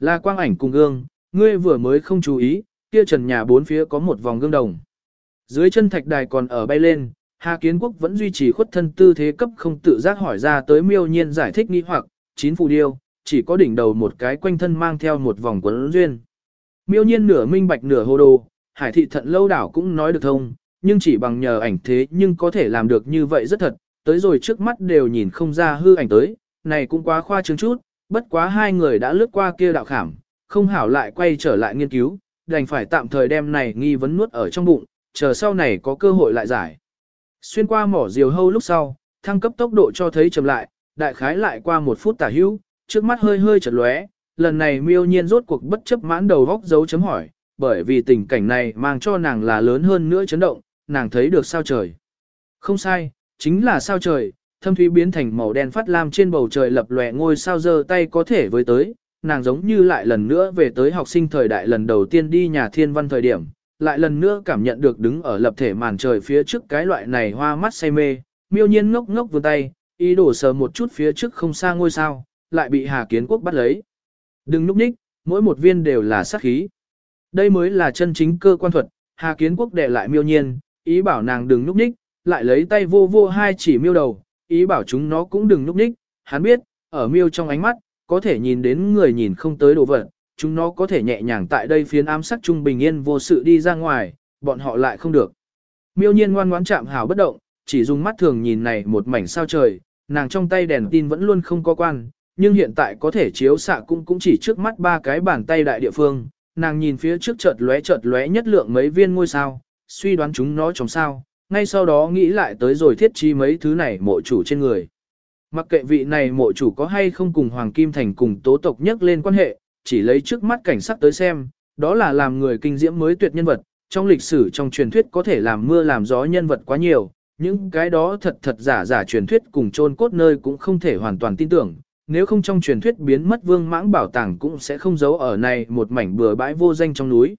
Là quang ảnh cùng gương, ngươi vừa mới không chú ý, kia trần nhà bốn phía có một vòng gương đồng. Dưới chân thạch đài còn ở bay lên, Hà Kiến Quốc vẫn duy trì khuất thân tư thế cấp không tự giác hỏi ra tới miêu nhiên giải thích nghi hoặc, chín phù điêu, chỉ có đỉnh đầu một cái quanh thân mang theo một vòng quấn duyên. Miêu nhiên nửa minh bạch nửa hồ đồ, hải thị thận lâu đảo cũng nói được thông, nhưng chỉ bằng nhờ ảnh thế nhưng có thể làm được như vậy rất thật, tới rồi trước mắt đều nhìn không ra hư ảnh tới, này cũng quá khoa trương chút, bất quá hai người đã lướt qua kia đạo khảm, không hảo lại quay trở lại nghiên cứu, đành phải tạm thời đem này nghi vấn nuốt ở trong bụng, chờ sau này có cơ hội lại giải. Xuyên qua mỏ diều hâu lúc sau, thăng cấp tốc độ cho thấy chậm lại, đại khái lại qua một phút tả hữu, trước mắt hơi hơi chật lóe, lần này miêu nhiên rốt cuộc bất chấp mãn đầu góc dấu chấm hỏi, bởi vì tình cảnh này mang cho nàng là lớn hơn nữa chấn động, nàng thấy được sao trời. Không sai, chính là sao trời, thâm thúy biến thành màu đen phát lam trên bầu trời lập lòe ngôi sao dơ tay có thể với tới, nàng giống như lại lần nữa về tới học sinh thời đại lần đầu tiên đi nhà thiên văn thời điểm, lại lần nữa cảm nhận được đứng ở lập thể màn trời phía trước cái loại này hoa mắt say mê, miêu nhiên ngốc ngốc vươn tay, ý đổ sờ một chút phía trước không xa ngôi sao, lại bị Hà Kiến Quốc bắt lấy. Đừng núp ních, mỗi một viên đều là sát khí. Đây mới là chân chính cơ quan thuật, Hà Kiến Quốc đệ lại miêu nhiên, ý bảo nàng đừng núp ních, lại lấy tay vô vô hai chỉ miêu đầu, ý bảo chúng nó cũng đừng núp ních, hắn biết, ở miêu trong ánh mắt, có thể nhìn đến người nhìn không tới đồ vật, chúng nó có thể nhẹ nhàng tại đây phiến ám sát trung bình yên vô sự đi ra ngoài, bọn họ lại không được. Miêu nhiên ngoan ngoãn chạm hào bất động, chỉ dùng mắt thường nhìn này một mảnh sao trời, nàng trong tay đèn tin vẫn luôn không có quan, nhưng hiện tại có thể chiếu xạ cũng cũng chỉ trước mắt ba cái bàn tay đại địa phương, nàng nhìn phía trước chợt lóe chợt lóe nhất lượng mấy viên ngôi sao, suy đoán chúng nó trong sao, ngay sau đó nghĩ lại tới rồi thiết chi mấy thứ này mộ chủ trên người. Mặc kệ vị này mộ chủ có hay không cùng Hoàng Kim Thành cùng tố tộc nhắc lên quan hệ, chỉ lấy trước mắt cảnh sắc tới xem, đó là làm người kinh diễm mới tuyệt nhân vật, trong lịch sử trong truyền thuyết có thể làm mưa làm gió nhân vật quá nhiều, những cái đó thật thật giả giả truyền thuyết cùng chôn cốt nơi cũng không thể hoàn toàn tin tưởng, nếu không trong truyền thuyết biến mất vương mãng bảo tàng cũng sẽ không giấu ở này một mảnh bừa bãi vô danh trong núi.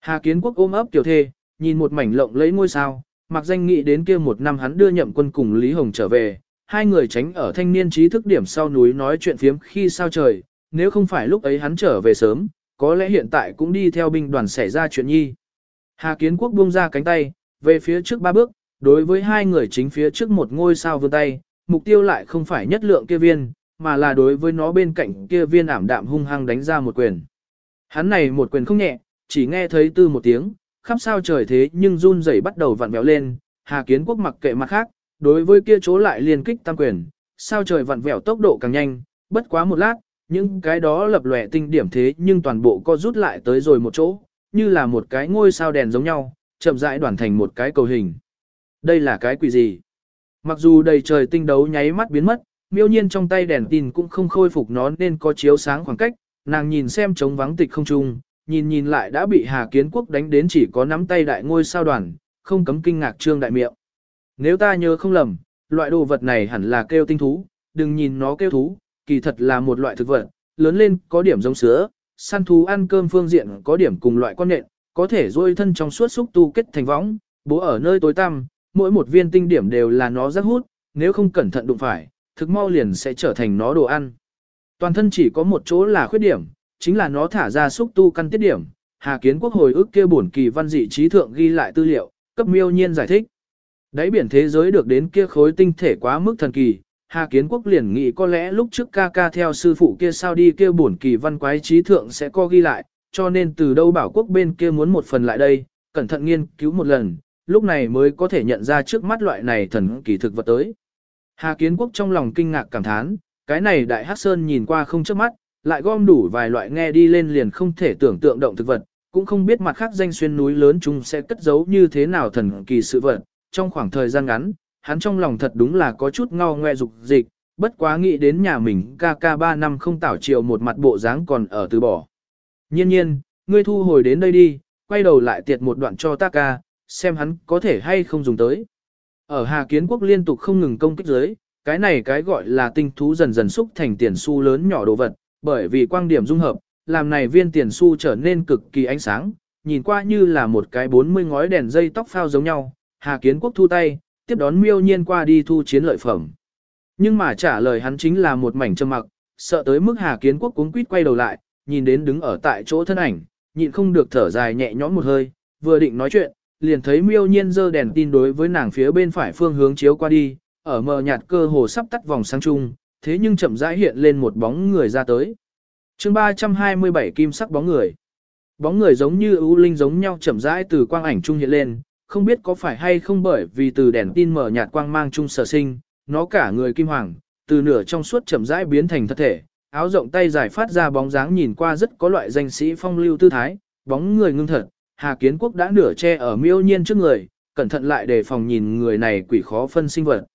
Hà Kiến Quốc ôm ấp tiểu thê, nhìn một mảnh lộng lấy ngôi sao, mặc danh nghĩ đến kia một năm hắn đưa nhậm quân cùng Lý Hồng trở về, hai người tránh ở thanh niên trí thức điểm sau núi nói chuyện phiếm khi sao trời, nếu không phải lúc ấy hắn trở về sớm, có lẽ hiện tại cũng đi theo binh đoàn xảy ra chuyện nhi. Hà Kiến Quốc buông ra cánh tay, về phía trước ba bước, đối với hai người chính phía trước một ngôi sao vươn tay, mục tiêu lại không phải nhất lượng kia viên, mà là đối với nó bên cạnh kia viên ảm đạm hung hăng đánh ra một quyền. Hắn này một quyền không nhẹ, chỉ nghe thấy tư một tiếng, khắp sao trời thế nhưng run rẩy bắt đầu vặn vẹo lên, Hà Kiến Quốc mặc kệ mặt khác, đối với kia chỗ lại liên kích tam quyền, sao trời vặn vẹo tốc độ càng nhanh, bất quá một lát, những cái đó lập lòe tinh điểm thế nhưng toàn bộ co rút lại tới rồi một chỗ, như là một cái ngôi sao đèn giống nhau, chậm rãi đoàn thành một cái cầu hình. Đây là cái quỷ gì? Mặc dù đầy trời tinh đấu nháy mắt biến mất, miêu nhiên trong tay đèn tin cũng không khôi phục nó nên có chiếu sáng khoảng cách, nàng nhìn xem trống vắng tịch không trung, nhìn nhìn lại đã bị Hà Kiến Quốc đánh đến chỉ có nắm tay đại ngôi sao đoàn, không cấm kinh ngạc trương đại miệng. Nếu ta nhớ không lầm, loại đồ vật này hẳn là kêu tinh thú, đừng nhìn nó kêu thú, kỳ thật là một loại thực vật, lớn lên có điểm giống sữa, săn thú ăn cơm phương diện có điểm cùng loại con nện, có thể rôi thân trong suốt xúc tu kết thành võng, bố ở nơi tối tăm, mỗi một viên tinh điểm đều là nó rất hút, nếu không cẩn thận đụng phải, thực mau liền sẽ trở thành nó đồ ăn. Toàn thân chỉ có một chỗ là khuyết điểm, chính là nó thả ra xúc tu căn tiết điểm. Hà Kiến Quốc hồi ức kia bổn kỳ văn dị trí thượng ghi lại tư liệu, cấp miêu nhiên giải thích. Đáy biển thế giới được đến kia khối tinh thể quá mức thần kỳ, Hà Kiến Quốc liền nghĩ có lẽ lúc trước ca ca theo sư phụ kia sao đi kia bổn kỳ văn quái trí thượng sẽ có ghi lại, cho nên từ đâu bảo quốc bên kia muốn một phần lại đây, cẩn thận nghiên cứu một lần, lúc này mới có thể nhận ra trước mắt loại này thần kỳ thực vật tới. Hà Kiến Quốc trong lòng kinh ngạc cảm thán, cái này đại hắc sơn nhìn qua không trước mắt, lại gom đủ vài loại nghe đi lên liền không thể tưởng tượng động thực vật, cũng không biết mặt khác danh xuyên núi lớn chúng sẽ cất giấu như thế nào thần kỳ sự vật. Trong khoảng thời gian ngắn, hắn trong lòng thật đúng là có chút ngao ngoe dục dịch, bất quá nghĩ đến nhà mình ca ca 3 năm không tảo chiều một mặt bộ dáng còn ở từ bỏ. Nhiên nhiên, ngươi thu hồi đến đây đi, quay đầu lại tiệt một đoạn cho ta ca, xem hắn có thể hay không dùng tới. Ở Hà Kiến Quốc liên tục không ngừng công kích giới, cái này cái gọi là tinh thú dần dần xúc thành tiền xu lớn nhỏ đồ vật, bởi vì quang điểm dung hợp, làm này viên tiền xu trở nên cực kỳ ánh sáng, nhìn qua như là một cái 40 ngói đèn dây tóc phao giống nhau. Hà Kiến Quốc thu tay, tiếp đón miêu nhiên qua đi thu chiến lợi phẩm. Nhưng mà trả lời hắn chính là một mảnh trầm mặc, sợ tới mức Hà Kiến Quốc cuống quýt quay đầu lại, nhìn đến đứng ở tại chỗ thân ảnh, nhịn không được thở dài nhẹ nhõm một hơi, vừa định nói chuyện, liền thấy miêu nhiên giơ đèn tin đối với nàng phía bên phải phương hướng chiếu qua đi, ở mờ nhạt cơ hồ sắp tắt vòng sáng chung, thế nhưng chậm rãi hiện lên một bóng người ra tới. chương 327 kim sắc bóng người. Bóng người giống như ưu linh giống nhau chậm rãi từ quang ảnh trung hiện lên, không biết có phải hay không bởi vì từ đèn tin mở nhạt quang mang trung sở sinh, nó cả người kim hoàng, từ nửa trong suốt chậm rãi biến thành thật thể, áo rộng tay dài phát ra bóng dáng nhìn qua rất có loại danh sĩ phong lưu tư thái, bóng người ngưng thật, Hà Kiến Quốc đã nửa che ở miêu nhiên trước người, cẩn thận lại để phòng nhìn người này quỷ khó phân sinh vật.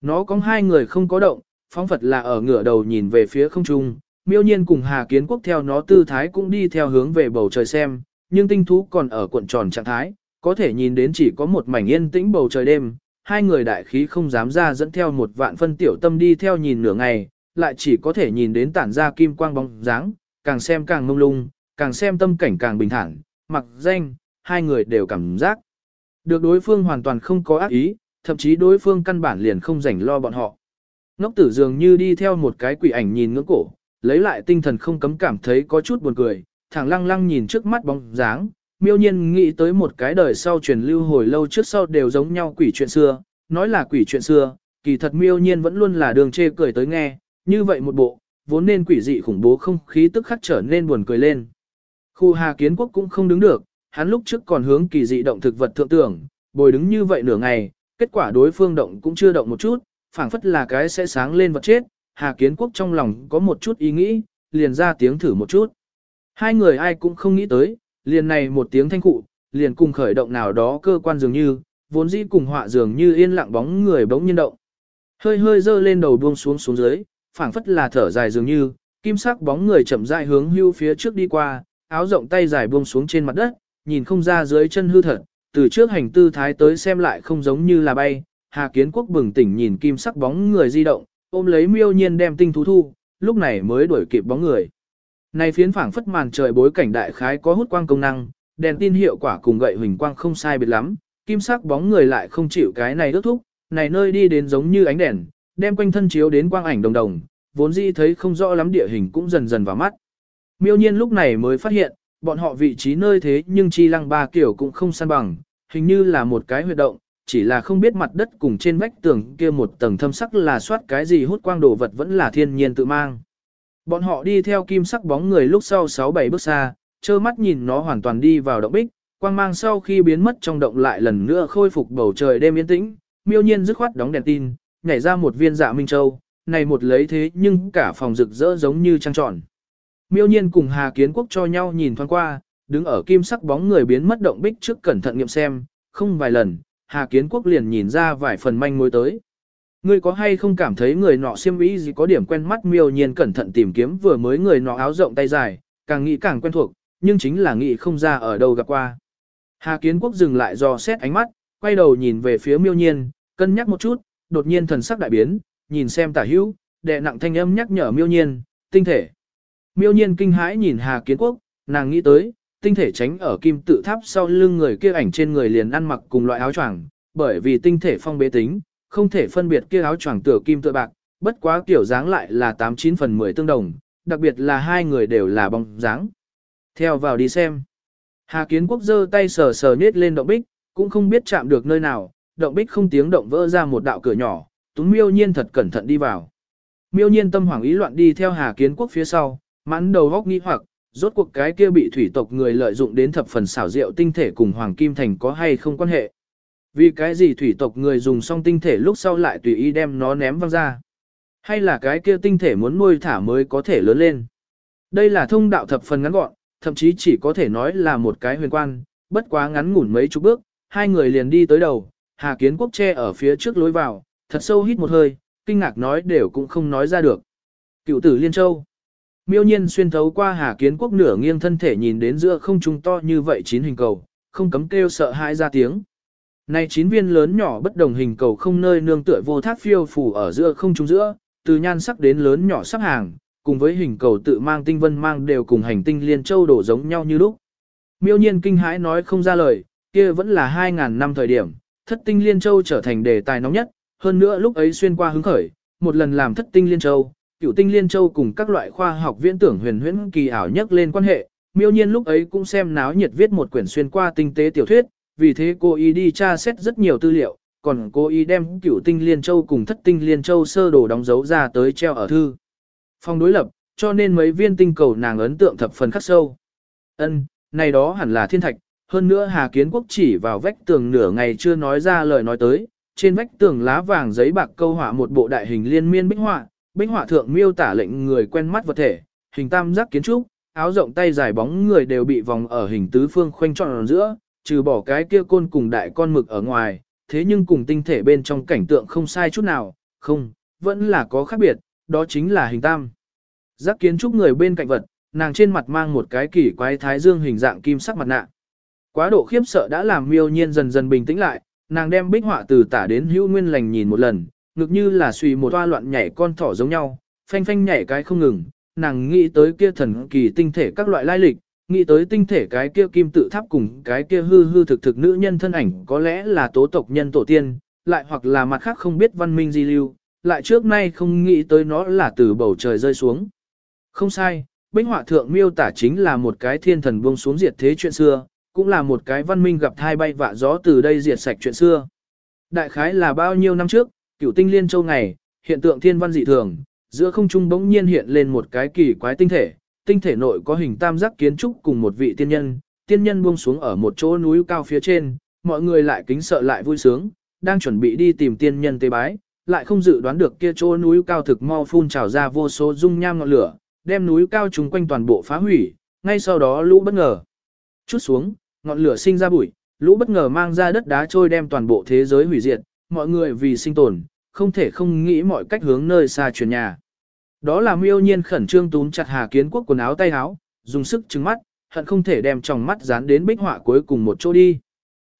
Nó có hai người không có động, phong Phật là ở ngửa đầu nhìn về phía không trung, miêu nhiên cùng Hà Kiến Quốc theo nó tư thái cũng đi theo hướng về bầu trời xem, nhưng tinh thú còn ở cuộn tròn trạng thái, có thể nhìn đến chỉ có một mảnh yên tĩnh bầu trời đêm, hai người đại khí không dám ra dẫn theo một vạn phân tiểu tâm đi theo nhìn nửa ngày, lại chỉ có thể nhìn đến tản ra kim quang bóng dáng, càng xem càng mông lung, càng xem tâm cảnh càng bình thản, mặc danh, hai người đều cảm giác được đối phương hoàn toàn không có ác ý, thậm chí đối phương căn bản liền không rảnh lo bọn họ. Ngốc tử dường như đi theo một cái quỷ ảnh nhìn ngưỡng cổ, lấy lại tinh thần không cấm cảm thấy có chút buồn cười, thẳng lăng lăng nhìn trước mắt bóng dáng, miêu nhiên nghĩ tới một cái đời sau truyền lưu hồi lâu trước sau đều giống nhau quỷ chuyện xưa, nói là quỷ chuyện xưa, kỳ thật miêu nhiên vẫn luôn là đường chê cười tới nghe, như vậy một bộ, vốn nên quỷ dị khủng bố không khí tức khắc trở nên buồn cười lên. Khu Hà Kiến Quốc cũng không đứng được, hắn lúc trước còn hướng kỳ dị động thực vật thượng tưởng, bồi đứng như vậy nửa ngày, kết quả đối phương động cũng chưa động một chút, phảng phất là cái sẽ sáng lên vật chết, Hà Kiến Quốc trong lòng có một chút ý nghĩ, liền ra tiếng thử một chút. Hai người ai cũng không nghĩ tới, liền này một tiếng thanh cụ, liền cùng khởi động nào đó cơ quan dường như, vốn dĩ cùng họa dường như yên lặng bóng người bỗng nhiên động. Hơi hơi dơ lên đầu buông xuống xuống dưới, phảng phất là thở dài dường như, kim sắc bóng người chậm rãi hướng hưu phía trước đi qua, áo rộng tay dài buông xuống trên mặt đất, nhìn không ra dưới chân hư thật, từ trước hành tư thái tới xem lại không giống như là bay. Hà Kiến Quốc bừng tỉnh nhìn kim sắc bóng người di động, ôm lấy miêu nhiên đem tinh thú thu, lúc này mới đuổi kịp bóng người. Này phiến phảng phất màn trời bối cảnh đại khái có hút quang công năng, đèn tin hiệu quả cùng gậy huỳnh quang không sai biệt lắm, kim sắc bóng người lại không chịu cái này ước thúc, này nơi đi đến giống như ánh đèn, đem quanh thân chiếu đến quang ảnh đồng đồng, vốn dĩ thấy không rõ lắm địa hình cũng dần dần vào mắt. Miêu nhiên lúc này mới phát hiện, bọn họ vị trí nơi thế nhưng chi lăng ba kiểu cũng không san bằng, hình như là một cái huyệt động, chỉ là không biết mặt đất cùng trên vách tường kia một tầng thâm sắc là soát cái gì hút quang đồ vật vẫn là thiên nhiên tự mang. Bọn họ đi theo kim sắc bóng người lúc sau 6-7 bước xa, trơ mắt nhìn nó hoàn toàn đi vào động bích, quang mang sau khi biến mất trong động lại lần nữa khôi phục bầu trời đêm yên tĩnh, miêu nhiên dứt khoát đóng đèn tin, nhảy ra một viên dạ minh châu, này một lấy thế nhưng cả phòng rực rỡ giống như trăng tròn. Miêu nhiên cùng Hà Kiến Quốc cho nhau nhìn thoáng qua, đứng ở kim sắc bóng người biến mất động bích trước cẩn thận nghiệm xem, không vài lần, Hà Kiến Quốc liền nhìn ra vài phần manh mối tới. Ngươi có hay không cảm thấy người nọ xiêm ý gì có điểm quen mắt miêu nhiên cẩn thận tìm kiếm vừa mới người nọ áo rộng tay dài, càng nghĩ càng quen thuộc, nhưng chính là nghĩ không ra ở đâu gặp qua. Hà Kiến Quốc dừng lại do xét ánh mắt, quay đầu nhìn về phía miêu nhiên, cân nhắc một chút, đột nhiên thần sắc đại biến, nhìn xem tả hữu, đệ nặng thanh âm nhắc nhở miêu nhiên, tinh thể. Miêu nhiên kinh hãi nhìn Hà Kiến Quốc, nàng nghĩ tới, tinh thể tránh ở kim tự tháp sau lưng người kia ảnh trên người liền ăn mặc cùng loại áo choàng, bởi vì tinh thể phong bế tính, không thể phân biệt kia áo choàng tựa kim tựa bạc, bất quá kiểu dáng lại là 89 phần 10 tương đồng, đặc biệt là hai người đều là bóng dáng. Theo vào đi xem. Hà Kiến Quốc giơ tay sờ sờ nhét lên động bích, cũng không biết chạm được nơi nào, động bích không tiếng động vỡ ra một đạo cửa nhỏ, Túng Miêu Nhiên thật cẩn thận đi vào. Miêu Nhiên tâm hoảng ý loạn đi theo Hà Kiến Quốc phía sau, mãn đầu góc nghi hoặc, rốt cuộc cái kia bị thủy tộc người lợi dụng đến thập phần xảo diệu tinh thể cùng Hoàng Kim Thành có hay không quan hệ. Vì cái gì thủy tộc người dùng xong tinh thể lúc sau lại tùy ý đem nó ném văng ra. Hay là cái kia tinh thể muốn nuôi thả mới có thể lớn lên. Đây là thông đạo thập phần ngắn gọn, thậm chí chỉ có thể nói là một cái huyền quan, bất quá ngắn ngủn mấy chục bước, hai người liền đi tới đầu, Hà Kiến Quốc che ở phía trước lối vào, thật sâu hít một hơi, kinh ngạc nói đều cũng không nói ra được. Cựu tử Liên Châu Miêu nhiên xuyên thấu qua Hà Kiến Quốc nửa nghiêng thân thể nhìn đến giữa không trung to như vậy chín hình cầu, không cấm kêu sợ hãi ra tiếng. Này chín viên lớn nhỏ bất đồng hình cầu không nơi nương tựa vô thác phiêu phủ ở giữa không trung giữa, từ nhan sắc đến lớn nhỏ sắp hàng, cùng với hình cầu tự mang tinh vân mang đều cùng hành tinh liên châu đổ giống nhau như lúc. Miêu nhiên kinh hãi nói không ra lời, kia vẫn là 2.000 năm thời điểm, thất tinh liên châu trở thành đề tài nóng nhất, hơn nữa lúc ấy xuyên qua hứng khởi, một lần làm thất tinh liên châu, cựu tinh liên châu cùng các loại khoa học viễn tưởng huyền huyễn kỳ ảo nhất lên quan hệ, miêu nhiên lúc ấy cũng xem náo nhiệt viết một quyển xuyên qua tinh tế tiểu thuyết, vì thế cô ý đi tra xét rất nhiều tư liệu, còn cô ý đem cựu tinh liên châu cùng thất tinh liên châu sơ đồ đóng dấu ra tới treo ở thư. Phong đối lập, cho nên mấy viên tinh cầu nàng ấn tượng thập phần khắc sâu. Ân, này đó hẳn là thiên thạch, hơn nữa Hà Kiến Quốc chỉ vào vách tường nửa ngày chưa nói ra lời nói tới, trên vách tường lá vàng giấy bạc câu họa một bộ đại hình liên miên bích họa, bích họa thượng miêu tả lệnh người quen mắt vật thể, hình tam giác kiến trúc, áo rộng tay dài bóng người đều bị vòng ở hình tứ phương khoanh tròn ở giữa, trừ bỏ cái kia côn cùng đại con mực ở ngoài, thế nhưng cùng tinh thể bên trong cảnh tượng không sai chút nào, không, vẫn là có khác biệt, đó chính là hình tam. Giác kiến trúc người bên cạnh vật, nàng trên mặt mang một cái kỳ quái thái dương hình dạng kim sắc mặt nạ. Quá độ khiếp sợ đã làm miêu nhiên dần dần bình tĩnh lại, nàng đem bích họa từ tả đến hữu nguyên lành nhìn một lần, ngực như là suy một toa loạn nhảy con thỏ giống nhau, phanh phanh nhảy cái không ngừng, nàng nghĩ tới kia thần kỳ tinh thể các loại lai lịch, nghĩ tới tinh thể cái kia kim tự tháp cùng cái kia hư hư thực thực nữ nhân thân ảnh có lẽ là tố tộc nhân tổ tiên, lại hoặc là mặt khác không biết văn minh di lưu, lại trước nay không nghĩ tới nó là từ bầu trời rơi xuống. Không sai, bích họa thượng miêu tả chính là một cái thiên thần buông xuống diệt thế chuyện xưa, cũng là một cái văn minh gặp thai bay vạ gió từ đây diệt sạch chuyện xưa. Đại khái là bao nhiêu năm trước, cửu tinh liên châu ngày, hiện tượng thiên văn dị thường, giữa không trung bỗng nhiên hiện lên một cái kỳ quái tinh thể, tinh thể nội có hình tam giác kiến trúc cùng một vị tiên nhân, tiên nhân buông xuống ở một chỗ núi cao phía trên, mọi người lại kính sợ lại vui sướng, đang chuẩn bị đi tìm tiên nhân tế bái, lại không dự đoán được kia chỗ núi cao thực mau phun trào ra vô số dung nham ngọn lửa, đem núi cao chúng quanh toàn bộ phá hủy, ngay sau đó lũ bất ngờ. Chút xuống, ngọn lửa sinh ra bụi, lũ bất ngờ mang ra đất đá trôi đem toàn bộ thế giới hủy diệt, mọi người vì sinh tồn, không thể không nghĩ mọi cách hướng nơi xa chuyển nhà. Đó là miêu nhiên khẩn trương túm chặt Hà Kiến Quốc quần áo tay áo, dùng sức trừng mắt, hận không thể đem tròng mắt dán đến bích họa cuối cùng một chỗ đi.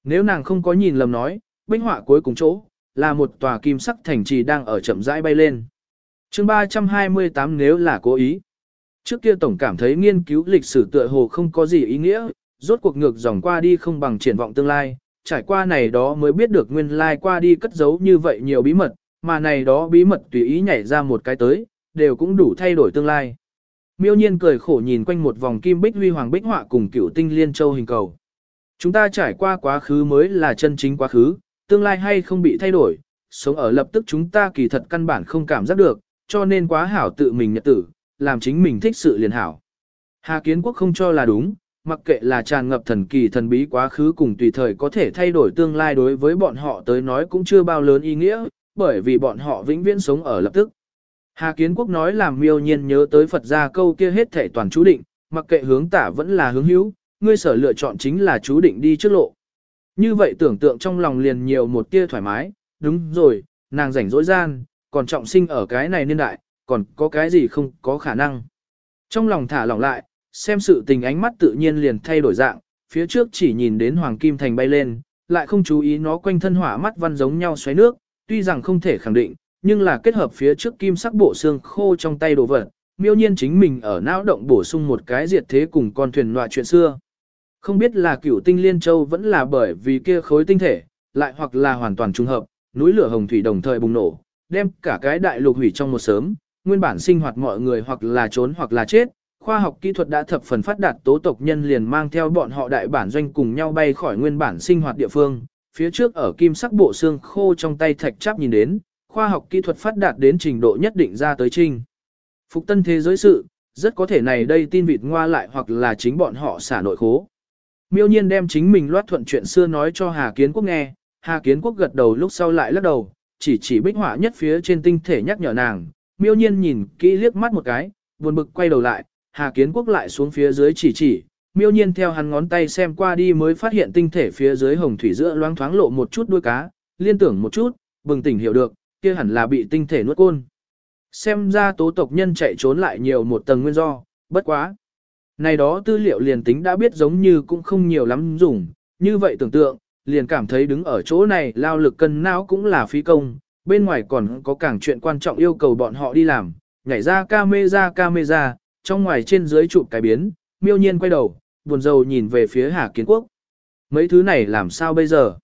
Nếu nàng không có nhìn lầm nói, bích họa cuối cùng chỗ, là một tòa kim sắc thành trì đang ở chậm rãi bay lên. chương 328 nếu là cố ý. Trước kia tổng cảm thấy nghiên cứu lịch sử tựa hồ không có gì ý nghĩa, rốt cuộc ngược dòng qua đi không bằng triển vọng tương lai, trải qua này đó mới biết được nguyên lai qua đi cất giấu như vậy nhiều bí mật, mà này đó bí mật tùy ý nhảy ra một cái tới, đều cũng đủ thay đổi tương lai. Miêu nhiên cười khổ nhìn quanh một vòng kim bích huy hoàng bích họa cùng cựu tinh liên châu hình cầu. Chúng ta trải qua quá khứ mới là chân chính quá khứ, tương lai hay không bị thay đổi, sống ở lập tức chúng ta kỳ thật căn bản không cảm giác được, cho nên quá hảo tự mình nhật tử, làm chính mình thích sự liền hảo. Hà Kiến Quốc không cho là đúng, mặc kệ là tràn ngập thần kỳ thần bí quá khứ cùng tùy thời có thể thay đổi tương lai đối với bọn họ tới nói cũng chưa bao lớn ý nghĩa, bởi vì bọn họ vĩnh viễn sống ở lập tức. Hà Kiến Quốc nói làm miêu nhiên nhớ tới Phật gia câu kia hết thể toàn chú định, mặc kệ hướng tả vẫn là hướng hữu, ngươi sở lựa chọn chính là chú định đi trước lộ. Như vậy tưởng tượng trong lòng liền nhiều một tia thoải mái, đúng rồi, nàng rảnh rỗi gian, còn trọng sinh ở cái này niên đại, còn có cái gì không có khả năng. Trong lòng thả lỏng lại, xem sự tình ánh mắt tự nhiên liền thay đổi dạng, phía trước chỉ nhìn đến Hoàng Kim Thành bay lên, lại không chú ý nó quanh thân hỏa mắt văn giống nhau xoáy nước, tuy rằng không thể khẳng định, nhưng là kết hợp phía trước kim sắc bộ xương khô trong tay đồ vật, miêu nhiên chính mình ở não động bổ sung một cái diệt thế cùng con thuyền loại chuyện xưa. Không biết là cửu tinh liên châu vẫn là bởi vì kia khối tinh thể, lại hoặc là hoàn toàn trùng hợp, núi lửa hồng thủy đồng thời bùng nổ, đem cả cái đại lục hủy trong một sớm, nguyên bản sinh hoạt mọi người hoặc là trốn hoặc là chết, khoa học kỹ thuật đã thập phần phát đạt tố tộc nhân liền mang theo bọn họ đại bản doanh cùng nhau bay khỏi nguyên bản sinh hoạt địa phương. Phía trước ở kim sắc bộ xương khô trong tay thạch cháp nhìn đến, khoa học kỹ thuật phát đạt đến trình độ nhất định ra tới trinh. Phục tân thế giới sự, rất có thể này đây tin vịt ngoa lại hoặc là chính bọn họ xả nội khố. Miêu nhiên đem chính mình loát thuận chuyện xưa nói cho Hà Kiến Quốc nghe, Hà Kiến Quốc gật đầu lúc sau lại lắc đầu, chỉ chỉ bích họa nhất phía trên tinh thể nhắc nhở nàng, miêu nhiên nhìn kỹ liếc mắt một cái, buồn bực quay đầu lại, Hà Kiến Quốc lại xuống phía dưới chỉ chỉ, miêu nhiên theo hắn ngón tay xem qua đi mới phát hiện tinh thể phía dưới hồng thủy giữa loáng thoáng lộ một chút đuôi cá, liên tưởng một chút, bừng tỉnh hiểu được, kia hẳn là bị tinh thể nuốt côn. Xem ra tố tộc nhân chạy trốn lại nhiều một tầng nguyên do, bất quá. Này đó tư liệu liền tính đã biết giống như cũng không nhiều lắm dùng, như vậy tưởng tượng, liền cảm thấy đứng ở chỗ này lao lực cân não cũng là phí công, bên ngoài còn có càng chuyện quan trọng yêu cầu bọn họ đi làm, nhảy ra camera camera, trong ngoài trên dưới chụp cái biến, miêu nhiên quay đầu, buồn rầu nhìn về phía Hà Kiến Quốc. Mấy thứ này làm sao bây giờ?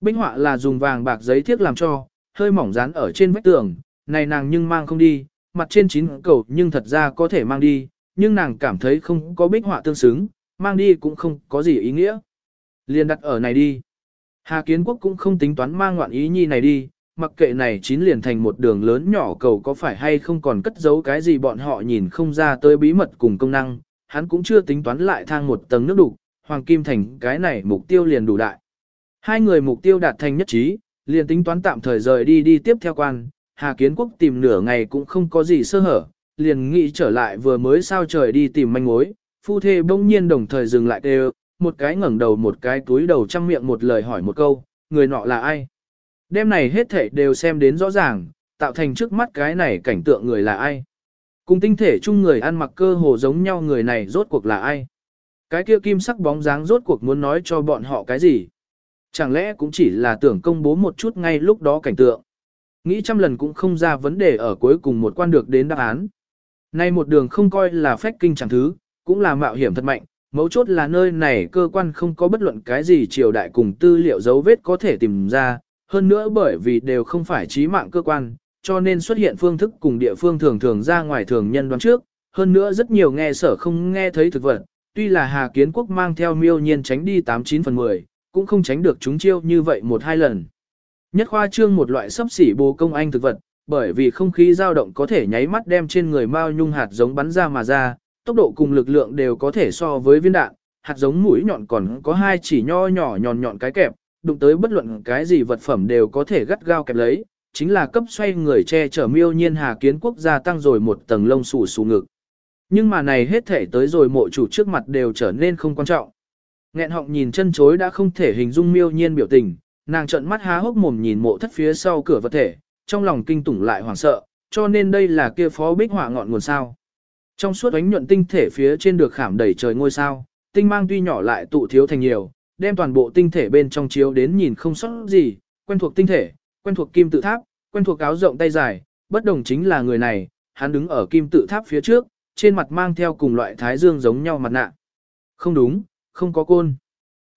Binh họa là dùng vàng bạc giấy thiếc làm cho, hơi mỏng dán ở trên vách tường, này nàng nhưng mang không đi, mặt trên chín cầu nhưng thật ra có thể mang đi, nhưng nàng cảm thấy không có bích họa tương xứng, mang đi cũng không có gì ý nghĩa. Liên đặt ở này đi. Hà Kiến Quốc cũng không tính toán mang ngoạn ý nhi này đi, mặc kệ này chín liền thành một đường lớn nhỏ cầu có phải hay không còn cất giấu cái gì bọn họ nhìn không ra tới bí mật cùng công năng, hắn cũng chưa tính toán lại thang một tầng nước đủ, Hoàng Kim Thành cái này mục tiêu liền đủ đại. Hai người mục tiêu đạt thành nhất trí, liền tính toán tạm thời rời đi đi tiếp theo quan, Hà Kiến Quốc tìm nửa ngày cũng không có gì sơ hở, liền nghĩ trở lại vừa mới sao trời đi tìm manh mối, phu thê bỗng nhiên đồng thời dừng lại đều, một cái ngẩng đầu một cái túi đầu trăm miệng một lời hỏi một câu, người nọ là ai? Đêm này hết thảy đều xem đến rõ ràng, tạo thành trước mắt cái này cảnh tượng người là ai? Cùng tinh thể chung người ăn mặc cơ hồ giống nhau người này rốt cuộc là ai? Cái kia kim sắc bóng dáng rốt cuộc muốn nói cho bọn họ cái gì? Chẳng lẽ cũng chỉ là tưởng công bố một chút ngay lúc đó cảnh tượng? Nghĩ trăm lần cũng không ra vấn đề ở cuối cùng một quan được đến đáp án. Nay một đường không coi là phách kinh chẳng thứ, cũng là mạo hiểm thật mạnh, mấu chốt là nơi này cơ quan không có bất luận cái gì triều đại cùng tư liệu dấu vết có thể tìm ra, hơn nữa bởi vì đều không phải trí mạng cơ quan, cho nên xuất hiện phương thức cùng địa phương thường thường ra ngoài thường nhân đoán trước, hơn nữa rất nhiều nghe sở không nghe thấy thực vật, tuy là Hà Kiến Quốc mang theo miêu nhiên tránh đi 89 phần 10, cũng không tránh được chúng chiêu như vậy một hai lần. Nhất khoa trương một loại sấp xỉ bồ công anh thực vật, bởi vì không khí dao động có thể nháy mắt đem trên người mao nhung hạt giống bắn ra mà ra, tốc độ cùng lực lượng đều có thể so với viên đạn, hạt giống mũi nhọn còn có hai chỉ nho nhỏ nhọn nhọn cái kẹp, đụng tới bất luận cái gì vật phẩm đều có thể gắt gao kẹp lấy, chính là cấp xoay người che chở miêu nhiên hà kiến quốc gia tăng rồi một tầng lông xù xù ngực. Nhưng mà này hết thể tới rồi mộ chủ trước mặt đều trở nên không quan trọng. Nghẹn họng nhìn chân chối đã không thể hình dung miêu nhiên biểu tình, nàng trợn mắt há hốc mồm nhìn mộ thất phía sau cửa vật thể, trong lòng kinh tủng lại hoảng sợ, cho nên đây là kia phó bích họa ngọn nguồn sao. Trong suốt ánh nhuận tinh thể phía trên được khảm đầy trời ngôi sao, tinh mang tuy nhỏ lại tụ thiếu thành nhiều, đem toàn bộ tinh thể bên trong chiếu đến nhìn không sót gì, quen thuộc tinh thể, quen thuộc kim tự tháp, quen thuộc áo rộng tay dài, bất đồng chính là người này, hắn đứng ở kim tự tháp phía trước, trên mặt mang theo cùng loại thái dương giống nhau mặt nạ. Không đúng, không có côn.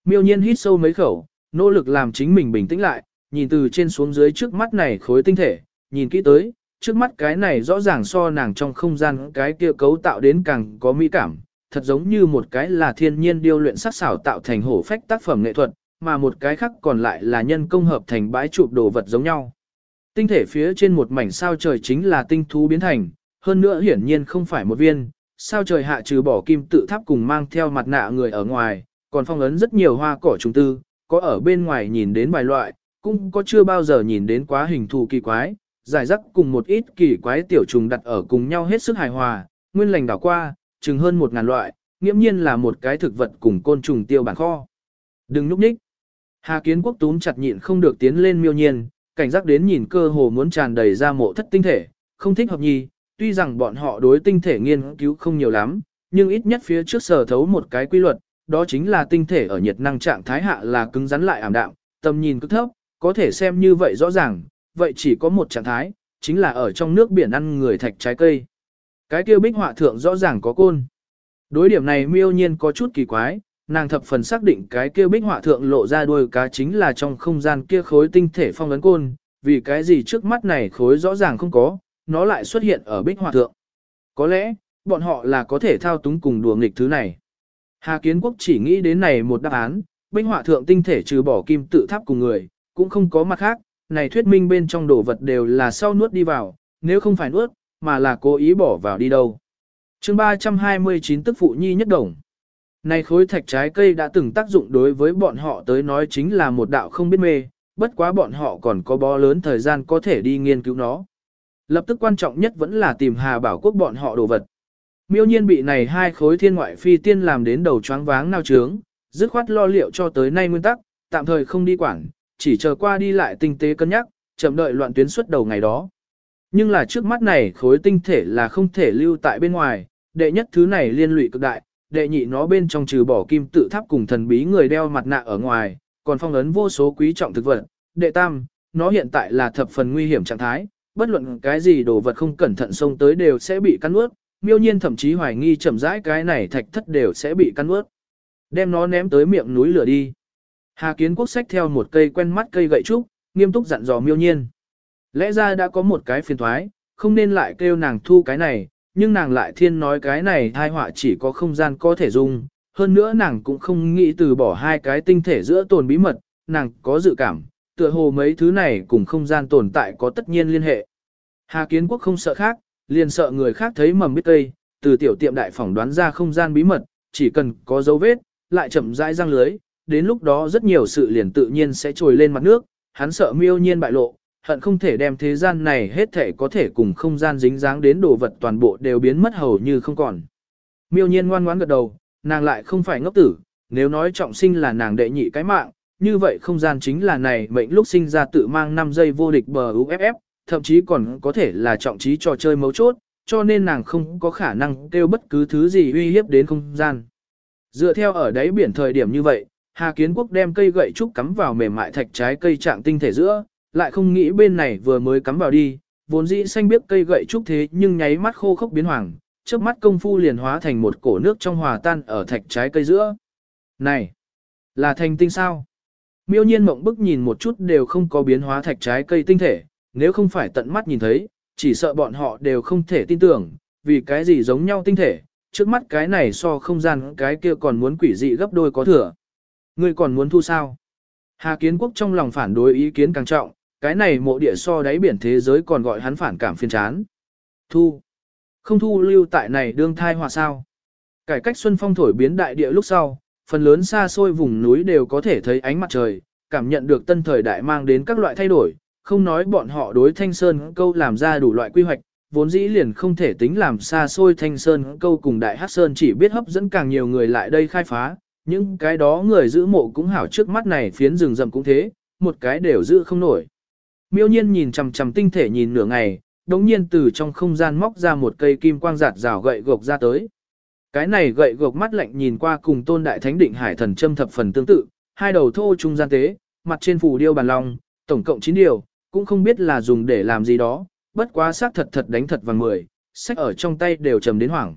Miêu nhiên hít sâu mấy khẩu, nỗ lực làm chính mình bình tĩnh lại, nhìn từ trên xuống dưới trước mắt này khối tinh thể, nhìn kỹ tới, trước mắt cái này rõ ràng so nàng trong không gian cái kia cấu tạo đến càng có mỹ cảm, thật giống như một cái là thiên nhiên điêu luyện sắc xảo tạo thành hổ phách tác phẩm nghệ thuật, mà một cái khác còn lại là nhân công hợp thành bãi chụp đồ vật giống nhau. Tinh thể phía trên một mảnh sao trời chính là tinh thú biến thành, hơn nữa hiển nhiên không phải một viên, sao trời hạ trừ bỏ kim tự tháp cùng mang theo mặt nạ người ở ngoài, còn phong ấn rất nhiều hoa cỏ trùng tư, có ở bên ngoài nhìn đến vài loại, cũng có chưa bao giờ nhìn đến quá hình thù kỳ quái, giải rắc cùng một ít kỳ quái tiểu trùng đặt ở cùng nhau hết sức hài hòa, nguyên lành đảo qua, chừng hơn một ngàn loại, nghiễm nhiên là một cái thực vật cùng côn trùng tiêu bản kho. Đừng núp nhích. Hà kiến quốc túm chặt nhịn không được tiến lên miêu nhiên, cảnh giác đến nhìn cơ hồ muốn tràn đầy ra mộ thất tinh thể, không thích hợp nhì, tuy rằng bọn họ đối tinh thể nghiên cứu không nhiều lắm, nhưng ít nhất phía trước sở thấu một cái quy luật, đó chính là tinh thể ở nhiệt năng trạng thái hạ là cứng rắn lại ảm đạm, tầm nhìn cứ thấp, có thể xem như vậy rõ ràng, vậy chỉ có một trạng thái, chính là ở trong nước biển ăn người thạch trái cây. Cái kia bích họa thượng rõ ràng có côn. Đối điểm này miêu nhiên có chút kỳ quái, nàng thập phần xác định cái kia bích họa thượng lộ ra đuôi cá chính là trong không gian kia khối tinh thể phong ấn côn, vì cái gì trước mắt này khối rõ ràng không có, nó lại xuất hiện ở bích họa thượng. Có lẽ, bọn họ là có thể thao túng cùng đùa nghịch thứ này. Hà Kiến Quốc chỉ nghĩ đến này một đáp án, bích họa thượng tinh thể trừ bỏ kim tự tháp cùng người, cũng không có mặt khác, này thuyết minh bên trong đồ vật đều là sau nuốt đi vào, nếu không phải nuốt, mà là cố ý bỏ vào đi đâu. chương 329 tức phụ nhi nhất đồng. Này khối thạch trái cây đã từng tác dụng đối với bọn họ tới nói chính là một đạo không biết mê, bất quá bọn họ còn có bó lớn thời gian có thể đi nghiên cứu nó. Lập tức quan trọng nhất vẫn là tìm Hà Bảo Quốc bọn họ đồ vật. Miêu nhiên bị này hai khối thiên ngoại phi tiên làm đến đầu choáng váng nao trướng, dứt khoát lo liệu cho tới nay nguyên tắc, tạm thời không đi quản, chỉ chờ qua đi lại tinh tế cân nhắc, chậm đợi loạn tuyến xuất đầu ngày đó. Nhưng là trước mắt này khối tinh thể là không thể lưu tại bên ngoài, đệ nhất thứ này liên lụy cực đại, đệ nhị nó bên trong trừ bỏ kim tự tháp cùng thần bí người đeo mặt nạ ở ngoài, còn phong ấn vô số quý trọng thực vật. Đệ tam, nó hiện tại là thập phần nguy hiểm trạng thái, bất luận cái gì đồ vật không cẩn thận xông tới đều sẽ bị cắn nuốt, miêu nhiên thậm chí hoài nghi chậm rãi cái này thạch thất đều sẽ bị cắn nuốt. Đem nó ném tới miệng núi lửa đi. Hà Kiến Quốc xách theo một cây quen mắt cây gậy trúc, nghiêm túc dặn dò miêu nhiên. Lẽ ra đã có một cái phiền thoái, không nên lại kêu nàng thu cái này, nhưng nàng lại thiên nói cái này thai họa chỉ có không gian có thể dùng, hơn nữa nàng cũng không nghĩ từ bỏ hai cái tinh thể giữa tồn bí mật, nàng có dự cảm, tựa hồ mấy thứ này cùng không gian tồn tại có tất nhiên liên hệ. Hà Kiến Quốc không sợ khác, liền sợ người khác thấy mầm biết cây, từ tiểu tiệm đại phỏng đoán ra không gian bí mật, chỉ cần có dấu vết, lại chậm rãi răng lưới, đến lúc đó rất nhiều sự liền tự nhiên sẽ trồi lên mặt nước, hắn sợ miêu nhiên bại lộ, hận không thể đem thế gian này hết thể có thể cùng không gian dính dáng đến đồ vật toàn bộ đều biến mất hầu như không còn. Miêu nhiên ngoan ngoãn gật đầu, nàng lại không phải ngốc tử, nếu nói trọng sinh là nàng đệ nhị cái mạng, như vậy không gian chính là này mệnh lúc sinh ra tự mang 5 giây vô địch bờ UFF, thậm chí còn có thể là trọng trí trò chơi mấu chốt, cho nên nàng không có khả năng kêu bất cứ thứ gì uy hiếp đến không gian. Dựa theo ở đáy biển thời điểm như vậy, Hà Kiến Quốc đem cây gậy trúc cắm vào mềm mại thạch trái cây trạng tinh thể giữa, lại không nghĩ bên này vừa mới cắm vào đi, vốn dĩ xanh biết cây gậy trúc thế nhưng nháy mắt khô khốc biến hoàng, trước mắt công phu liền hóa thành một cổ nước trong hòa tan ở thạch trái cây giữa. Này, là thành tinh sao? Miêu nhiên mộng bức nhìn một chút đều không có biến hóa thạch trái cây tinh thể, nếu không phải tận mắt nhìn thấy, chỉ sợ bọn họ đều không thể tin tưởng, vì cái gì giống nhau tinh thể, trước mắt cái này so không gian cái kia còn muốn quỷ dị gấp đôi có thừa. Ngươi còn muốn thu sao? Hà Kiến Quốc trong lòng phản đối ý kiến càng trọng, cái này mộ địa so đáy biển thế giới còn gọi hắn phản cảm phiên chán. Thu. Không thu lưu tại này đương thai hòa sao. Cải cách xuân phong thổi biến đại địa lúc sau, phần lớn xa xôi vùng núi đều có thể thấy ánh mặt trời, cảm nhận được tân thời đại mang đến các loại thay đổi, không nói bọn họ đối thanh sơn câu làm ra đủ loại quy hoạch, vốn dĩ liền không thể tính làm xa xôi thanh sơn câu cùng đại hát sơn chỉ biết hấp dẫn càng nhiều người lại đây khai phá, những cái đó người giữ mộ cũng hảo trước mắt này phiến rừng rậm cũng thế, một cái đều giữ không nổi. Miêu nhiên nhìn chằm chằm tinh thể nhìn nửa ngày, đống nhiên từ trong không gian móc ra một cây kim quang giạt rào gậy gộc ra tới. Cái này gậy gộc mắt lạnh nhìn qua cùng tôn đại thánh định hải thần châm thập phần tương tự, hai đầu thô trung gian tế, mặt trên phủ điêu bàn long, tổng cộng 9 điều, cũng không biết là dùng để làm gì đó, bất quá xác thật thật đánh thật vàng mười, sách ở trong tay đều trầm đến hoảng.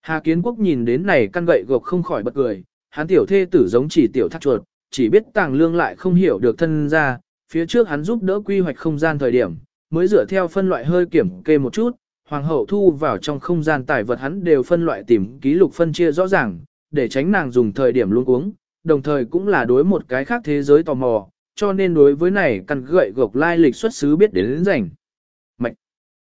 Hà Kiến Quốc nhìn đến này căn gậy gộc không khỏi bật cười, hắn tiểu thê tử giống chỉ tiểu thác chuột, chỉ biết tàng lương lại không hiểu được thân ra, phía trước hắn giúp đỡ quy hoạch không gian thời điểm, mới dựa theo phân loại hơi kiểm kê một chút, hoàng hậu thu vào trong không gian tài vật hắn đều phân loại tìm ký lục phân chia rõ ràng, để tránh nàng dùng thời điểm luôn uống, đồng thời cũng là đối một cái khác thế giới tò mò, cho nên đối với này căn gậy gộc lai lịch xuất xứ biết đến đến rảnh. Mạnh.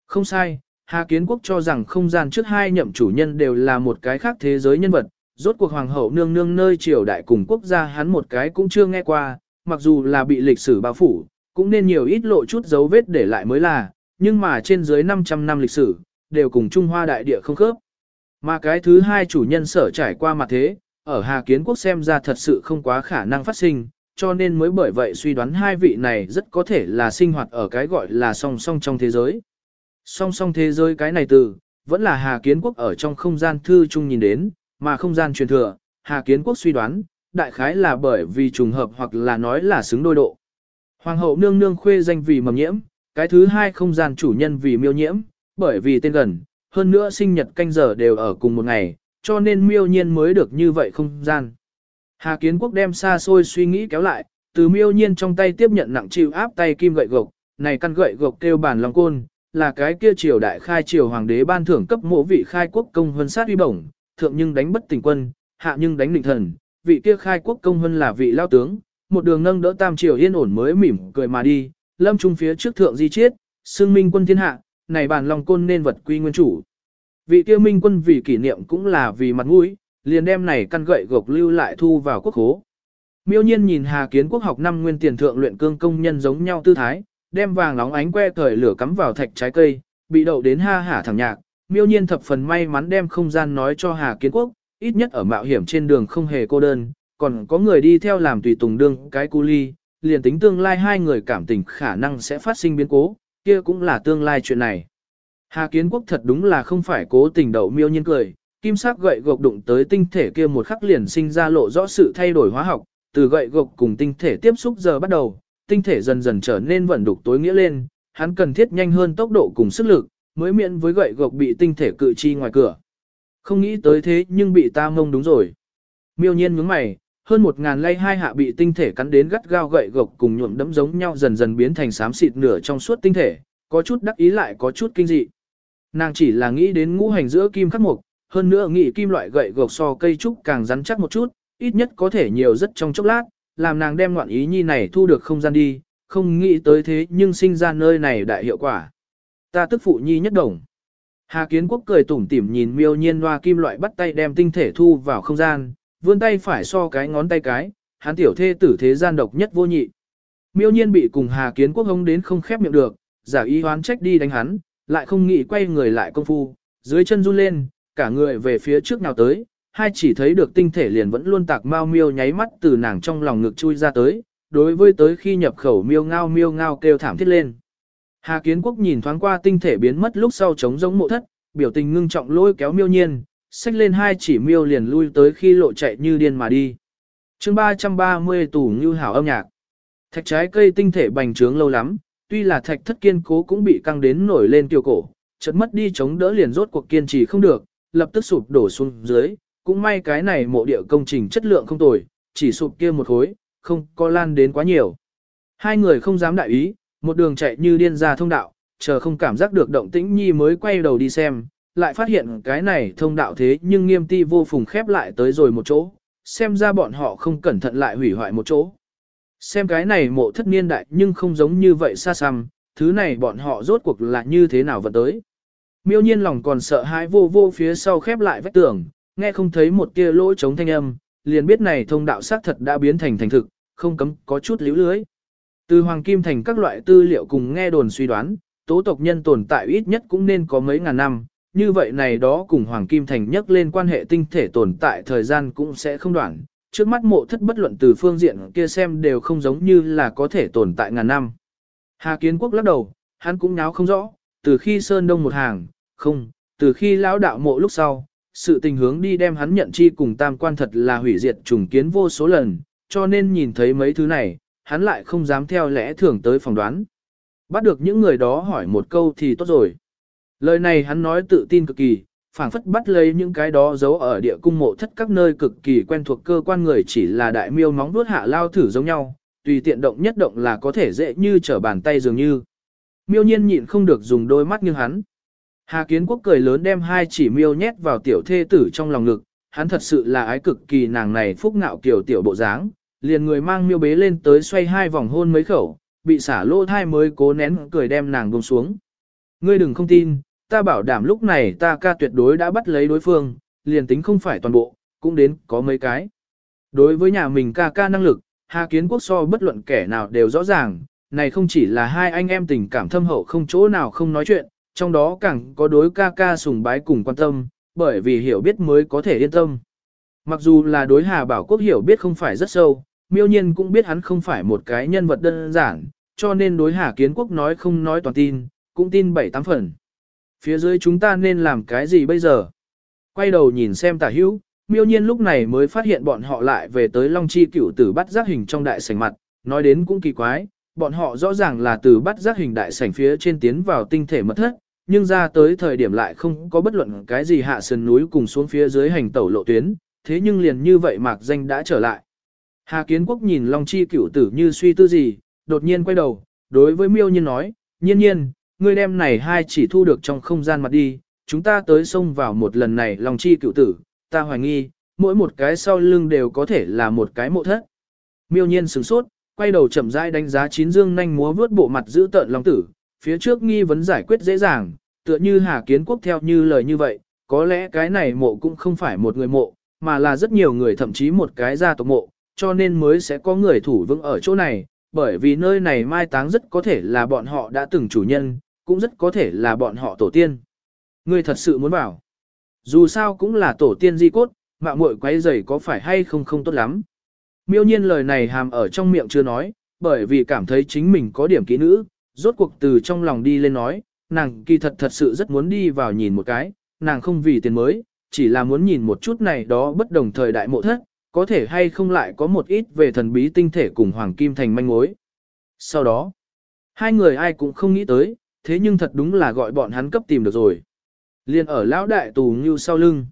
Không sai, Hà Kiến Quốc cho rằng không gian trước hai nhậm chủ nhân đều là một cái khác thế giới nhân vật, rốt cuộc hoàng hậu nương nương nơi triều đại cùng quốc gia hắn một cái cũng chưa nghe qua, mặc dù là bị lịch sử bao phủ, cũng nên nhiều ít lộ chút dấu vết để lại mới là, nhưng mà trên dưới 500 năm lịch sử, đều cùng Trung Hoa đại địa không khớp. Mà cái thứ hai chủ nhân sở trải qua mặt thế, ở Hà Kiến Quốc xem ra thật sự không quá khả năng phát sinh, cho nên mới bởi vậy suy đoán hai vị này rất có thể là sinh hoạt ở cái gọi là song song trong thế giới. Song song thế giới cái này từ, vẫn là Hà Kiến Quốc ở trong không gian thư chung nhìn đến, mà không gian truyền thừa, Hà Kiến Quốc suy đoán, đại khái là bởi vì trùng hợp hoặc là nói là xứng đôi độ. Hoàng hậu nương nương khuê danh vì mầm nhiễm, cái thứ hai không gian chủ nhân vì miêu nhiễm, bởi vì tên gần, hơn nữa sinh nhật canh giờ đều ở cùng một ngày, cho nên miêu nhiên mới được như vậy không gian. Hà Kiến Quốc đem xa xôi suy nghĩ kéo lại, từ miêu nhiên trong tay tiếp nhận nặng chịu áp tay kim gậy gộc, này căn gậy gộc kêu bản lòng côn, là cái kia triều đại khai triều hoàng đế ban thưởng cấp mộ vị khai quốc công huân sát uy bổng, thượng nhưng đánh bất tỉnh quân, hạ nhưng đánh định thần, vị kia khai quốc công hơn là vị lao tướng, một đường nâng đỡ tam triều yên ổn mới mỉm cười mà đi, lâm trung phía trước thượng di chiết, xương minh quân thiên hạ, này bản lòng côn nên vật quy nguyên chủ. Vị kia minh quân vì kỷ niệm cũng là vì mặt mũi, liền đem này căn gậy gộc lưu lại thu vào quốc khố. Miêu nhiên nhìn Hà Kiến Quốc học năm nguyên tiền thượng luyện cương công nhân giống nhau tư thái, đem vàng nóng ánh que thời lửa cắm vào thạch trái cây, bị đậu đến ha hả thẳng nhạc. Miêu nhiên thập phần may mắn đem không gian nói cho Hà Kiến Quốc, ít nhất ở mạo hiểm trên đường không hề cô đơn, còn có người đi theo làm tùy tùng đương cái cu ly, liền tính tương lai hai người cảm tình khả năng sẽ phát sinh biến cố, kia cũng là tương lai chuyện này. Hà Kiến Quốc thật đúng là không phải cố tình đậu miêu nhiên cười, kim sắc gậy gộc đụng tới tinh thể kia một khắc liền sinh ra lộ rõ sự thay đổi hóa học, từ gậy gộc cùng tinh thể tiếp xúc giờ bắt đầu, tinh thể dần dần trở nên vận đục tối nghĩa lên, hắn cần thiết nhanh hơn tốc độ cùng sức lực, mới miễn với gậy gộc bị tinh thể cự chi ngoài cửa. Không nghĩ tới thế nhưng bị ta mông đúng rồi. Miêu nhiên nhướng mày, hơn một ngàn lay hai hạ bị tinh thể cắn đến gắt gao gậy gộc cùng nhuộm đẫm giống nhau dần dần biến thành xám xịt nửa trong suốt tinh thể, Có chút đắc ý lại có chút kinh dị. Nàng chỉ là nghĩ đến ngũ hành giữa kim khắc mục, hơn nữa nghĩ kim loại gậy gộc so cây trúc càng rắn chắc một chút, ít nhất có thể nhiều rất trong chốc lát, làm nàng đem ngoạn ý nhi này thu được không gian đi, không nghĩ tới thế nhưng sinh ra nơi này đại hiệu quả. Ta tức phụ nhi nhất đồng. Hà Kiến Quốc cười tủm tỉm nhìn miêu nhiên hoa kim loại bắt tay đem tinh thể thu vào không gian, vươn tay phải so cái ngón tay cái, hắn tiểu thê tử thế gian độc nhất vô nhị. Miêu nhiên bị cùng Hà Kiến Quốc hống đến không khép miệng được, giả ý hoán trách đi đánh hắn, lại không nghĩ quay người lại công phu, dưới chân run lên, cả người về phía trước nào tới, hai chỉ thấy được tinh thể liền vẫn luôn tạc mau miêu nháy mắt từ nàng trong lòng ngực chui ra tới, đối với tới khi nhập khẩu miêu ngao miêu ngao kêu thảm thiết lên. Hà Kiến Quốc nhìn thoáng qua tinh thể biến mất lúc sau trống giống mộ thất, biểu tình ngưng trọng lôi kéo miêu nhiên, xách lên hai chỉ miêu liền lui tới khi lộ chạy như điên mà đi. chương 330 tủ như hảo âm nhạc. Thạch trái cây tinh thể bành trướng lâu lắm, tuy là thạch thất kiên cố cũng bị căng đến nổi lên tiêu cổ, chợt mất đi chống đỡ liền rốt cuộc kiên trì không được, lập tức sụp đổ xuống dưới, cũng may cái này mộ địa công trình chất lượng không tồi, chỉ sụp kia một khối, không có lan đến quá nhiều. Hai người không dám đại ý, một đường chạy như điên ra thông đạo, chờ không cảm giác được động tĩnh nhi mới quay đầu đi xem, lại phát hiện cái này thông đạo thế nhưng nghiêm ti vô phùng khép lại tới rồi một chỗ, xem ra bọn họ không cẩn thận lại hủy hoại một chỗ. Xem cái này mộ thất niên đại nhưng không giống như vậy xa xăm, thứ này bọn họ rốt cuộc là như thế nào vẫn tới. Miêu nhiên lòng còn sợ hãi vô vô phía sau khép lại vách tường, nghe không thấy một tia lỗ chống thanh âm, liền biết này thông đạo xác thật đã biến thành thành thực, không cấm có chút liễu lưới. Từ Hoàng Kim Thành các loại tư liệu cùng nghe đồn suy đoán, tố tộc nhân tồn tại ít nhất cũng nên có mấy ngàn năm, như vậy này đó cùng Hoàng Kim Thành nhắc lên quan hệ tinh thể tồn tại thời gian cũng sẽ không đoạn. Trước mắt mộ thất bất luận từ phương diện kia xem đều không giống như là có thể tồn tại ngàn năm. Hà Kiến Quốc lắc đầu, hắn cũng nháo không rõ, từ khi Sơn Đông một hàng, không, từ khi lão đạo mộ lúc sau, sự tình hướng đi đem hắn nhận chi cùng tam quan thật là hủy diệt trùng kiến vô số lần, cho nên nhìn thấy mấy thứ này, hắn lại không dám theo lẽ thường tới phỏng đoán. Bắt được những người đó hỏi một câu thì tốt rồi. Lời này hắn nói tự tin cực kỳ, phảng phất bắt lấy những cái đó giấu ở địa cung mộ thất các nơi cực kỳ quen thuộc cơ quan người chỉ là đại miêu móng vuốt hạ lao thử giống nhau, tùy tiện động nhất động là có thể dễ như trở bàn tay dường như. Miêu nhiên nhịn không được dùng đôi mắt như hắn. Hà Kiến Quốc cười lớn đem hai chỉ miêu nhét vào tiểu thê tử trong lòng ngực, hắn thật sự là ái cực kỳ nàng này phúc ngạo kiểu tiểu bộ dáng, liền người mang miêu bế lên tới xoay hai vòng hôn mấy khẩu, bị xả lô thai mới cố nén cười đem nàng buông xuống. Ngươi đừng không tin, ta bảo đảm lúc này ta ca tuyệt đối đã bắt lấy đối phương, liền tính không phải toàn bộ, cũng đến có mấy cái. Đối với nhà mình ca ca năng lực, Hà Kiến Quốc so bất luận kẻ nào đều rõ ràng, này không chỉ là hai anh em tình cảm thâm hậu không chỗ nào không nói chuyện, trong đó càng có đối ca ca sùng bái cùng quan tâm, bởi vì hiểu biết mới có thể yên tâm. Mặc dù là đối Hà Bảo Quốc hiểu biết không phải rất sâu, miêu nhiên cũng biết hắn không phải một cái nhân vật đơn giản, cho nên đối Hà Kiến Quốc nói không nói toàn tin, cũng tin bảy tám phần. Phía dưới chúng ta nên làm cái gì bây giờ? Quay đầu nhìn xem tả hữu, miêu nhiên lúc này mới phát hiện bọn họ lại về tới Long Chi cửu tử bắt giác hình trong đại sảnh mặt, nói đến cũng kỳ quái, bọn họ rõ ràng là từ bắt giác hình đại sảnh phía trên tiến vào tinh thể mật thất, nhưng ra tới thời điểm lại không có bất luận cái gì hạ sườn núi cùng xuống phía dưới hành tẩu lộ tuyến, thế nhưng liền như vậy mạc danh đã trở lại. Hà Kiến Quốc nhìn Long Chi cửu tử như suy tư gì, đột nhiên quay đầu, đối với miêu nhiên nói, nhiên nhiên, ngươi đem này hai chỉ thu được trong không gian mặt đi, chúng ta tới xông vào một lần này Long Chi cửu tử, ta hoài nghi, mỗi một cái sau lưng đều có thể là một cái mộ thất. Miêu nhiên sửng sốt, quay đầu chậm rãi đánh giá chín dương nhanh múa vướt bộ mặt giữ tợn Long tử, phía trước nghi vấn giải quyết dễ dàng, tựa như Hà Kiến Quốc theo như lời như vậy, có lẽ cái này mộ cũng không phải một người mộ, mà là rất nhiều người thậm chí một cái gia tộc mộ, cho nên mới sẽ có người thủ vững ở chỗ này, bởi vì nơi này mai táng rất có thể là bọn họ đã từng chủ nhân, cũng rất có thể là bọn họ tổ tiên. Ngươi thật sự muốn bảo. Dù sao cũng là tổ tiên di cốt, mạng muội quấy rầy có phải hay không không tốt lắm. Miêu nhiên lời này hàm ở trong miệng chưa nói, bởi vì cảm thấy chính mình có điểm kỹ nữ, rốt cuộc từ trong lòng đi lên nói, nàng kỳ thật thật sự rất muốn đi vào nhìn một cái, nàng không vì tiền mới, chỉ là muốn nhìn một chút này đó bất đồng thời đại mộ thất, có thể hay không lại có một ít về thần bí tinh thể cùng Hoàng Kim Thành manh mối. Sau đó, hai người ai cũng không nghĩ tới, thế nhưng thật đúng là gọi bọn hắn cấp tìm được rồi. Liên ở lão đại Tù Ngưu sau lưng.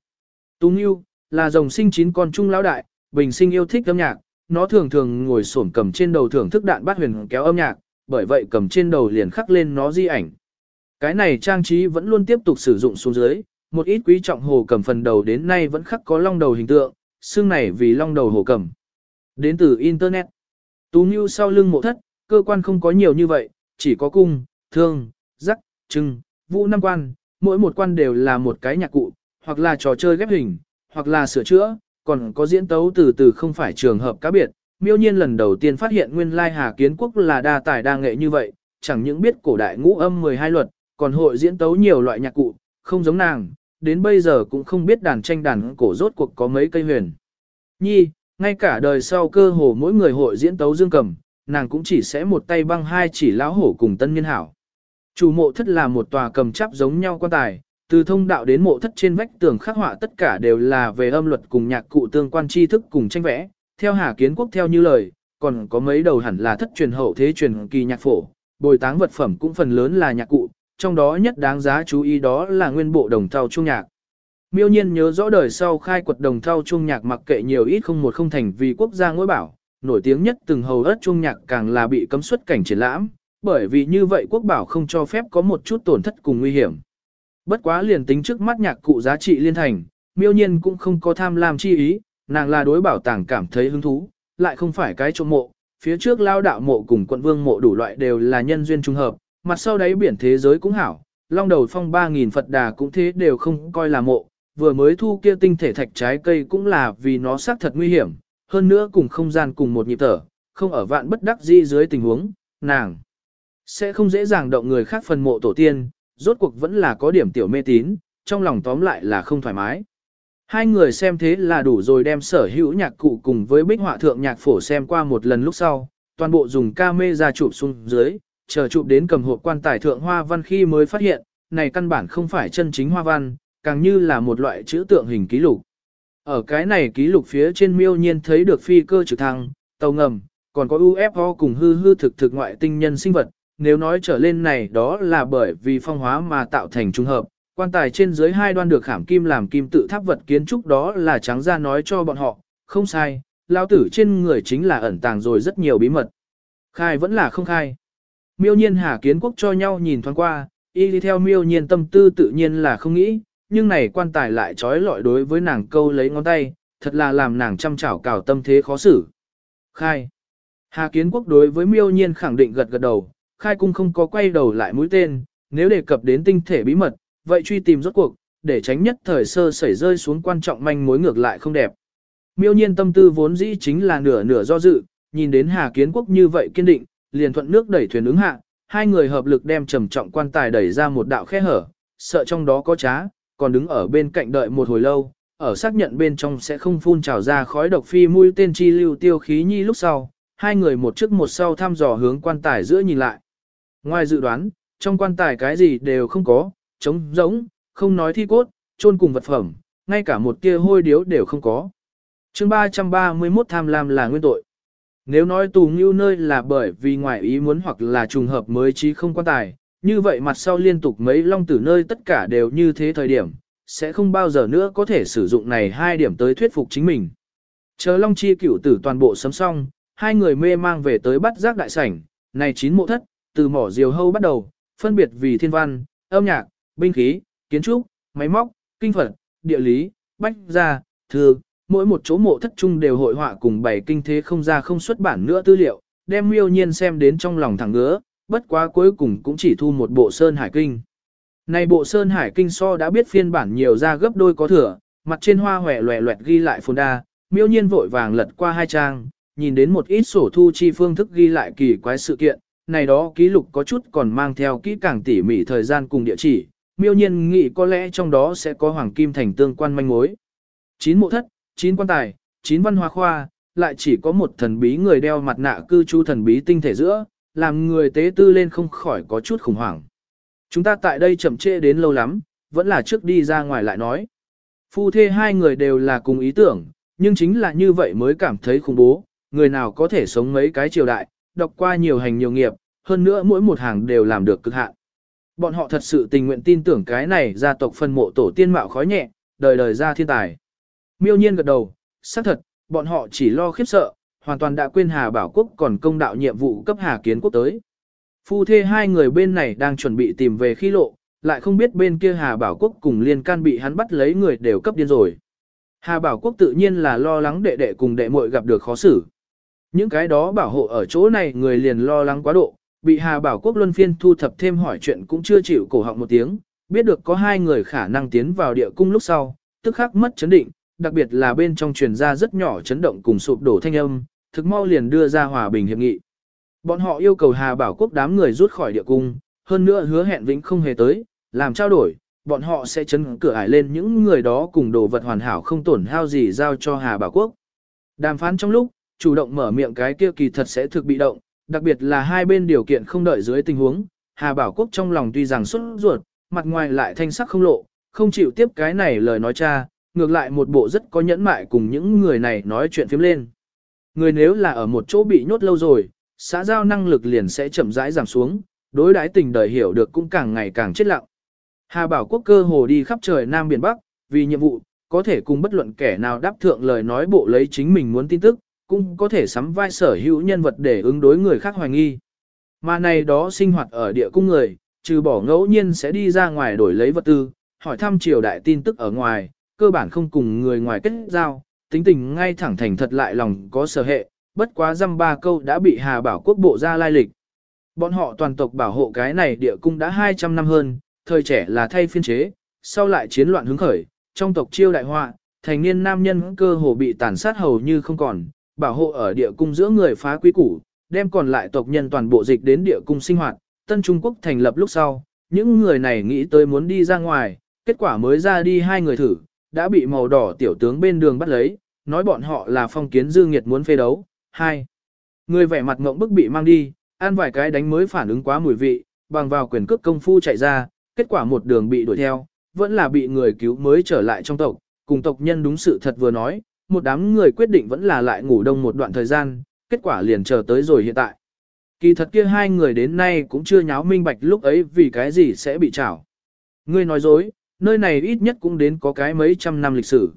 Tù Ngưu, là dòng sinh chín con trung lão đại, bình sinh yêu thích âm nhạc, nó thường thường ngồi xổm cầm trên đầu thưởng thức đạn bát huyền kéo âm nhạc, bởi vậy cầm trên đầu liền khắc lên nó di ảnh. Cái này trang trí vẫn luôn tiếp tục sử dụng xuống dưới, một ít quý trọng hồ cầm phần đầu đến nay vẫn khắc có long đầu hình tượng, xương này vì long đầu hổ cầm. Đến từ Internet. Tú như sau lưng mộ thất, cơ quan không có nhiều như vậy, chỉ có cung, thương, rắc, trưng, vũ năm quan, mỗi một quan đều là một cái nhạc cụ, hoặc là trò chơi ghép hình, hoặc là sửa chữa, còn có diễn tấu từ từ không phải trường hợp cá biệt. Miêu nhiên lần đầu tiên phát hiện nguyên lai Hà Kiến Quốc là đa tài đa nghệ như vậy, chẳng những biết cổ đại ngũ âm 12 luật, còn hội diễn tấu nhiều loại nhạc cụ, không giống nàng, đến bây giờ cũng không biết đàn tranh đàn cổ rốt cuộc có mấy cây huyền. Nhi, ngay cả đời sau cơ hồ mỗi người hội diễn tấu dương cầm, nàng cũng chỉ sẽ một tay băng hai chỉ lão hổ cùng tân nhân hảo. Chủ mộ thất là một tòa cầm chắp giống nhau quan tài, từ thông đạo đến mộ thất trên vách tường khắc họa tất cả đều là về âm luật cùng nhạc cụ tương quan tri thức cùng tranh vẽ, theo Hà Kiến Quốc theo như lời, còn có mấy đầu hẳn là thất truyền hậu thế truyền kỳ nhạc phổ, bồi táng vật phẩm cũng phần lớn là nhạc cụ, trong đó nhất đáng giá chú ý đó là nguyên bộ đồng thau trung nhạc. Miêu nhiên nhớ rõ đời sau khai quật đồng thau trung nhạc mặc kệ nhiều ít không một không thành vì quốc gia ngôi bảo, nổi tiếng nhất từng hầu ớt trung nhạc càng là bị cấm xuất cảnh triển lãm, bởi vì như vậy quốc bảo không cho phép có một chút tổn thất cùng nguy hiểm. Bất quá liền tính trước mắt nhạc cụ giá trị liên thành, miêu nhiên cũng không có tham lam chi ý, nàng là đối bảo tàng cảm thấy hứng thú, lại không phải cái trộm mộ, phía trước lao đạo mộ cùng quận vương mộ đủ loại đều là nhân duyên trùng hợp, mặt sau đáy biển thế giới cũng hảo, long đầu phong 3.000 Phật đà cũng thế đều không coi là mộ, vừa mới thu kia tinh thể thạch trái cây cũng là vì nó xác thật nguy hiểm, hơn nữa cùng không gian cùng một nhịp thở, không ở vạn bất đắc di dưới tình huống, nàng sẽ không dễ dàng động người khác phần mộ tổ tiên, rốt cuộc vẫn là có điểm tiểu mê tín, trong lòng tóm lại là không thoải mái. Hai người xem thế là đủ rồi đem sở hữu nhạc cụ cùng với bích họa thượng nhạc phổ xem qua một lần lúc sau, toàn bộ dùng ca mê ra chụp xuống dưới, chờ chụp đến cầm hộp quan tài thượng hoa văn khi mới phát hiện, này căn bản không phải chân chính hoa văn, càng như là một loại chữ tượng hình ký lục. Ở cái này ký lục phía trên miêu nhiên thấy được phi cơ trực thăng, tàu ngầm, còn có UFO cùng hư hư thực thực ngoại tinh nhân sinh vật, nếu nói trở lên này đó là bởi vì phong hóa mà tạo thành trung hợp, quan tài trên dưới hai đoan được khảm kim làm kim tự tháp vật kiến trúc đó là trắng ra nói cho bọn họ, không sai, lao tử trên người chính là ẩn tàng rồi rất nhiều bí mật. Khai vẫn là không khai. Miêu nhiên hà kiến quốc cho nhau nhìn thoáng qua, y đi theo miêu nhiên tâm tư tự nhiên là không nghĩ, nhưng này quan tài lại trói lọi đối với nàng câu lấy ngón tay, thật là làm nàng chăm chảo cào tâm thế khó xử. Khai. Hà kiến quốc đối với miêu nhiên khẳng định gật gật đầu, khai cung không có quay đầu lại mũi tên, nếu đề cập đến tinh thể bí mật, vậy truy tìm rốt cuộc, để tránh nhất thời sơ xảy rơi xuống quan trọng manh mối ngược lại không đẹp. Miêu nhiên tâm tư vốn dĩ chính là nửa nửa do dự, nhìn đến Hà Kiến Quốc như vậy kiên định, liền thuận nước đẩy thuyền ứng hạ, hai người hợp lực đem trầm trọng quan tài đẩy ra một đạo khe hở, sợ trong đó có trá, còn đứng ở bên cạnh đợi một hồi lâu, ở xác nhận bên trong sẽ không phun trào ra khói độc phi mũi tên chi lưu tiêu khí nhi lúc sau, hai người một trước một sau thăm dò hướng quan tài giữa nhìn lại. Ngoài dự đoán, trong quan tài cái gì đều không có, trống rỗng, không nói thi cốt, chôn cùng vật phẩm, ngay cả một tia hôi điếu đều không có. chương 331 tham lam là nguyên tội. Nếu nói tù ngưu nơi là bởi vì ngoại ý muốn hoặc là trùng hợp mới chí không quan tài, như vậy mặt sau liên tục mấy long tử nơi tất cả đều như thế thời điểm, sẽ không bao giờ nữa có thể sử dụng này hai điểm tới thuyết phục chính mình. Chờ long chi cửu tử toàn bộ sấm xong, hai người mê mang về tới bắt giác đại sảnh, này chín mộ thất, từ mỏ diều hâu bắt đầu, phân biệt vì thiên văn, âm nhạc, binh khí, kiến trúc, máy móc, kinh phật, địa lý, bách gia, thư, mỗi một chỗ mộ thất trung đều hội họa cùng bảy kinh thế không ra không xuất bản nữa tư liệu, đem miêu nhiên xem đến trong lòng thẳng ngứa, bất quá cuối cùng cũng chỉ thu một bộ Sơn Hải Kinh. Này bộ Sơn Hải Kinh so đã biết phiên bản nhiều ra gấp đôi có thừa, mặt trên hoa hòe loẹ loẹt ghi lại phồn đa, miêu nhiên vội vàng lật qua hai trang, nhìn đến một ít sổ thu chi phương thức ghi lại kỳ quái sự kiện, này đó ký lục có chút còn mang theo kỹ càng tỉ mỉ thời gian cùng địa chỉ, miêu nhiên nghĩ có lẽ trong đó sẽ có hoàng kim thành tương quan manh mối. Chín mộ thất, chín quan tài, chín văn hóa khoa, lại chỉ có một thần bí người đeo mặt nạ cư trú thần bí tinh thể giữa, làm người tế tư lên không khỏi có chút khủng hoảng. Chúng ta tại đây chậm trễ đến lâu lắm, vẫn là trước đi ra ngoài lại nói. Phu thê hai người đều là cùng ý tưởng, nhưng chính là như vậy mới cảm thấy khủng bố, người nào có thể sống mấy cái triều đại, đọc qua nhiều hành nhiều nghiệp, hơn nữa mỗi một hàng đều làm được cực hạn. Bọn họ thật sự tình nguyện tin tưởng cái này gia tộc phân mộ tổ tiên mạo khói nhẹ, đời đời ra thiên tài. Miêu nhiên gật đầu, xác thật, bọn họ chỉ lo khiếp sợ, hoàn toàn đã quên Hà Bảo Quốc còn công đạo nhiệm vụ cấp Hà Kiến Quốc tới. Phu thê hai người bên này đang chuẩn bị tìm về khi lộ, lại không biết bên kia Hà Bảo Quốc cùng liên can bị hắn bắt lấy người đều cấp điên rồi. Hà Bảo Quốc tự nhiên là lo lắng đệ đệ cùng đệ muội gặp được khó xử. Những cái đó bảo hộ ở chỗ này người liền lo lắng quá độ, bị Hà Bảo Quốc luân phiên thu thập thêm hỏi chuyện cũng chưa chịu cổ họng một tiếng, biết được có hai người khả năng tiến vào địa cung lúc sau, tức khắc mất chấn định, đặc biệt là bên trong truyền ra rất nhỏ chấn động cùng sụp đổ thanh âm, thực mau liền đưa ra hòa bình hiệp nghị. Bọn họ yêu cầu Hà Bảo Quốc đám người rút khỏi địa cung, hơn nữa hứa hẹn vĩnh không hề tới, làm trao đổi, bọn họ sẽ chấn cửa ải lên những người đó cùng đồ vật hoàn hảo không tổn hao gì giao cho Hà Bảo Quốc. Đàm phán trong lúc, chủ động mở miệng cái kia kỳ thật sẽ thực bị động, đặc biệt là hai bên điều kiện không đợi dưới tình huống, Hà Bảo Quốc trong lòng tuy rằng xuất ruột, mặt ngoài lại thanh sắc không lộ, không chịu tiếp cái này lời nói cha, ngược lại một bộ rất có nhẫn mại cùng những người này nói chuyện phím lên. Người nếu là ở một chỗ bị nhốt lâu rồi, xã giao năng lực liền sẽ chậm rãi giảm xuống, đối đãi tình đời hiểu được cũng càng ngày càng chết lặng. Hà Bảo Quốc cơ hồ đi khắp trời Nam Biển Bắc, vì nhiệm vụ, có thể cùng bất luận kẻ nào đáp thượng lời nói bộ lấy chính mình muốn tin tức, cũng có thể sắm vai sở hữu nhân vật để ứng đối người khác hoài nghi. Mà này đó sinh hoạt ở địa cung người, trừ bỏ ngẫu nhiên sẽ đi ra ngoài đổi lấy vật tư, hỏi thăm triều đại tin tức ở ngoài, cơ bản không cùng người ngoài kết giao, tính tình ngay thẳng thành thật lại lòng có sở hệ, bất quá dăm ba câu đã bị Hà Bảo Quốc bộ ra lai lịch. Bọn họ toàn tộc bảo hộ cái này địa cung đã 200 năm hơn, thời trẻ là thay phiên chế, sau lại chiến loạn hứng khởi, trong tộc chiêu đại họa, thành niên nam nhân cơ hồ bị tàn sát hầu như không còn, bảo hộ ở địa cung giữa người phá quý củ, đem còn lại tộc nhân toàn bộ dịch đến địa cung sinh hoạt, Tân Trung Quốc thành lập lúc sau, những người này nghĩ tới muốn đi ra ngoài, kết quả mới ra đi hai người thử, đã bị màu đỏ tiểu tướng bên đường bắt lấy, nói bọn họ là phong kiến dư nghiệt muốn phê đấu. Hai, người vẻ mặt ngộng bức bị mang đi, ăn vài cái đánh mới phản ứng quá mùi vị, bằng vào quyền cước công phu chạy ra, kết quả một đường bị đuổi theo, vẫn là bị người cứu mới trở lại trong tộc, cùng tộc nhân đúng sự thật vừa nói, một đám người quyết định vẫn là lại ngủ đông một đoạn thời gian, kết quả liền chờ tới rồi hiện tại. Kỳ thật kia hai người đến nay cũng chưa nháo minh bạch lúc ấy vì cái gì sẽ bị trảo. Ngươi nói dối, nơi này ít nhất cũng đến có cái mấy trăm năm lịch sử.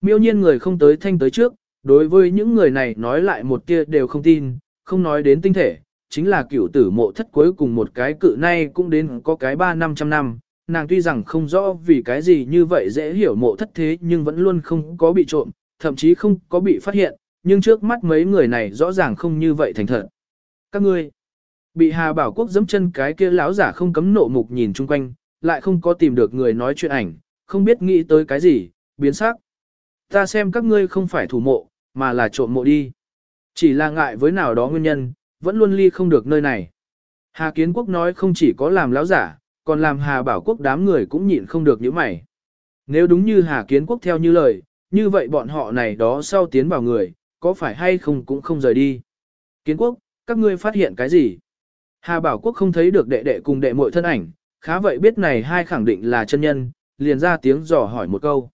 Miêu nhiên người không tới thanh tới trước, đối với những người này nói lại một kia đều không tin, không nói đến tinh thể, chính là cửu tử mộ thất cuối cùng một cái cự nay cũng đến có cái ba năm trăm năm. Nàng tuy rằng không rõ vì cái gì như vậy dễ hiểu mộ thất thế nhưng vẫn luôn không có bị trộm, thậm chí không có bị phát hiện, nhưng trước mắt mấy người này rõ ràng không như vậy thành thật. Các ngươi, bị Hà Bảo Quốc giẫm chân cái kia lão giả không cấm nộ mục nhìn chung quanh, lại không có tìm được người nói chuyện ảnh, không biết nghĩ tới cái gì, biến sắc. Ta xem các ngươi không phải thủ mộ, mà là trộm mộ đi. Chỉ là ngại với nào đó nguyên nhân, vẫn luôn ly không được nơi này. Hà Kiến Quốc nói không chỉ có làm lão giả, còn làm Hà Bảo Quốc đám người cũng nhịn không được những mày. Nếu đúng như Hà Kiến Quốc theo như lời, như vậy bọn họ này đó sau tiến vào người, có phải hay không cũng không rời đi. Kiến Quốc, các ngươi phát hiện cái gì? Hà Bảo Quốc không thấy được đệ đệ cùng đệ muội thân ảnh, khá vậy biết này hai khẳng định là chân nhân, liền ra tiếng dò hỏi một câu.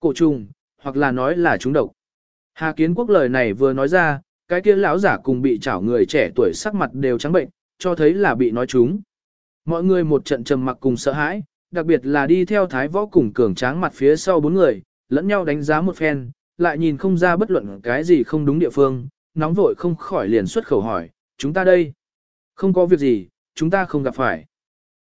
Cổ trùng, hoặc là nói là chúng độc. Hà Kiến Quốc lời này vừa nói ra, cái kia lão giả cùng bị chảo người trẻ tuổi sắc mặt đều trắng bệnh, cho thấy là bị nói trúng. Mọi người một trận trầm mặc cùng sợ hãi, đặc biệt là đi theo thái võ cùng cường tráng mặt phía sau bốn người, lẫn nhau đánh giá một phen, lại nhìn không ra bất luận cái gì không đúng địa phương, nóng vội không khỏi liền xuất khẩu hỏi, chúng ta đây. Không có việc gì, chúng ta không gặp phải.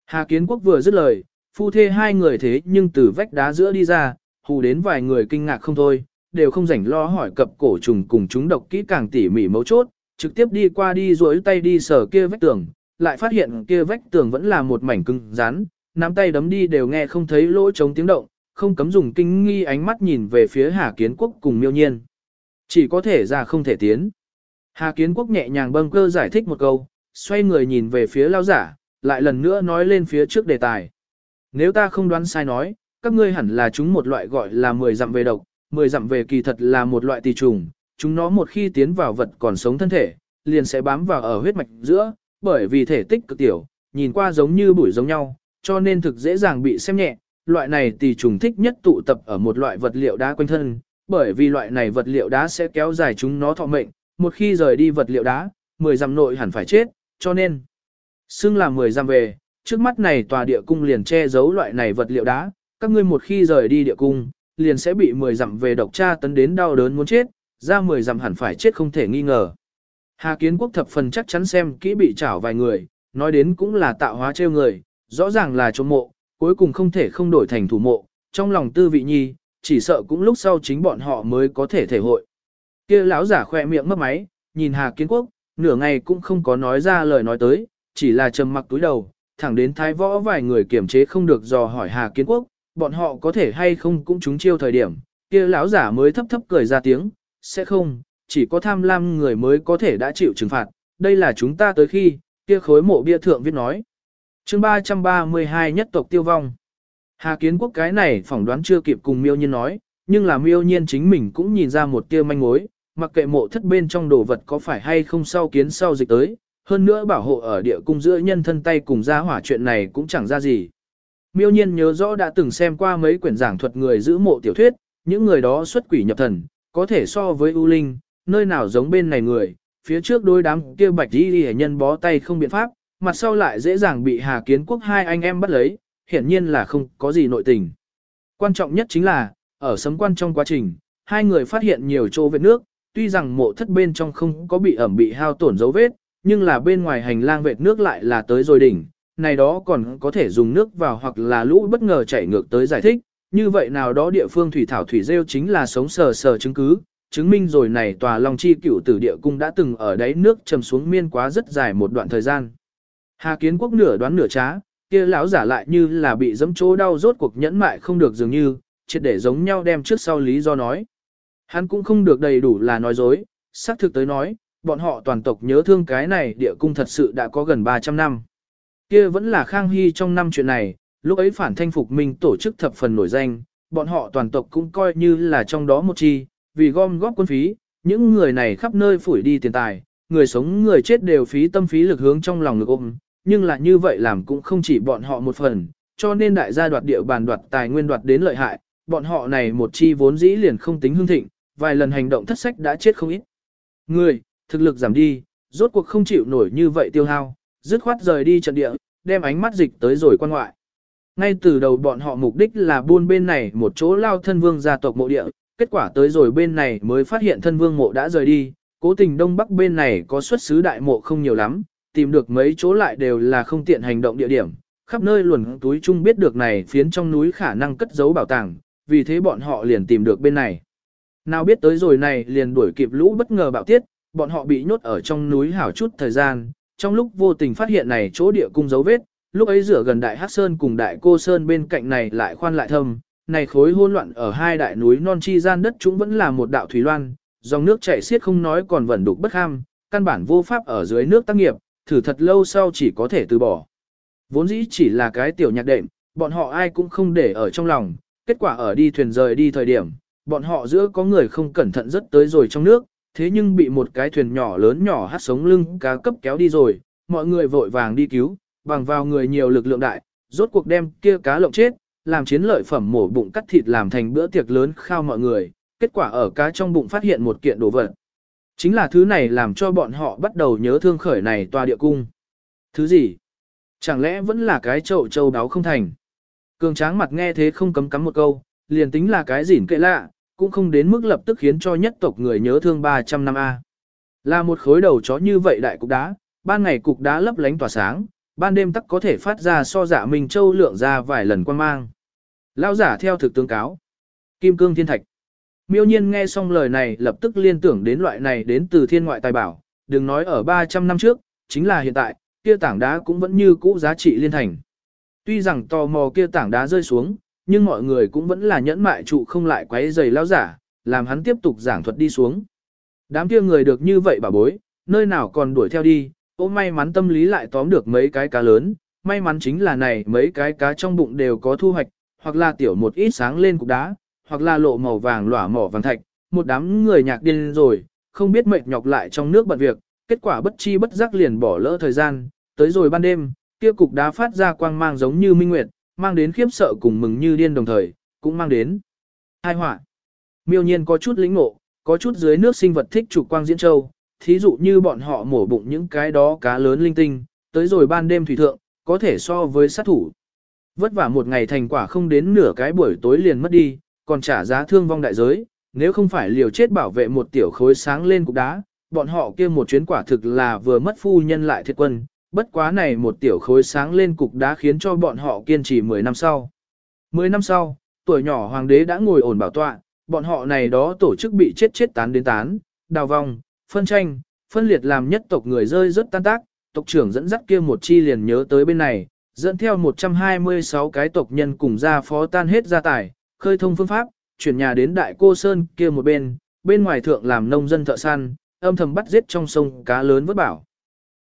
Hà Kiến Quốc vừa dứt lời, phu thê hai người thế nhưng từ vách đá giữa đi ra, hù đến vài người kinh ngạc không thôi, đều không rảnh lo hỏi cập cổ trùng cùng chúng độc kỹ càng tỉ mỉ mấu chốt, trực tiếp đi qua đi duỗi tay đi sờ kia vách tường, lại phát hiện kia vách tường vẫn là một mảnh cứng rắn, nắm tay đấm đi đều nghe không thấy lỗ trống tiếng động, không cấm dùng kinh nghi ánh mắt nhìn về phía Hà Kiến Quốc cùng miêu nhiên. Chỉ có thể ra không thể tiến. Hà Kiến Quốc nhẹ nhàng bâng cơ giải thích một câu, xoay người nhìn về phía lao giả, lại lần nữa nói lên phía trước đề tài. Nếu ta không đoán sai nói, các ngươi hẳn là chúng một loại gọi là 10 dặm về độc, 10 dặm về kỳ thật là một loại tỳ trùng, chúng nó một khi tiến vào vật còn sống thân thể, liền sẽ bám vào ở huyết mạch giữa, bởi vì thể tích cực tiểu, nhìn qua giống như bụi giống nhau, cho nên thực dễ dàng bị xem nhẹ. Loại này tỳ trùng thích nhất tụ tập ở một loại vật liệu đá quanh thân, bởi vì loại này vật liệu đá sẽ kéo dài chúng nó thọ mệnh, một khi rời đi vật liệu đá, 10 dặm nội hẳn phải chết, cho nên xưng là 10 dặm về, trước mắt này tòa địa cung liền che giấu loại này vật liệu đá, các ngươi một khi rời đi địa cung, liền sẽ bị 10 dặm về độc tra tấn đến đau đớn muốn chết, ra 10 dặm hẳn phải chết không thể nghi ngờ. Hà Kiến Quốc thập phần chắc chắn xem kỹ bị chảo vài người, nói đến cũng là tạo hóa trêu người, rõ ràng là trộm mộ, cuối cùng không thể không đổi thành thủ mộ, trong lòng tư vị nhi, chỉ sợ cũng lúc sau chính bọn họ mới có thể thể hội. Kia lão giả khỏe miệng mấp máy, nhìn Hà Kiến Quốc, nửa ngày cũng không có nói ra lời nói tới, chỉ là trầm mặc túi đầu, thẳng đến thái võ vài người kiểm chế không được dò hỏi Hà Kiến Quốc, bọn họ có thể hay không cũng trúng chiêu thời điểm, kia lão giả mới thấp thấp cười ra tiếng, sẽ không, chỉ có tham lam người mới có thể đã chịu trừng phạt, đây là chúng ta tới khi, kia khối mộ bia thượng viết nói. chương 332 nhất tộc tiêu vong. Hà Kiến Quốc cái này phỏng đoán chưa kịp cùng miêu nhiên nói, nhưng là miêu nhiên chính mình cũng nhìn ra một tia manh mối, mặc kệ mộ thất bên trong đồ vật có phải hay không sau kiến sau dịch tới, hơn nữa bảo hộ ở địa cung giữa nhân thân tay cùng ra hỏa chuyện này cũng chẳng ra gì. Miêu nhiên nhớ rõ đã từng xem qua mấy quyển giảng thuật người giữ mộ tiểu thuyết, những người đó xuất quỷ nhập thần, có thể so với U Linh, nơi nào giống bên này người, phía trước đối đám kia bạch đi hệ nhân bó tay không biện pháp, mặt sau lại dễ dàng bị Hà Kiến Quốc hai anh em bắt lấy, hiển nhiên là không có gì nội tình. Quan trọng nhất chính là, ở sấm quan trong quá trình, hai người phát hiện nhiều chỗ vết nước, tuy rằng mộ thất bên trong không có bị ẩm bị hao tổn dấu vết, nhưng là bên ngoài hành lang vệt nước lại là tới rồi đỉnh, này đó còn có thể dùng nước vào hoặc là lũ bất ngờ chảy ngược tới giải thích, như vậy nào đó địa phương thủy thảo thủy rêu chính là sống sờ sờ chứng cứ, chứng minh rồi này tòa Long Chi cựu tử địa cung đã từng ở đáy nước trầm xuống miên quá rất dài một đoạn thời gian. Hà Kiến Quốc nửa đoán nửa trá, kia lão giả lại như là bị dẫm chỗ đau rốt cuộc nhẫn mại không được dường như, triệt để giống nhau đem trước sau lý do nói. Hắn cũng không được đầy đủ là nói dối, xác thực tới nói, bọn họ toàn tộc nhớ thương cái này địa cung thật sự đã có gần 300 năm. Kia vẫn là Khang Hy trong năm chuyện này, lúc ấy phản thanh phục minh tổ chức thập phần nổi danh, bọn họ toàn tộc cũng coi như là trong đó một chi, vì gom góp quân phí, những người này khắp nơi phủi đi tiền tài, người sống người chết đều phí tâm phí lực hướng trong lòng ngực ôm, nhưng là như vậy làm cũng không chỉ bọn họ một phần, cho nên đại gia đoạt địa bàn đoạt tài nguyên đoạt đến lợi hại, bọn họ này một chi vốn dĩ liền không tính hương thịnh, vài lần hành động thất sách đã chết không ít. Người, thực lực giảm đi, rốt cuộc không chịu nổi như vậy tiêu hao, dứt khoát rời đi trận địa, đem ánh mắt dịch tới rồi quan ngoại. Ngay từ đầu bọn họ mục đích là buôn bên này một chỗ lao thân vương gia tộc mộ địa, kết quả tới rồi bên này mới phát hiện thân vương mộ đã rời đi, cố tình đông bắc bên này có xuất xứ đại mộ không nhiều lắm, tìm được mấy chỗ lại đều là không tiện hành động địa điểm, khắp nơi luồn túi chung biết được này phiến trong núi khả năng cất giấu bảo tàng, vì thế bọn họ liền tìm được bên này. Nào biết tới rồi này liền đuổi kịp lũ bất ngờ bạo tiết, bọn họ bị nhốt ở trong núi hảo chút thời gian, trong lúc vô tình phát hiện này chỗ địa cung dấu vết, lúc ấy rửa gần đại hát sơn cùng đại cô sơn bên cạnh này lại khoan lại thâm, này khối hỗn loạn ở hai đại núi non chi gian đất chúng vẫn là một đạo thủy loan, dòng nước chảy xiết không nói còn vẫn đục bất ham, căn bản vô pháp ở dưới nước tác nghiệp, thử thật lâu sau chỉ có thể từ bỏ. Vốn dĩ chỉ là cái tiểu nhạc đệm, bọn họ ai cũng không để ở trong lòng, kết quả ở đi thuyền rời đi thời điểm, bọn họ giữa có người không cẩn thận rất tới rồi trong nước, thế nhưng bị một cái thuyền nhỏ lớn nhỏ hát sống lưng cá cấp kéo đi rồi, mọi người vội vàng đi cứu, bằng vào người nhiều lực lượng đại, rốt cuộc đem kia cá lộng chết, làm chiến lợi phẩm mổ bụng cắt thịt làm thành bữa tiệc lớn khao mọi người, kết quả ở cá trong bụng phát hiện một kiện đồ vật. Chính là thứ này làm cho bọn họ bắt đầu nhớ thương khởi này tòa địa cung. Thứ gì? Chẳng lẽ vẫn là cái chậu châu đáo không thành? Cường tráng mặt nghe thế không cấm cắm một câu, liền tính là cái gỉn kệ lạ, cũng không đến mức lập tức khiến cho nhất tộc người nhớ thương 300 năm A. Là một khối đầu chó như vậy đại cục đá, ban ngày cục đá lấp lánh tỏa sáng, ban đêm tắc có thể phát ra so dạ mình Châu lượng ra vài lần quan mang. Lao giả theo thực tướng cáo. Kim cương thiên thạch. Miêu nhiên nghe xong lời này lập tức liên tưởng đến loại này đến từ thiên ngoại tài bảo, đừng nói ở 300 năm trước, chính là hiện tại, kia tảng đá cũng vẫn như cũ giá trị liên thành. Tuy rằng tò mò kia tảng đá rơi xuống, nhưng mọi người cũng vẫn là nhẫn mại trụ không lại quấy giày lao giả, làm hắn tiếp tục giảng thuật đi xuống. Đám kia người được như vậy bà bối, nơi nào còn đuổi theo đi, ô may mắn tâm lý lại tóm được mấy cái cá lớn, may mắn chính là này mấy cái cá trong bụng đều có thu hoạch, hoặc là tiểu một ít sáng lên cục đá, hoặc là lộ màu vàng lỏa mỏ vàng thạch, một đám người nhạc điên rồi, không biết mệt nhọc lại trong nước bận việc, kết quả bất chi bất giác liền bỏ lỡ thời gian, tới rồi ban đêm, kia cục đá phát ra quang mang giống như minh nguyệt, mang đến khiếp sợ cùng mừng như điên đồng thời, cũng mang đến hai họa. Miêu nhiên có chút lĩnh ngộ, có chút dưới nước sinh vật thích trục quang diễn châu, thí dụ như bọn họ mổ bụng những cái đó cá lớn linh tinh, tới rồi ban đêm thủy thượng, có thể so với sát thủ. Vất vả một ngày thành quả không đến nửa cái buổi tối liền mất đi, còn trả giá thương vong đại giới, nếu không phải liều chết bảo vệ một tiểu khối sáng lên cục đá, bọn họ kia một chuyến quả thực là vừa mất phu nhân lại thiệt quân, bất quá này một tiểu khối sáng lên cục đá khiến cho bọn họ kiên trì 10 năm sau. 10 năm sau, tuổi nhỏ hoàng đế đã ngồi ổn bảo tọa, bọn họ này đó tổ chức bị chết chết tán đến tán, đào vong, phân tranh, phân liệt làm nhất tộc người rơi rất tan tác, tộc trưởng dẫn dắt kia một chi liền nhớ tới bên này, dẫn theo 126 cái tộc nhân cùng ra phó tan hết gia tài, khơi thông phương pháp, chuyển nhà đến đại cô sơn kia một bên, bên ngoài thượng làm nông dân thợ săn, âm thầm bắt giết trong sông cá lớn vớt bảo.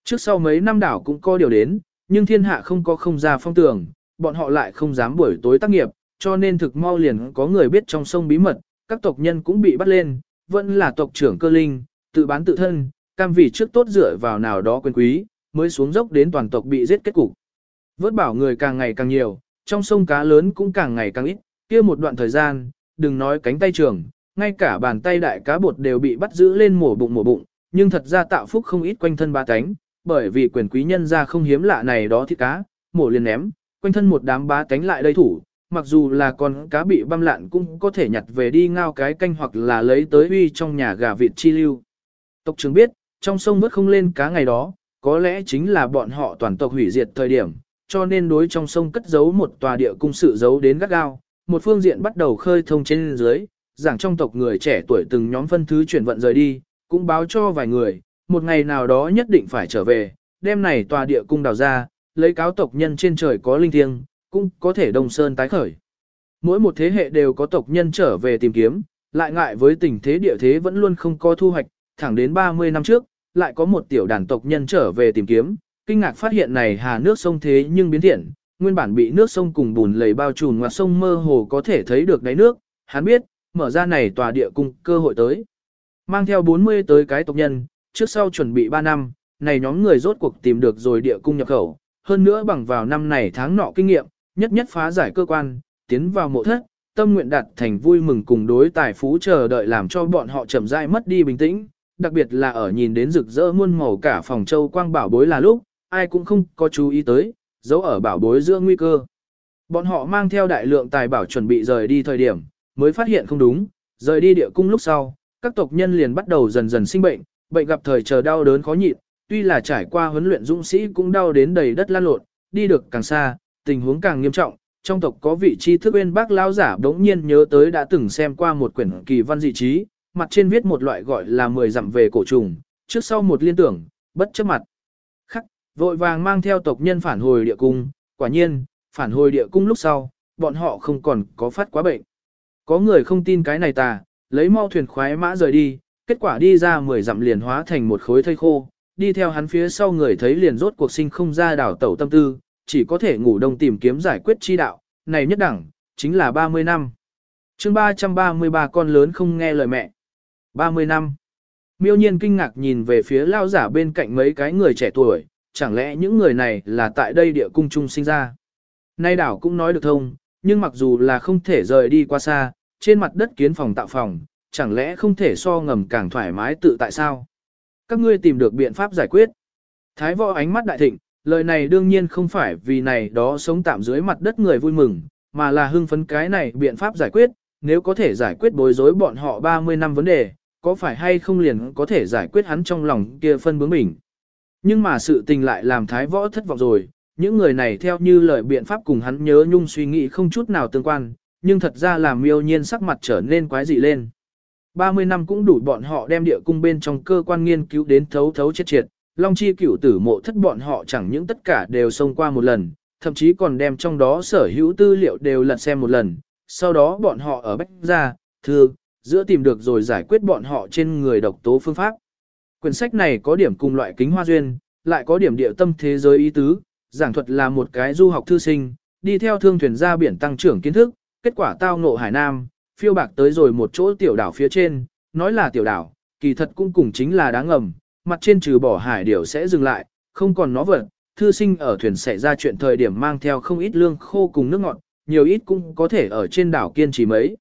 Trước sau mấy năm đảo cũng có điều đến, nhưng thiên hạ không có không ra phong tường, bọn họ lại không dám buổi tối tác nghiệp, cho nên thực mau liền có người biết trong sông bí mật, các tộc nhân cũng bị bắt lên, vẫn là tộc trưởng cơ linh, tự bán tự thân, cam vì trước tốt dựa vào nào đó quyền quý, mới xuống dốc đến toàn tộc bị giết kết cục. Vớt bảo người càng ngày càng nhiều, trong sông cá lớn cũng càng ngày càng ít, kia một đoạn thời gian, đừng nói cánh tay trường, ngay cả bàn tay đại cá bột đều bị bắt giữ lên mổ bụng mổ bụng, nhưng thật ra tạo phúc không ít quanh thân ba cánh, bởi vì quyền quý nhân ra không hiếm lạ này đó thịt cá, mổ liền ném, quanh thân một đám bá cánh lại đây thủ, mặc dù là con cá bị băm lạn cũng có thể nhặt về đi ngao cái canh hoặc là lấy tới uy trong nhà gà vịt chi lưu. Tộc trưởng biết, trong sông vớt không lên cá ngày đó, có lẽ chính là bọn họ toàn tộc hủy diệt thời điểm, cho nên đối trong sông cất giấu một tòa địa cung sự giấu đến gắt gao, một phương diện bắt đầu khơi thông trên dưới, giảng trong tộc người trẻ tuổi từng nhóm phân thứ chuyển vận rời đi, cũng báo cho vài người, một ngày nào đó nhất định phải trở về, đêm này tòa địa cung đào ra, lấy cáo tộc nhân trên trời có linh thiêng, cũng có thể đồng sơn tái khởi. Mỗi một thế hệ đều có tộc nhân trở về tìm kiếm, lại ngại với tình thế địa thế vẫn luôn không có thu hoạch, thẳng đến 30 năm trước, lại có một tiểu đàn tộc nhân trở về tìm kiếm, kinh ngạc phát hiện này hà nước sông thế nhưng biến thiện, nguyên bản bị nước sông cùng bùn lầy bao trùm ngoặt sông mơ hồ có thể thấy được đáy nước, hắn biết, mở ra này tòa địa cung cơ hội tới. Mang theo 40 tới cái tộc nhân, trước sau chuẩn bị 3 năm, này nhóm người rốt cuộc tìm được rồi địa cung nhập khẩu, hơn nữa bằng vào năm này tháng nọ kinh nghiệm, nhất nhất phá giải cơ quan, tiến vào mộ thất, tâm nguyện đạt thành vui mừng cùng đối tài phú chờ đợi làm cho bọn họ chậm rãi mất đi bình tĩnh, đặc biệt là ở nhìn đến rực rỡ muôn màu cả phòng châu quang bảo bối là lúc, ai cũng không có chú ý tới, giấu ở bảo bối giữa nguy cơ. Bọn họ mang theo đại lượng tài bảo chuẩn bị rời đi thời điểm, mới phát hiện không đúng, rời đi địa cung lúc sau, các tộc nhân liền bắt đầu dần dần sinh bệnh, bệnh gặp thời chờ đau đớn khó nhịn, tuy là trải qua huấn luyện dũng sĩ cũng đau đến đầy đất lan lộn, đi được càng xa, tình huống càng nghiêm trọng. Trong tộc có vị tri thức bên bác lão giả đống nhiên nhớ tới đã từng xem qua một quyển kỳ văn dị trí, mặt trên viết một loại gọi là mười dặm về cổ trùng, trước sau một liên tưởng, bất chấp mặt. Khắc, vội vàng mang theo tộc nhân phản hồi địa cung, quả nhiên, phản hồi địa cung lúc sau, bọn họ không còn có phát quá bệnh. Có người không tin cái này tà, lấy mau thuyền khoái mã rời đi, kết quả đi ra mười dặm liền hóa thành một khối thây khô, đi theo hắn phía sau người thấy liền rốt cuộc sinh không ra đảo tẩu tâm tư, chỉ có thể ngủ đông tìm kiếm giải quyết chi đạo, này nhất đẳng, chính là 30 năm. chương 333 con lớn không nghe lời mẹ. 30 năm. Miêu nhiên kinh ngạc nhìn về phía lao giả bên cạnh mấy cái người trẻ tuổi, chẳng lẽ những người này là tại đây địa cung trung sinh ra. Nay đảo cũng nói được thông, nhưng mặc dù là không thể rời đi qua xa, trên mặt đất kiến phòng tạo phòng, chẳng lẽ không thể so ngầm càng thoải mái tự tại sao? Các ngươi tìm được biện pháp giải quyết. Thái võ ánh mắt đại thịnh, lời này đương nhiên không phải vì này đó sống tạm dưới mặt đất người vui mừng, mà là hưng phấn cái này biện pháp giải quyết, nếu có thể giải quyết bối rối bọn họ 30 năm vấn đề, có phải hay không liền có thể giải quyết hắn trong lòng kia phân bướng mình. Nhưng mà sự tình lại làm thái võ thất vọng rồi, những người này theo như lời biện pháp cùng hắn nhớ nhung suy nghĩ không chút nào tương quan, nhưng thật ra làm miêu nhiên sắc mặt trở nên quái dị lên. 30 năm cũng đủ bọn họ đem địa cung bên trong cơ quan nghiên cứu đến thấu thấu chết triệt, Long Chi cửu tử mộ thất bọn họ chẳng những tất cả đều xông qua một lần, thậm chí còn đem trong đó sở hữu tư liệu đều lật xem một lần, sau đó bọn họ ở bách ra, thư, giữa tìm được rồi giải quyết bọn họ trên người độc tố phương pháp. Quyển sách này có điểm cùng loại kính hoa duyên, lại có điểm địa tâm thế giới ý tứ, giảng thuật là một cái du học thư sinh, đi theo thương thuyền ra biển tăng trưởng kiến thức, kết quả tao ngộ Hải Nam, phiêu bạc tới rồi một chỗ tiểu đảo phía trên, nói là tiểu đảo, kỳ thật cũng cùng chính là đáng ngầm, mặt trên trừ bỏ hải điểu sẽ dừng lại, không còn nó vật, thư sinh ở thuyền xảy ra chuyện thời điểm mang theo không ít lương khô cùng nước ngọt, nhiều ít cũng có thể ở trên đảo kiên trì mấy.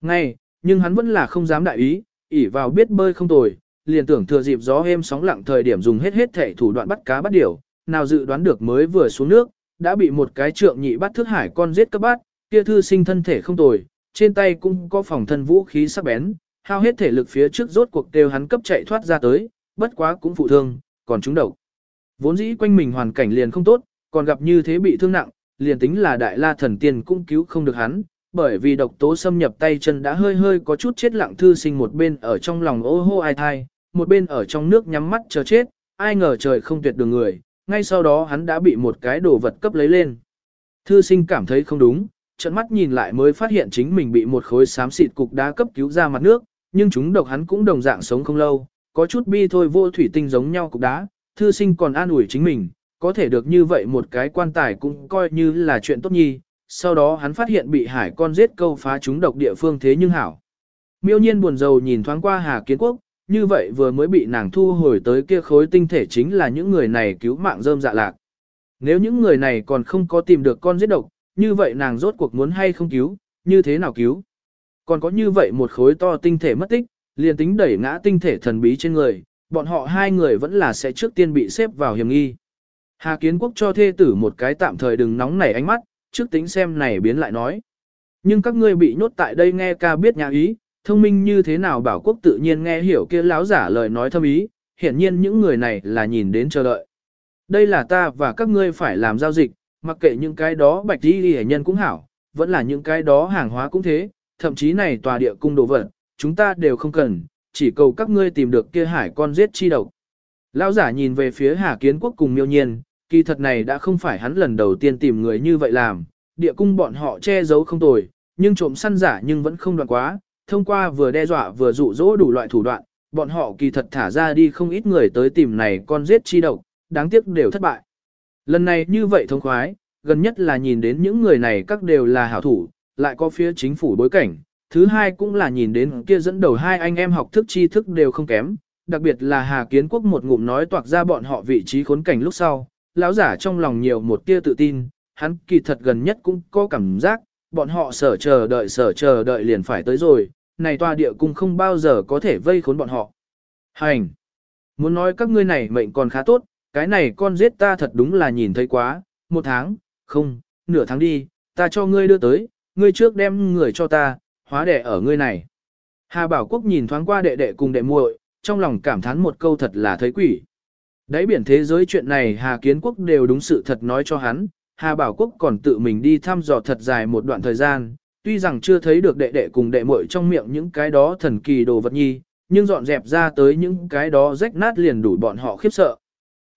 Ngay, nhưng hắn vẫn là không dám đại ý, ỉ vào biết bơi không tồi, liền tưởng thừa dịp gió êm sóng lặng thời điểm dùng hết hết thể thủ đoạn bắt cá bắt điểu, nào dự đoán được mới vừa xuống nước, đã bị một cái trượng nhị bắt thước hải con giết cấp bát, kia thư sinh thân thể không tồi, trên tay cũng có phòng thân vũ khí sắc bén, hao hết thể lực phía trước rốt cuộc đều hắn cấp chạy thoát ra tới, bất quá cũng phụ thương, còn chúng độc. Vốn dĩ quanh mình hoàn cảnh liền không tốt, còn gặp như thế bị thương nặng, liền tính là đại la thần tiên cũng cứu không được hắn, bởi vì độc tố xâm nhập tay chân đã hơi hơi có chút chết lặng thư sinh một bên ở trong lòng ô hô ai thai, một bên ở trong nước nhắm mắt chờ chết, ai ngờ trời không tuyệt đường người, ngay sau đó hắn đã bị một cái đồ vật cấp lấy lên. Thư sinh cảm thấy không đúng, trận mắt nhìn lại mới phát hiện chính mình bị một khối xám xịt cục đá cấp cứu ra mặt nước, nhưng chúng độc hắn cũng đồng dạng sống không lâu, có chút bi thôi vô thủy tinh giống nhau cục đá, thư sinh còn an ủi chính mình, có thể được như vậy một cái quan tài cũng coi như là chuyện tốt nhi, sau đó hắn phát hiện bị hải con giết câu phá chúng độc địa phương thế nhưng hảo. Miêu nhiên buồn rầu nhìn thoáng qua Hà Kiến Quốc, như vậy vừa mới bị nàng thu hồi tới kia khối tinh thể chính là những người này cứu mạng rơm dạ lạc. Nếu những người này còn không có tìm được con giết độc, như vậy nàng rốt cuộc muốn hay không cứu, như thế nào cứu. Còn có như vậy một khối to tinh thể mất tích, liền tính đẩy ngã tinh thể thần bí trên người, bọn họ hai người vẫn là sẽ trước tiên bị xếp vào hiểm nghi. Hà Kiến Quốc cho thê tử một cái tạm thời đừng nóng nảy ánh mắt, trước tính xem này biến lại nói. Nhưng các ngươi bị nhốt tại đây nghe ca biết nhà ý, thông minh như thế nào bảo quốc tự nhiên nghe hiểu kia láo giả lời nói thâm ý, hiển nhiên những người này là nhìn đến chờ đợi. Đây là ta và các ngươi phải làm giao dịch, mặc kệ những cái đó bạch đi hệ nhân cũng hảo, vẫn là những cái đó hàng hóa cũng thế, thậm chí này tòa địa cung đồ vật, chúng ta đều không cần, chỉ cầu các ngươi tìm được kia hải con giết chi độc. Lão giả nhìn về phía Hà Kiến Quốc cùng miêu nhiên, kỳ thật này đã không phải hắn lần đầu tiên tìm người như vậy làm, địa cung bọn họ che giấu không tồi, nhưng trộm săn giả nhưng vẫn không đoạn quá, thông qua vừa đe dọa vừa dụ dỗ đủ loại thủ đoạn, bọn họ kỳ thật thả ra đi không ít người tới tìm này con giết chi độc, đáng tiếc đều thất bại. Lần này như vậy thông khoái, gần nhất là nhìn đến những người này các đều là hảo thủ, lại có phía chính phủ bối cảnh, thứ hai cũng là nhìn đến kia dẫn đầu hai anh em học thức tri thức đều không kém, đặc biệt là Hà Kiến Quốc một ngụm nói toạc ra bọn họ vị trí khốn cảnh lúc sau, lão giả trong lòng nhiều một tia tự tin, hắn kỳ thật gần nhất cũng có cảm giác, bọn họ sở chờ đợi sở chờ đợi liền phải tới rồi, này tòa địa cung không bao giờ có thể vây khốn bọn họ. Hành! Muốn nói các ngươi này mệnh còn khá tốt, cái này con giết ta thật đúng là nhìn thấy quá, một tháng, không, nửa tháng đi, ta cho ngươi đưa tới, ngươi trước đem người cho ta, hóa đẻ ở ngươi này. Hà Bảo Quốc nhìn thoáng qua đệ đệ cùng đệ muội, trong lòng cảm thán một câu thật là thấy quỷ. Đáy biển thế giới chuyện này Hà Kiến Quốc đều đúng sự thật nói cho hắn, Hà Bảo Quốc còn tự mình đi thăm dò thật dài một đoạn thời gian, tuy rằng chưa thấy được đệ đệ cùng đệ muội trong miệng những cái đó thần kỳ đồ vật nhi, nhưng dọn dẹp ra tới những cái đó rách nát liền đủ bọn họ khiếp sợ.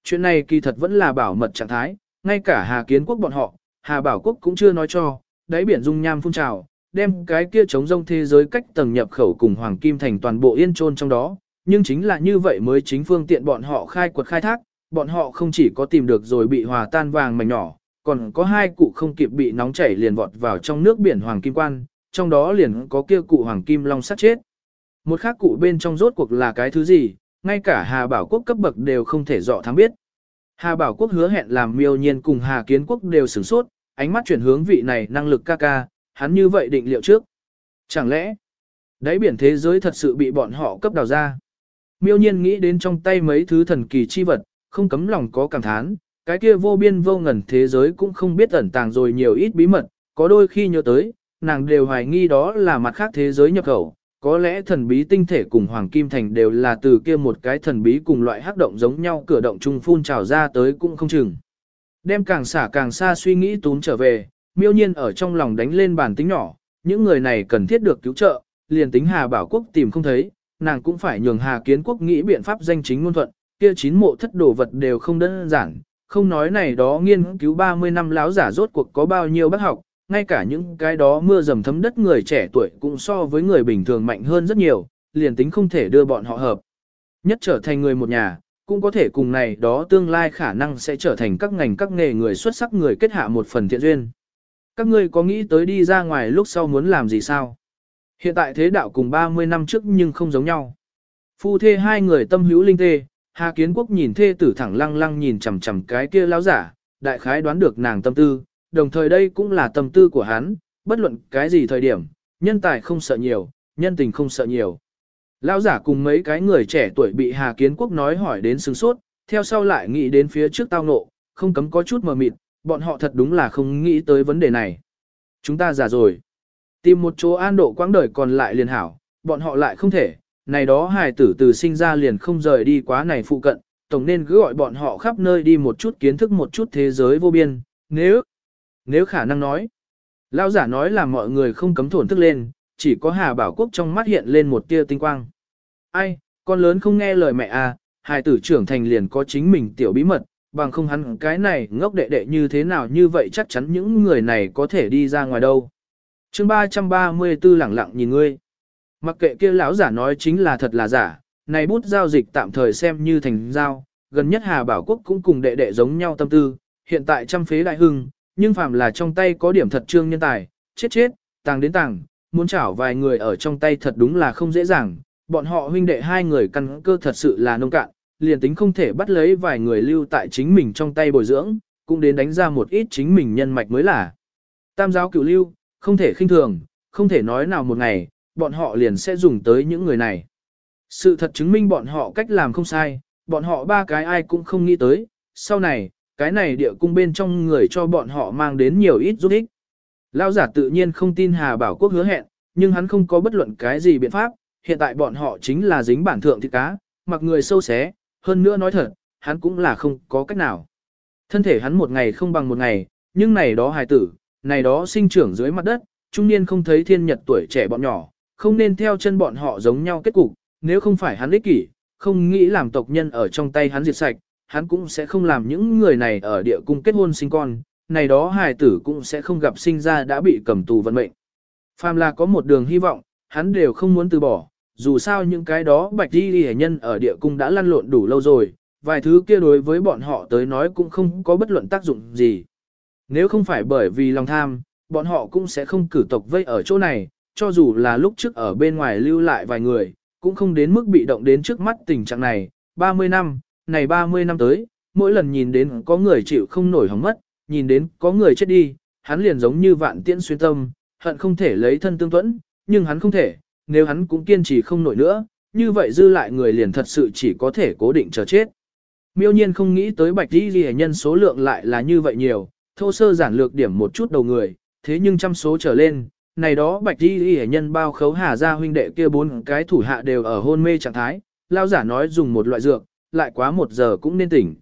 Chuyện này kỳ thật vẫn là bảo mật trạng thái, ngay cả Hà Kiến Quốc bọn họ, Hà Bảo Quốc cũng chưa nói cho, đáy biển dung nham phun trào, đem cái kia chống rông thế giới cách tầng nhập khẩu cùng Hoàng Kim thành toàn bộ yên trôn trong đó, nhưng chính là như vậy mới chính phương tiện bọn họ khai quật khai thác, bọn họ không chỉ có tìm được rồi bị hòa tan vàng mảnh nhỏ, còn có hai cụ không kịp bị nóng chảy liền vọt vào trong nước biển Hoàng Kim Quan, trong đó liền có kia cụ Hoàng Kim Long sát chết. Một khác cụ bên trong rốt cuộc là cái thứ gì, ngay cả Hà Bảo Quốc cấp bậc đều không thể dọ thám biết. Hà Bảo Quốc hứa hẹn làm miêu nhiên cùng Hà Kiến Quốc đều sửng sốt, ánh mắt chuyển hướng vị này năng lực ca ca, hắn như vậy định liệu trước. Chẳng lẽ, đáy biển thế giới thật sự bị bọn họ cấp đào ra? Miêu nhiên nghĩ đến trong tay mấy thứ thần kỳ chi vật, không cấm lòng có cảm thán, cái kia vô biên vô ngần thế giới cũng không biết ẩn tàng rồi nhiều ít bí mật, có đôi khi nhớ tới, nàng đều hoài nghi đó là mặt khác thế giới nhập khẩu, có lẽ thần bí tinh thể cùng Hoàng Kim Thành đều là từ kia một cái thần bí cùng loại hắc động giống nhau cửa động trung phun trào ra tới cũng không chừng. Đem càng xả càng xa suy nghĩ tún trở về, miêu nhiên ở trong lòng đánh lên bàn tính nhỏ, những người này cần thiết được cứu trợ, liền tính Hà Bảo Quốc tìm không thấy, nàng cũng phải nhường Hà Kiến Quốc nghĩ biện pháp danh chính ngôn thuận, kia chín mộ thất đồ vật đều không đơn giản, không nói này đó nghiên cứu 30 năm láo giả rốt cuộc có bao nhiêu bác học, ngay cả những cái đó mưa dầm thấm đất người trẻ tuổi cũng so với người bình thường mạnh hơn rất nhiều, liền tính không thể đưa bọn họ hợp. Nhất trở thành người một nhà, cũng có thể cùng này đó tương lai khả năng sẽ trở thành các ngành các nghề người xuất sắc người kết hạ một phần thiện duyên. Các ngươi có nghĩ tới đi ra ngoài lúc sau muốn làm gì sao? Hiện tại thế đạo cùng 30 năm trước nhưng không giống nhau. Phu thê hai người tâm hữu linh tê, Hà Kiến Quốc nhìn thê tử thẳng lăng lăng nhìn chằm chằm cái kia lão giả, đại khái đoán được nàng tâm tư, đồng thời đây cũng là tâm tư của hắn, bất luận cái gì thời điểm, nhân tài không sợ nhiều, nhân tình không sợ nhiều. Lão giả cùng mấy cái người trẻ tuổi bị Hà Kiến Quốc nói hỏi đến sừng sốt, theo sau lại nghĩ đến phía trước tao ngộ, không cấm có chút mờ mịt, bọn họ thật đúng là không nghĩ tới vấn đề này. Chúng ta già rồi. Tìm một chỗ an độ quãng đời còn lại liền hảo, bọn họ lại không thể, này đó hài tử từ sinh ra liền không rời đi quá này phụ cận, tổng nên cứ gọi bọn họ khắp nơi đi một chút kiến thức một chút thế giới vô biên, nếu, nếu khả năng nói. Lao giả nói là mọi người không cấm thổn thức lên, chỉ có Hà Bảo Quốc trong mắt hiện lên một tia tinh quang. Ai, con lớn không nghe lời mẹ à, hài tử trưởng thành liền có chính mình tiểu bí mật, bằng không hắn cái này ngốc đệ đệ như thế nào như vậy chắc chắn những người này có thể đi ra ngoài đâu. chương 334 lẳng lặng nhìn ngươi. Mặc kệ kia lão giả nói chính là thật là giả, này bút giao dịch tạm thời xem như thành giao, gần nhất Hà Bảo Quốc cũng cùng đệ đệ giống nhau tâm tư, hiện tại trăm phế đại hưng, nhưng phàm là trong tay có điểm thật trương nhân tài, chết chết, tàng đến tàng, muốn chảo vài người ở trong tay thật đúng là không dễ dàng, bọn họ huynh đệ hai người căn cơ thật sự là nông cạn, liền tính không thể bắt lấy vài người lưu tại chính mình trong tay bồi dưỡng, cũng đến đánh ra một ít chính mình nhân mạch mới là. Tam giáo cửu lưu, không thể khinh thường, không thể nói nào một ngày, bọn họ liền sẽ dùng tới những người này. Sự thật chứng minh bọn họ cách làm không sai, bọn họ ba cái ai cũng không nghĩ tới, sau này, cái này địa cung bên trong người cho bọn họ mang đến nhiều ít giúp ích. Lao giả tự nhiên không tin Hà Bảo Quốc hứa hẹn, nhưng hắn không có bất luận cái gì biện pháp, hiện tại bọn họ chính là dính bản thượng thịt cá, mặc người sâu xé, hơn nữa nói thật, hắn cũng là không có cách nào. Thân thể hắn một ngày không bằng một ngày, nhưng này đó hài tử, này đó sinh trưởng dưới mặt đất, trung niên không thấy thiên nhật tuổi trẻ bọn nhỏ, không nên theo chân bọn họ giống nhau kết cục, nếu không phải hắn ích kỷ, không nghĩ làm tộc nhân ở trong tay hắn diệt sạch, hắn cũng sẽ không làm những người này ở địa cung kết hôn sinh con, này đó hài tử cũng sẽ không gặp sinh ra đã bị cầm tù vận mệnh. Phàm là có một đường hy vọng, hắn đều không muốn từ bỏ, dù sao những cái đó bạch đi hề nhân ở địa cung đã lăn lộn đủ lâu rồi, vài thứ kia đối với bọn họ tới nói cũng không có bất luận tác dụng gì. Nếu không phải bởi vì lòng tham, bọn họ cũng sẽ không cử tộc vây ở chỗ này, cho dù là lúc trước ở bên ngoài lưu lại vài người, cũng không đến mức bị động đến trước mắt tình trạng này. 30 năm, này 30 năm tới, mỗi lần nhìn đến có người chịu không nổi hóng mất, nhìn đến có người chết đi, hắn liền giống như vạn tiễn xuyên tâm, hận không thể lấy thân tương tuẫn, nhưng hắn không thể, nếu hắn cũng kiên trì không nổi nữa, như vậy dư lại người liền thật sự chỉ có thể cố định chờ chết. Miêu nhiên không nghĩ tới bạch đi ghi nhân số lượng lại là như vậy nhiều, thô sơ giản lược điểm một chút đầu người, thế nhưng trăm số trở lên, này đó bạch đi ghi nhân bao khấu hà ra huynh đệ kia bốn cái thủ hạ đều ở hôn mê trạng thái, lao giả nói dùng một loại dược, lại quá một giờ cũng nên tỉnh.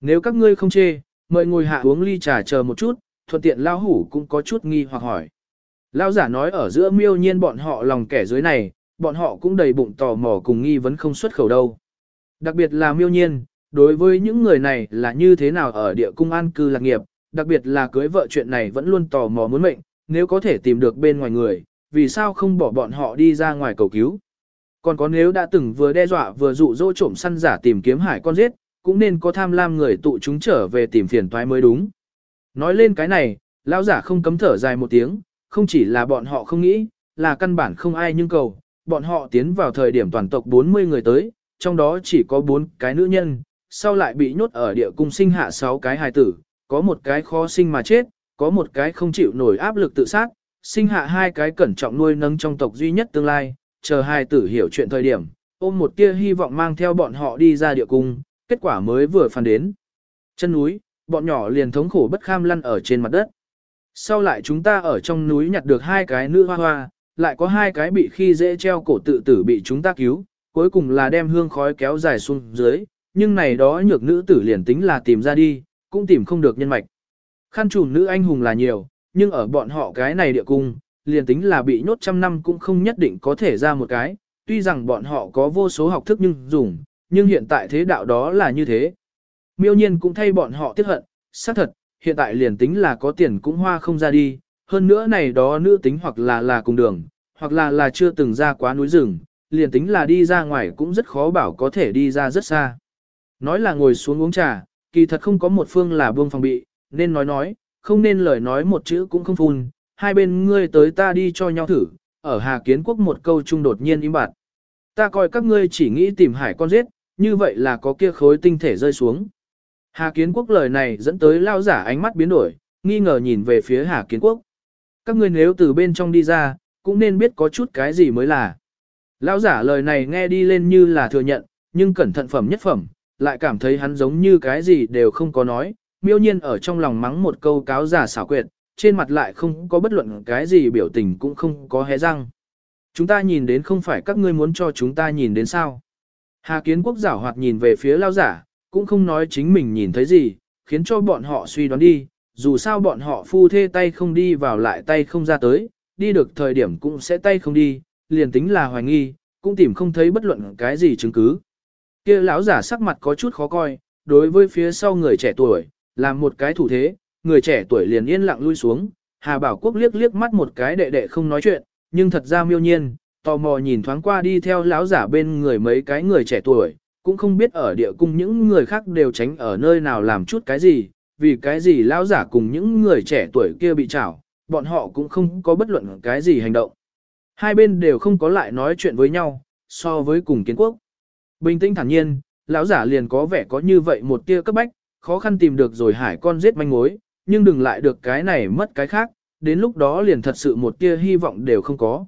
Nếu các ngươi không chê, mời ngồi hạ uống ly trà chờ một chút, thuận tiện lao hủ cũng có chút nghi hoặc hỏi. Lao giả nói ở giữa miêu nhiên bọn họ lòng kẻ dưới này, bọn họ cũng đầy bụng tò mò cùng nghi vấn không xuất khẩu đâu. Đặc biệt là miêu nhiên, đối với những người này là như thế nào ở địa cung an cư lạc nghiệp, đặc biệt là cưới vợ chuyện này vẫn luôn tò mò muốn mệnh, nếu có thể tìm được bên ngoài người, vì sao không bỏ bọn họ đi ra ngoài cầu cứu. Còn có nếu đã từng vừa đe dọa vừa dụ dỗ trộm săn giả tìm kiếm hải con giết, cũng nên có tham lam người tụ chúng trở về tìm phiền toái mới đúng. Nói lên cái này, lão giả không cấm thở dài một tiếng, không chỉ là bọn họ không nghĩ, là căn bản không ai nhưng cầu, bọn họ tiến vào thời điểm toàn tộc 40 người tới, trong đó chỉ có 4 cái nữ nhân, sau lại bị nhốt ở địa cung sinh hạ 6 cái hài tử, có một cái khó sinh mà chết, có một cái không chịu nổi áp lực tự sát, sinh hạ hai cái cẩn trọng nuôi nấng trong tộc duy nhất tương lai, chờ hai tử hiểu chuyện thời điểm, ôm một tia hy vọng mang theo bọn họ đi ra địa cung, kết quả mới vừa phản đến. Chân núi, bọn nhỏ liền thống khổ bất kham lăn ở trên mặt đất. Sau lại chúng ta ở trong núi nhặt được hai cái nữ hoa hoa, lại có hai cái bị khi dễ treo cổ tự tử bị chúng ta cứu, cuối cùng là đem hương khói kéo dài xuống dưới, nhưng này đó nhược nữ tử liền tính là tìm ra đi, cũng tìm không được nhân mạch. Khăn trùm nữ anh hùng là nhiều, nhưng ở bọn họ cái này địa cung, liền tính là bị nhốt trăm năm cũng không nhất định có thể ra một cái, tuy rằng bọn họ có vô số học thức nhưng dùng, nhưng hiện tại thế đạo đó là như thế. Miêu nhiên cũng thay bọn họ tiếc hận, xác thật, hiện tại liền tính là có tiền cũng hoa không ra đi, hơn nữa này đó nữ tính hoặc là là cùng đường, hoặc là là chưa từng ra quá núi rừng, liền tính là đi ra ngoài cũng rất khó bảo có thể đi ra rất xa. Nói là ngồi xuống uống trà, kỳ thật không có một phương là buông phòng bị, nên nói nói, không nên lời nói một chữ cũng không phun, hai bên ngươi tới ta đi cho nhau thử, ở Hà Kiến Quốc một câu chung đột nhiên im bặt. Ta coi các ngươi chỉ nghĩ tìm hải con giết, như vậy là có kia khối tinh thể rơi xuống. Hà Kiến Quốc lời này dẫn tới lao giả ánh mắt biến đổi, nghi ngờ nhìn về phía Hà Kiến Quốc. Các ngươi nếu từ bên trong đi ra, cũng nên biết có chút cái gì mới là. Lão giả lời này nghe đi lên như là thừa nhận, nhưng cẩn thận phẩm nhất phẩm, lại cảm thấy hắn giống như cái gì đều không có nói, miêu nhiên ở trong lòng mắng một câu cáo giả xảo quyệt, trên mặt lại không có bất luận cái gì biểu tình cũng không có hé răng. Chúng ta nhìn đến không phải các ngươi muốn cho chúng ta nhìn đến sao. Hà kiến quốc giảo hoạt nhìn về phía lao giả, cũng không nói chính mình nhìn thấy gì, khiến cho bọn họ suy đoán đi, dù sao bọn họ phu thê tay không đi vào lại tay không ra tới, đi được thời điểm cũng sẽ tay không đi, liền tính là hoài nghi, cũng tìm không thấy bất luận cái gì chứng cứ. Kia lão giả sắc mặt có chút khó coi, đối với phía sau người trẻ tuổi, làm một cái thủ thế, người trẻ tuổi liền yên lặng lui xuống, Hà Bảo Quốc liếc liếc mắt một cái đệ đệ không nói chuyện, nhưng thật ra miêu nhiên, tò mò nhìn thoáng qua đi theo lão giả bên người mấy cái người trẻ tuổi, cũng không biết ở địa cung những người khác đều tránh ở nơi nào làm chút cái gì, vì cái gì lão giả cùng những người trẻ tuổi kia bị chảo, bọn họ cũng không có bất luận cái gì hành động. Hai bên đều không có lại nói chuyện với nhau, so với cùng kiến quốc. Bình tĩnh thản nhiên, lão giả liền có vẻ có như vậy một tia cấp bách, khó khăn tìm được rồi hải con giết manh mối, nhưng đừng lại được cái này mất cái khác, đến lúc đó liền thật sự một tia hy vọng đều không có.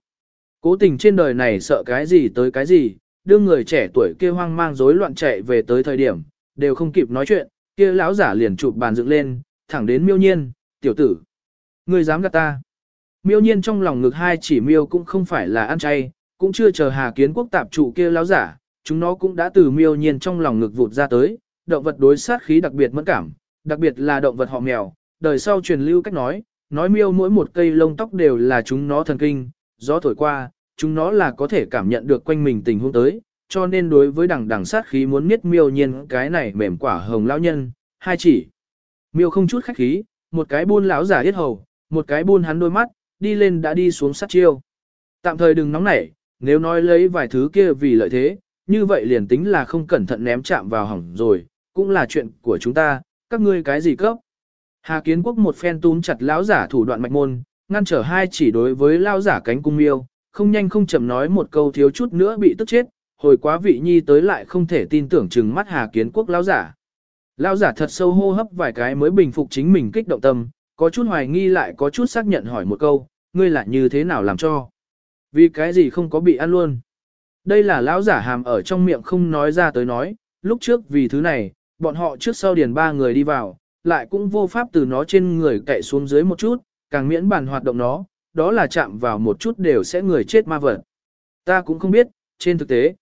Cố tình trên đời này sợ cái gì tới cái gì, đưa người trẻ tuổi kia hoang mang rối loạn chạy về tới thời điểm, đều không kịp nói chuyện, kia lão giả liền chụp bàn dựng lên, thẳng đến miêu nhiên, tiểu tử. Ngươi dám gạt ta. Miêu nhiên trong lòng ngực hai chỉ miêu cũng không phải là ăn chay, cũng chưa chờ hà kiến quốc tạp trụ kia lão giả, chúng nó cũng đã từ miêu nhiên trong lòng ngực vụt ra tới, động vật đối sát khí đặc biệt mẫn cảm, đặc biệt là động vật họ mèo, đời sau truyền lưu cách nói, nói miêu mỗi một cây lông tóc đều là chúng nó thần kinh, gió thổi qua, chúng nó là có thể cảm nhận được quanh mình tình huống tới, cho nên đối với đằng đằng sát khí muốn miết miêu nhiên cái này mềm quả hồng lão nhân, hai chỉ. Miêu không chút khách khí, một cái buôn lão giả hết hầu, một cái buôn hắn đôi mắt, đi lên đã đi xuống sát chiêu. Tạm thời đừng nóng nảy, nếu nói lấy vài thứ kia vì lợi thế, như vậy liền tính là không cẩn thận ném chạm vào hỏng rồi, cũng là chuyện của chúng ta, các ngươi cái gì cấp. Hà Kiến Quốc một phen túm chặt lão giả thủ đoạn mạch môn, ngăn trở hai chỉ đối với lão giả cánh cung miêu, không nhanh không chậm nói một câu thiếu chút nữa bị tức chết, hồi quá vị nhi tới lại không thể tin tưởng chừng mắt Hà Kiến Quốc lão giả. Lão giả thật sâu hô hấp vài cái mới bình phục chính mình kích động tâm, có chút hoài nghi lại có chút xác nhận hỏi một câu, ngươi lại như thế nào làm cho? Vì cái gì không có bị ăn luôn? Đây là lão giả hàm ở trong miệng không nói ra tới nói, lúc trước vì thứ này, bọn họ trước sau điền ba người đi vào, lại cũng vô pháp từ nó trên người cậy xuống dưới một chút, càng miễn bàn hoạt động nó, đó là chạm vào một chút đều sẽ người chết ma vật. Ta cũng không biết, trên thực tế,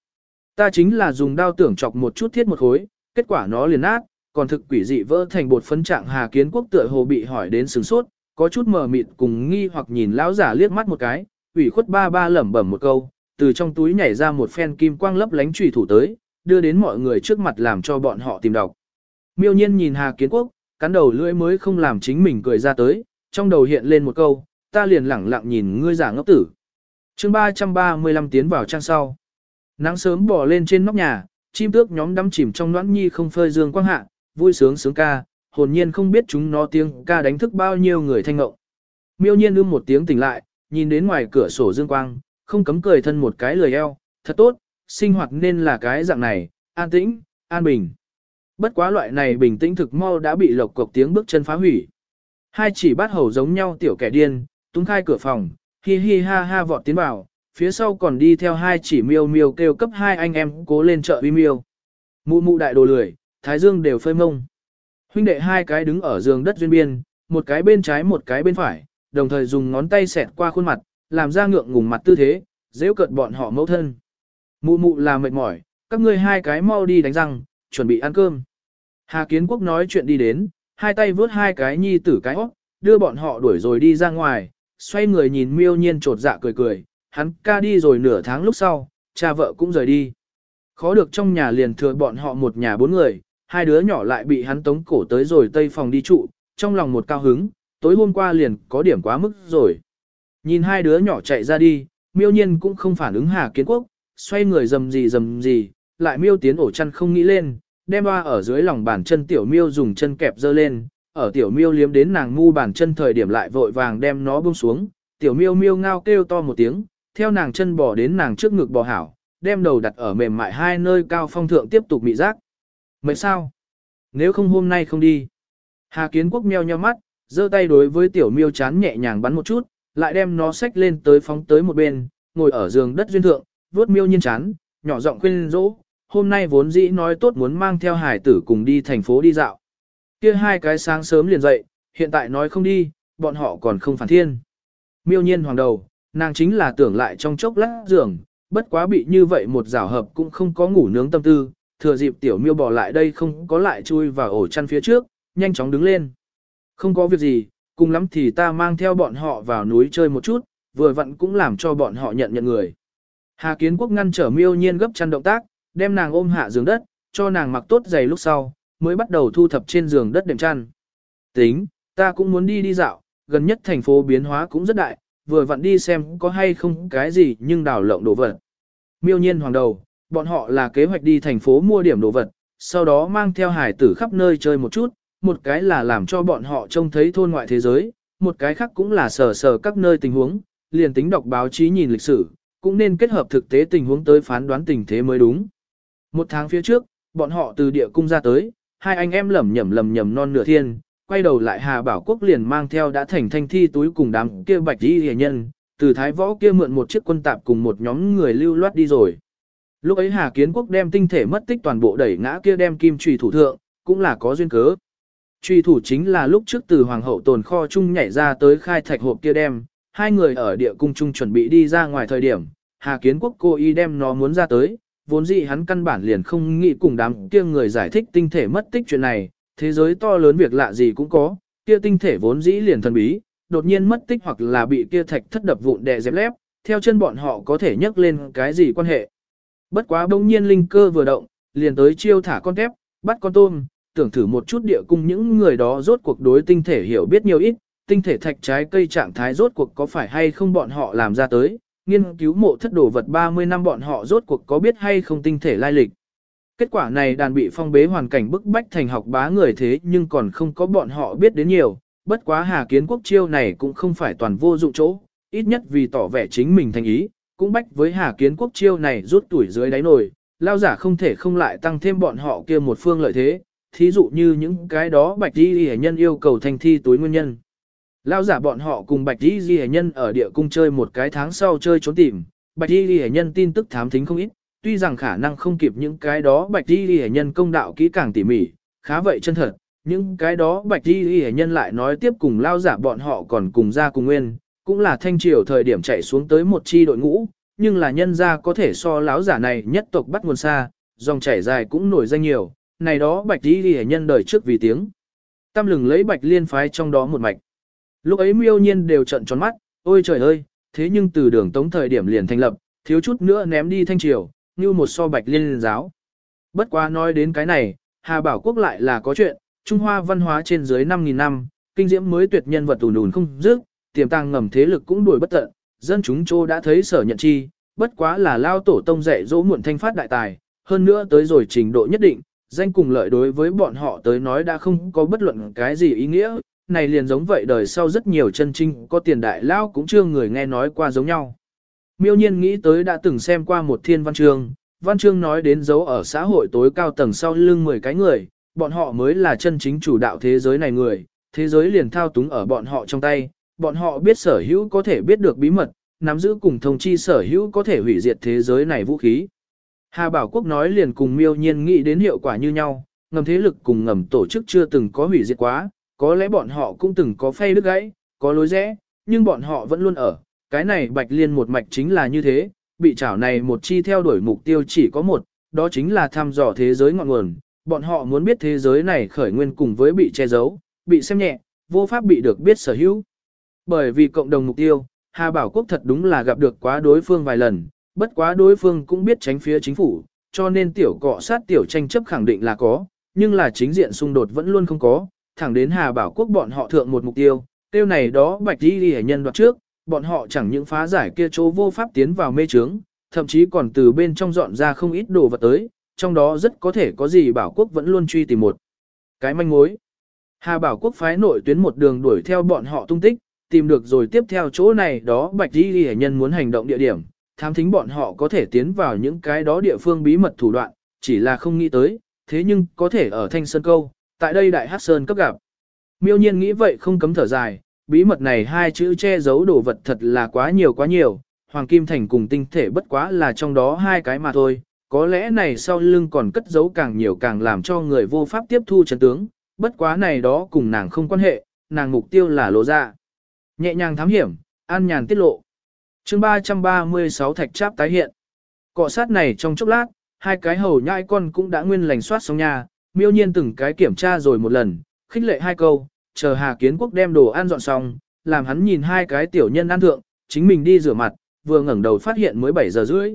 ta chính là dùng đao tưởng chọc một chút thiết một khối, kết quả nó liền nát, còn thực quỷ dị vỡ thành bột phấn trạng Hà Kiến Quốc tựa hồ bị hỏi đến sửng sốt, có chút mờ mịt cùng nghi hoặc nhìn lão giả liếc mắt một cái, ủy khuất ba ba lẩm bẩm một câu, từ trong túi nhảy ra một phen kim quang lấp lánh chủy thủ tới, đưa đến mọi người trước mặt làm cho bọn họ tìm đọc. Miêu nhiên nhìn Hà Kiến Quốc, cắn đầu lưỡi mới không làm chính mình cười ra tới, trong đầu hiện lên một câu, ta liền lẳng lặng nhìn ngươi giả ngốc tử. chương 335 tiến vào trang sau. Nắng sớm bỏ lên trên nóc nhà, chim tước nhóm đắm chìm trong noãn nhi không phơi dương quang hạ, vui sướng sướng ca, hồn nhiên không biết chúng nó tiếng ca đánh thức bao nhiêu người thanh ngộng. Miêu nhiên ưm một tiếng tỉnh lại, nhìn đến ngoài cửa sổ dương quang, không cấm cười thân một cái lười eo, thật tốt, sinh hoạt nên là cái dạng này, an tĩnh, an bình. Bất quá loại này bình tĩnh thực mau đã bị lộc cộc tiếng bước chân phá hủy. Hai chỉ bắt hầu giống nhau tiểu kẻ điên, tung khai cửa phòng, hi hi ha ha vọt tiến vào, phía sau còn đi theo hai chỉ miêu miêu kêu cấp hai anh em cố lên chợ uy miêu. Mụ mụ đại đồ lười, thái dương đều phơi mông. Huynh đệ hai cái đứng ở giường đất duyên biên, một cái bên trái một cái bên phải, đồng thời dùng ngón tay xẹt qua khuôn mặt, làm ra ngượng ngùng mặt tư thế, dễ cợt bọn họ mẫu thân. Mụ mụ là mệt mỏi, các ngươi hai cái mau đi đánh răng, chuẩn bị ăn cơm. Hà Kiến Quốc nói chuyện đi đến, hai tay vớt hai cái nhi tử cái óc, đưa bọn họ đuổi rồi đi ra ngoài, xoay người nhìn miêu nhiên trột dạ cười cười, hắn ca đi rồi nửa tháng lúc sau, cha vợ cũng rời đi. Khó được trong nhà liền thừa bọn họ một nhà bốn người, hai đứa nhỏ lại bị hắn tống cổ tới rồi tây phòng đi trụ, trong lòng một cao hứng, tối hôm qua liền có điểm quá mức rồi. Nhìn hai đứa nhỏ chạy ra đi, miêu nhiên cũng không phản ứng Hà Kiến Quốc, xoay người dầm gì dầm gì, lại miêu tiến ổ chăn không nghĩ lên, đem hoa ở dưới lòng bàn chân tiểu miêu dùng chân kẹp dơ lên, ở tiểu miêu liếm đến nàng ngu bàn chân thời điểm lại vội vàng đem nó buông xuống, tiểu miêu miêu ngao kêu to một tiếng, theo nàng chân bò đến nàng trước ngực bò hảo, đem đầu đặt ở mềm mại hai nơi cao phong thượng tiếp tục bị giác. Mấy sao? Nếu không hôm nay không đi. Hà Kiến Quốc meo nheo mắt, giơ tay đối với tiểu miêu chán nhẹ nhàng bắn một chút, lại đem nó xách lên tới phóng tới một bên, ngồi ở giường đất duyên thượng, vuốt miêu nhiên chán, nhỏ giọng khuyên dỗ, hôm nay vốn dĩ nói tốt muốn mang theo hải tử cùng đi thành phố đi dạo. Kia hai cái sáng sớm liền dậy, hiện tại nói không đi, bọn họ còn không phản thiên. Miêu nhiên hoàng đầu, nàng chính là tưởng lại trong chốc lát giường, bất quá bị như vậy một rào hợp cũng không có ngủ nướng tâm tư, thừa dịp tiểu miêu bỏ lại đây không có lại chui vào ổ chăn phía trước, nhanh chóng đứng lên. Không có việc gì, cùng lắm thì ta mang theo bọn họ vào núi chơi một chút, vừa vặn cũng làm cho bọn họ nhận nhận người. Hà Kiến Quốc ngăn trở miêu nhiên gấp chăn động tác, đem nàng ôm hạ giường đất, cho nàng mặc tốt giày lúc sau, mới bắt đầu thu thập trên giường đất đệm chăn. Tính, ta cũng muốn đi đi dạo, gần nhất thành phố biến hóa cũng rất đại, vừa vặn đi xem có hay không cái gì nhưng đảo lộng đồ vật. Miêu nhiên hoàng đầu, bọn họ là kế hoạch đi thành phố mua điểm đồ vật, sau đó mang theo hải tử khắp nơi chơi một chút, một cái là làm cho bọn họ trông thấy thôn ngoại thế giới, một cái khác cũng là sờ sờ các nơi tình huống, liền tính đọc báo chí nhìn lịch sử, cũng nên kết hợp thực tế tình huống tới phán đoán tình thế mới đúng. Một tháng phía trước, bọn họ từ địa cung ra tới, hai anh em lẩm nhẩm lẩm nhẩm non nửa thiên, quay đầu lại Hà Bảo Quốc liền mang theo đã thành thanh thi túi cùng đám kia bạch y hề nhân, từ thái võ kia mượn một chiếc quân tạp cùng một nhóm người lưu loát đi rồi. Lúc ấy Hà Kiến Quốc đem tinh thể mất tích toàn bộ đẩy ngã kia đem kim trùy thủ thượng, cũng là có duyên cớ. Truy thủ chính là lúc trước từ hoàng hậu tồn kho chung nhảy ra tới khai thạch hộp kia đem, hai người ở địa cung chung chuẩn bị đi ra ngoài thời điểm, Hà Kiến Quốc cô y đem nó muốn ra tới, vốn dĩ hắn căn bản liền không nghĩ cùng đám kia người giải thích tinh thể mất tích chuyện này, thế giới to lớn việc lạ gì cũng có, kia tinh thể vốn dĩ liền thần bí, đột nhiên mất tích hoặc là bị kia thạch thất đập vụn đè dẹp lép, theo chân bọn họ có thể nhắc lên cái gì quan hệ. Bất quá bỗng nhiên linh cơ vừa động, liền tới chiêu thả con tép, bắt con tôm, tưởng thử một chút địa cung những người đó rốt cuộc đối tinh thể hiểu biết nhiều ít, tinh thể thạch trái cây trạng thái rốt cuộc có phải hay không bọn họ làm ra tới, nghiên cứu mộ thất đồ vật 30 năm bọn họ rốt cuộc có biết hay không tinh thể lai lịch. Kết quả này đàn bị phong bế hoàn cảnh bức bách thành học bá người thế nhưng còn không có bọn họ biết đến nhiều, bất quá Hà Kiến Quốc chiêu này cũng không phải toàn vô dụng chỗ, ít nhất vì tỏ vẻ chính mình thành ý, cũng bách với Hà Kiến Quốc chiêu này rút tuổi dưới đáy nồi, lao giả không thể không lại tăng thêm bọn họ kia một phương lợi thế, thí dụ như những cái đó bạch đi hệ nhân yêu cầu thành thi túi nguyên nhân. Lao giả bọn họ cùng bạch Y di nhân ở địa cung chơi một cái tháng sau chơi trốn tìm, bạch Y hệ nhân tin tức thám thính không ít, tuy rằng khả năng không kịp những cái đó bạch Y hệ nhân công đạo kỹ càng tỉ mỉ, khá vậy chân thật, những cái đó bạch Y hệ nhân lại nói tiếp cùng lao giả bọn họ còn cùng ra cùng nguyên, cũng là thanh triều thời điểm chạy xuống tới một chi đội ngũ, nhưng là nhân gia có thể so Lão giả này nhất tộc bắt nguồn xa, dòng chảy dài cũng nổi danh nhiều, này đó bạch Y đi nhân đời trước vì tiếng. Tam lừng lấy bạch liên phái trong đó một mạch. Lúc ấy miêu nhiên đều trận tròn mắt, ôi trời ơi, thế nhưng từ đường tống thời điểm liền thành lập, thiếu chút nữa ném đi thanh triều, như một so bạch liên giáo. Bất quá nói đến cái này, Hà Bảo Quốc lại là có chuyện, Trung Hoa văn hóa trên dưới 5.000 năm, kinh diễm mới tuyệt nhân vật tù nùn không dứt, tiềm tàng ngầm thế lực cũng đuổi bất tận, dân chúng chô đã thấy sở nhận chi, bất quá là lao tổ tông dạy dỗ muộn thanh phát đại tài, hơn nữa tới rồi trình độ nhất định, danh cùng lợi đối với bọn họ tới nói đã không có bất luận cái gì ý nghĩa, này liền giống vậy đời sau rất nhiều chân trinh có tiền đại lao cũng chưa người nghe nói qua giống nhau. Miêu nhiên nghĩ tới đã từng xem qua một thiên văn chương, văn chương nói đến dấu ở xã hội tối cao tầng sau lưng 10 cái người, bọn họ mới là chân chính chủ đạo thế giới này người, thế giới liền thao túng ở bọn họ trong tay, bọn họ biết sở hữu có thể biết được bí mật, nắm giữ cùng thông chi sở hữu có thể hủy diệt thế giới này vũ khí. Hà Bảo Quốc nói liền cùng miêu nhiên nghĩ đến hiệu quả như nhau, ngầm thế lực cùng ngầm tổ chức chưa từng có hủy diệt quá, có lẽ bọn họ cũng từng có phay đứt gãy, có lối rẽ, nhưng bọn họ vẫn luôn ở. Cái này bạch liên một mạch chính là như thế, bị chảo này một chi theo đuổi mục tiêu chỉ có một, đó chính là thăm dò thế giới ngọn nguồn. Bọn họ muốn biết thế giới này khởi nguyên cùng với bị che giấu, bị xem nhẹ, vô pháp bị được biết sở hữu. Bởi vì cộng đồng mục tiêu, Hà Bảo Quốc thật đúng là gặp được quá đối phương vài lần, bất quá đối phương cũng biết tránh phía chính phủ, cho nên tiểu cọ sát tiểu tranh chấp khẳng định là có, nhưng là chính diện xung đột vẫn luôn không có, thẳng đến Hà Bảo Quốc bọn họ thượng một mục tiêu, tiêu này đó bạch đi đi nhân đoạt trước, bọn họ chẳng những phá giải kia chỗ vô pháp tiến vào mê trướng, thậm chí còn từ bên trong dọn ra không ít đồ vật tới, trong đó rất có thể có gì Bảo Quốc vẫn luôn truy tìm một cái manh mối. Hà Bảo Quốc phái nội tuyến một đường đuổi theo bọn họ tung tích, tìm được rồi tiếp theo chỗ này đó bạch đi đi nhân muốn hành động địa điểm, tham thính bọn họ có thể tiến vào những cái đó địa phương bí mật thủ đoạn, chỉ là không nghĩ tới, thế nhưng có thể ở Thanh Sơn Câu, tại đây Đại Hát Sơn cấp gặp. Miêu nhiên nghĩ vậy không cấm thở dài, bí mật này hai chữ che giấu đồ vật thật là quá nhiều quá nhiều, Hoàng Kim Thành cùng tinh thể bất quá là trong đó hai cái mà thôi, có lẽ này sau lưng còn cất giấu càng nhiều càng làm cho người vô pháp tiếp thu chấn tướng, bất quá này đó cùng nàng không quan hệ, nàng mục tiêu là lộ ra. Nhẹ nhàng thám hiểm, an nhàn tiết lộ chương 336 thạch cháp tái hiện. Cọ sát này trong chốc lát, hai cái hầu nhai con cũng đã nguyên lành soát xong nhà, miêu nhiên từng cái kiểm tra rồi một lần, khích lệ hai câu, chờ Hà Kiến Quốc đem đồ ăn dọn xong, làm hắn nhìn hai cái tiểu nhân ăn thượng, chính mình đi rửa mặt, vừa ngẩng đầu phát hiện mới 7 giờ rưỡi.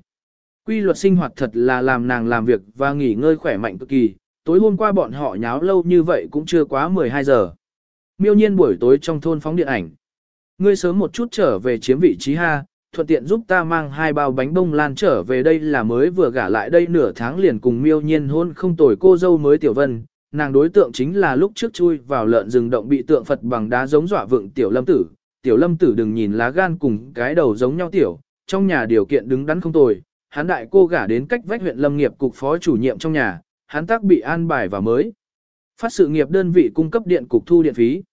Quy luật sinh hoạt thật là làm nàng làm việc và nghỉ ngơi khỏe mạnh cực kỳ, tối hôm qua bọn họ nháo lâu như vậy cũng chưa quá 12 giờ. Miêu nhiên buổi tối trong thôn phóng điện ảnh. Ngươi sớm một chút trở về chiếm vị trí ha, thuận tiện giúp ta mang hai bao bánh bông lan trở về đây là mới vừa gả lại đây nửa tháng liền cùng miêu nhiên hôn không tồi cô dâu mới tiểu vân. Nàng đối tượng chính là lúc trước chui vào lợn rừng động bị tượng Phật bằng đá giống dọa vượng tiểu lâm tử. Tiểu lâm tử đừng nhìn lá gan cùng cái đầu giống nhau tiểu, trong nhà điều kiện đứng đắn không tồi. Hắn đại cô gả đến cách vách huyện lâm nghiệp cục phó chủ nhiệm trong nhà, hắn tác bị an bài và mới. Phát sự nghiệp đơn vị cung cấp điện cục thu điện phí.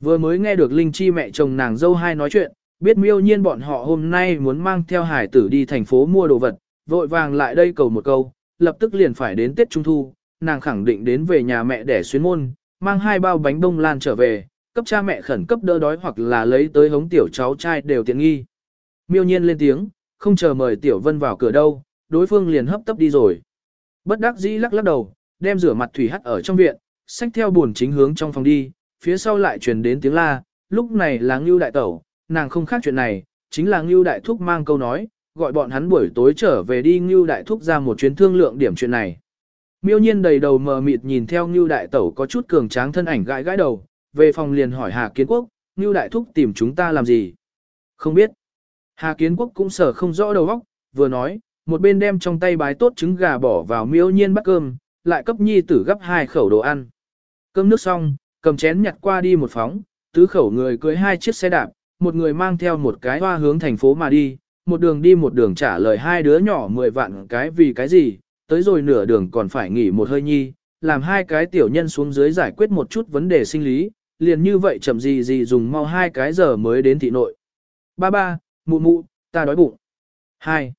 Vừa mới nghe được Linh Chi mẹ chồng nàng dâu hai nói chuyện, biết miêu nhiên bọn họ hôm nay muốn mang theo hải tử đi thành phố mua đồ vật, vội vàng lại đây cầu một câu, lập tức liền phải đến Tết Trung Thu, nàng khẳng định đến về nhà mẹ để xuyến môn, mang hai bao bánh bông lan trở về, cấp cha mẹ khẩn cấp đỡ đói hoặc là lấy tới hống tiểu cháu trai đều tiện nghi. Miêu nhiên lên tiếng, không chờ mời tiểu vân vào cửa đâu, đối phương liền hấp tấp đi rồi. Bất đắc dĩ lắc lắc đầu, đem rửa mặt thủy hắt ở trong viện, xách theo buồn chính hướng trong phòng đi, phía sau lại truyền đến tiếng la, lúc này là Ngưu Đại Tẩu, nàng không khác chuyện này, chính là Ngưu Đại Thúc mang câu nói, gọi bọn hắn buổi tối trở về đi Ngưu Đại Thúc ra một chuyến thương lượng điểm chuyện này. Miêu nhiên đầy đầu mờ mịt nhìn theo Ngưu Đại Tẩu có chút cường tráng thân ảnh gãi gãi đầu, về phòng liền hỏi Hà Kiến Quốc, Ngưu Đại Thúc tìm chúng ta làm gì? Không biết. Hà Kiến Quốc cũng sở không rõ đầu óc, vừa nói, một bên đem trong tay bái tốt trứng gà bỏ vào miêu nhiên bắt cơm, lại cấp nhi tử gấp hai khẩu đồ ăn. Cơm nước xong, cầm chén nhặt qua đi một phóng, tứ khẩu người cưới hai chiếc xe đạp, một người mang theo một cái hoa hướng thành phố mà đi, một đường đi một đường trả lời hai đứa nhỏ mười vạn cái vì cái gì, tới rồi nửa đường còn phải nghỉ một hơi nhi, làm hai cái tiểu nhân xuống dưới giải quyết một chút vấn đề sinh lý, liền như vậy chậm gì gì dùng mau hai cái giờ mới đến thị nội. Ba ba, mụ mụ, ta đói bụng. Hai.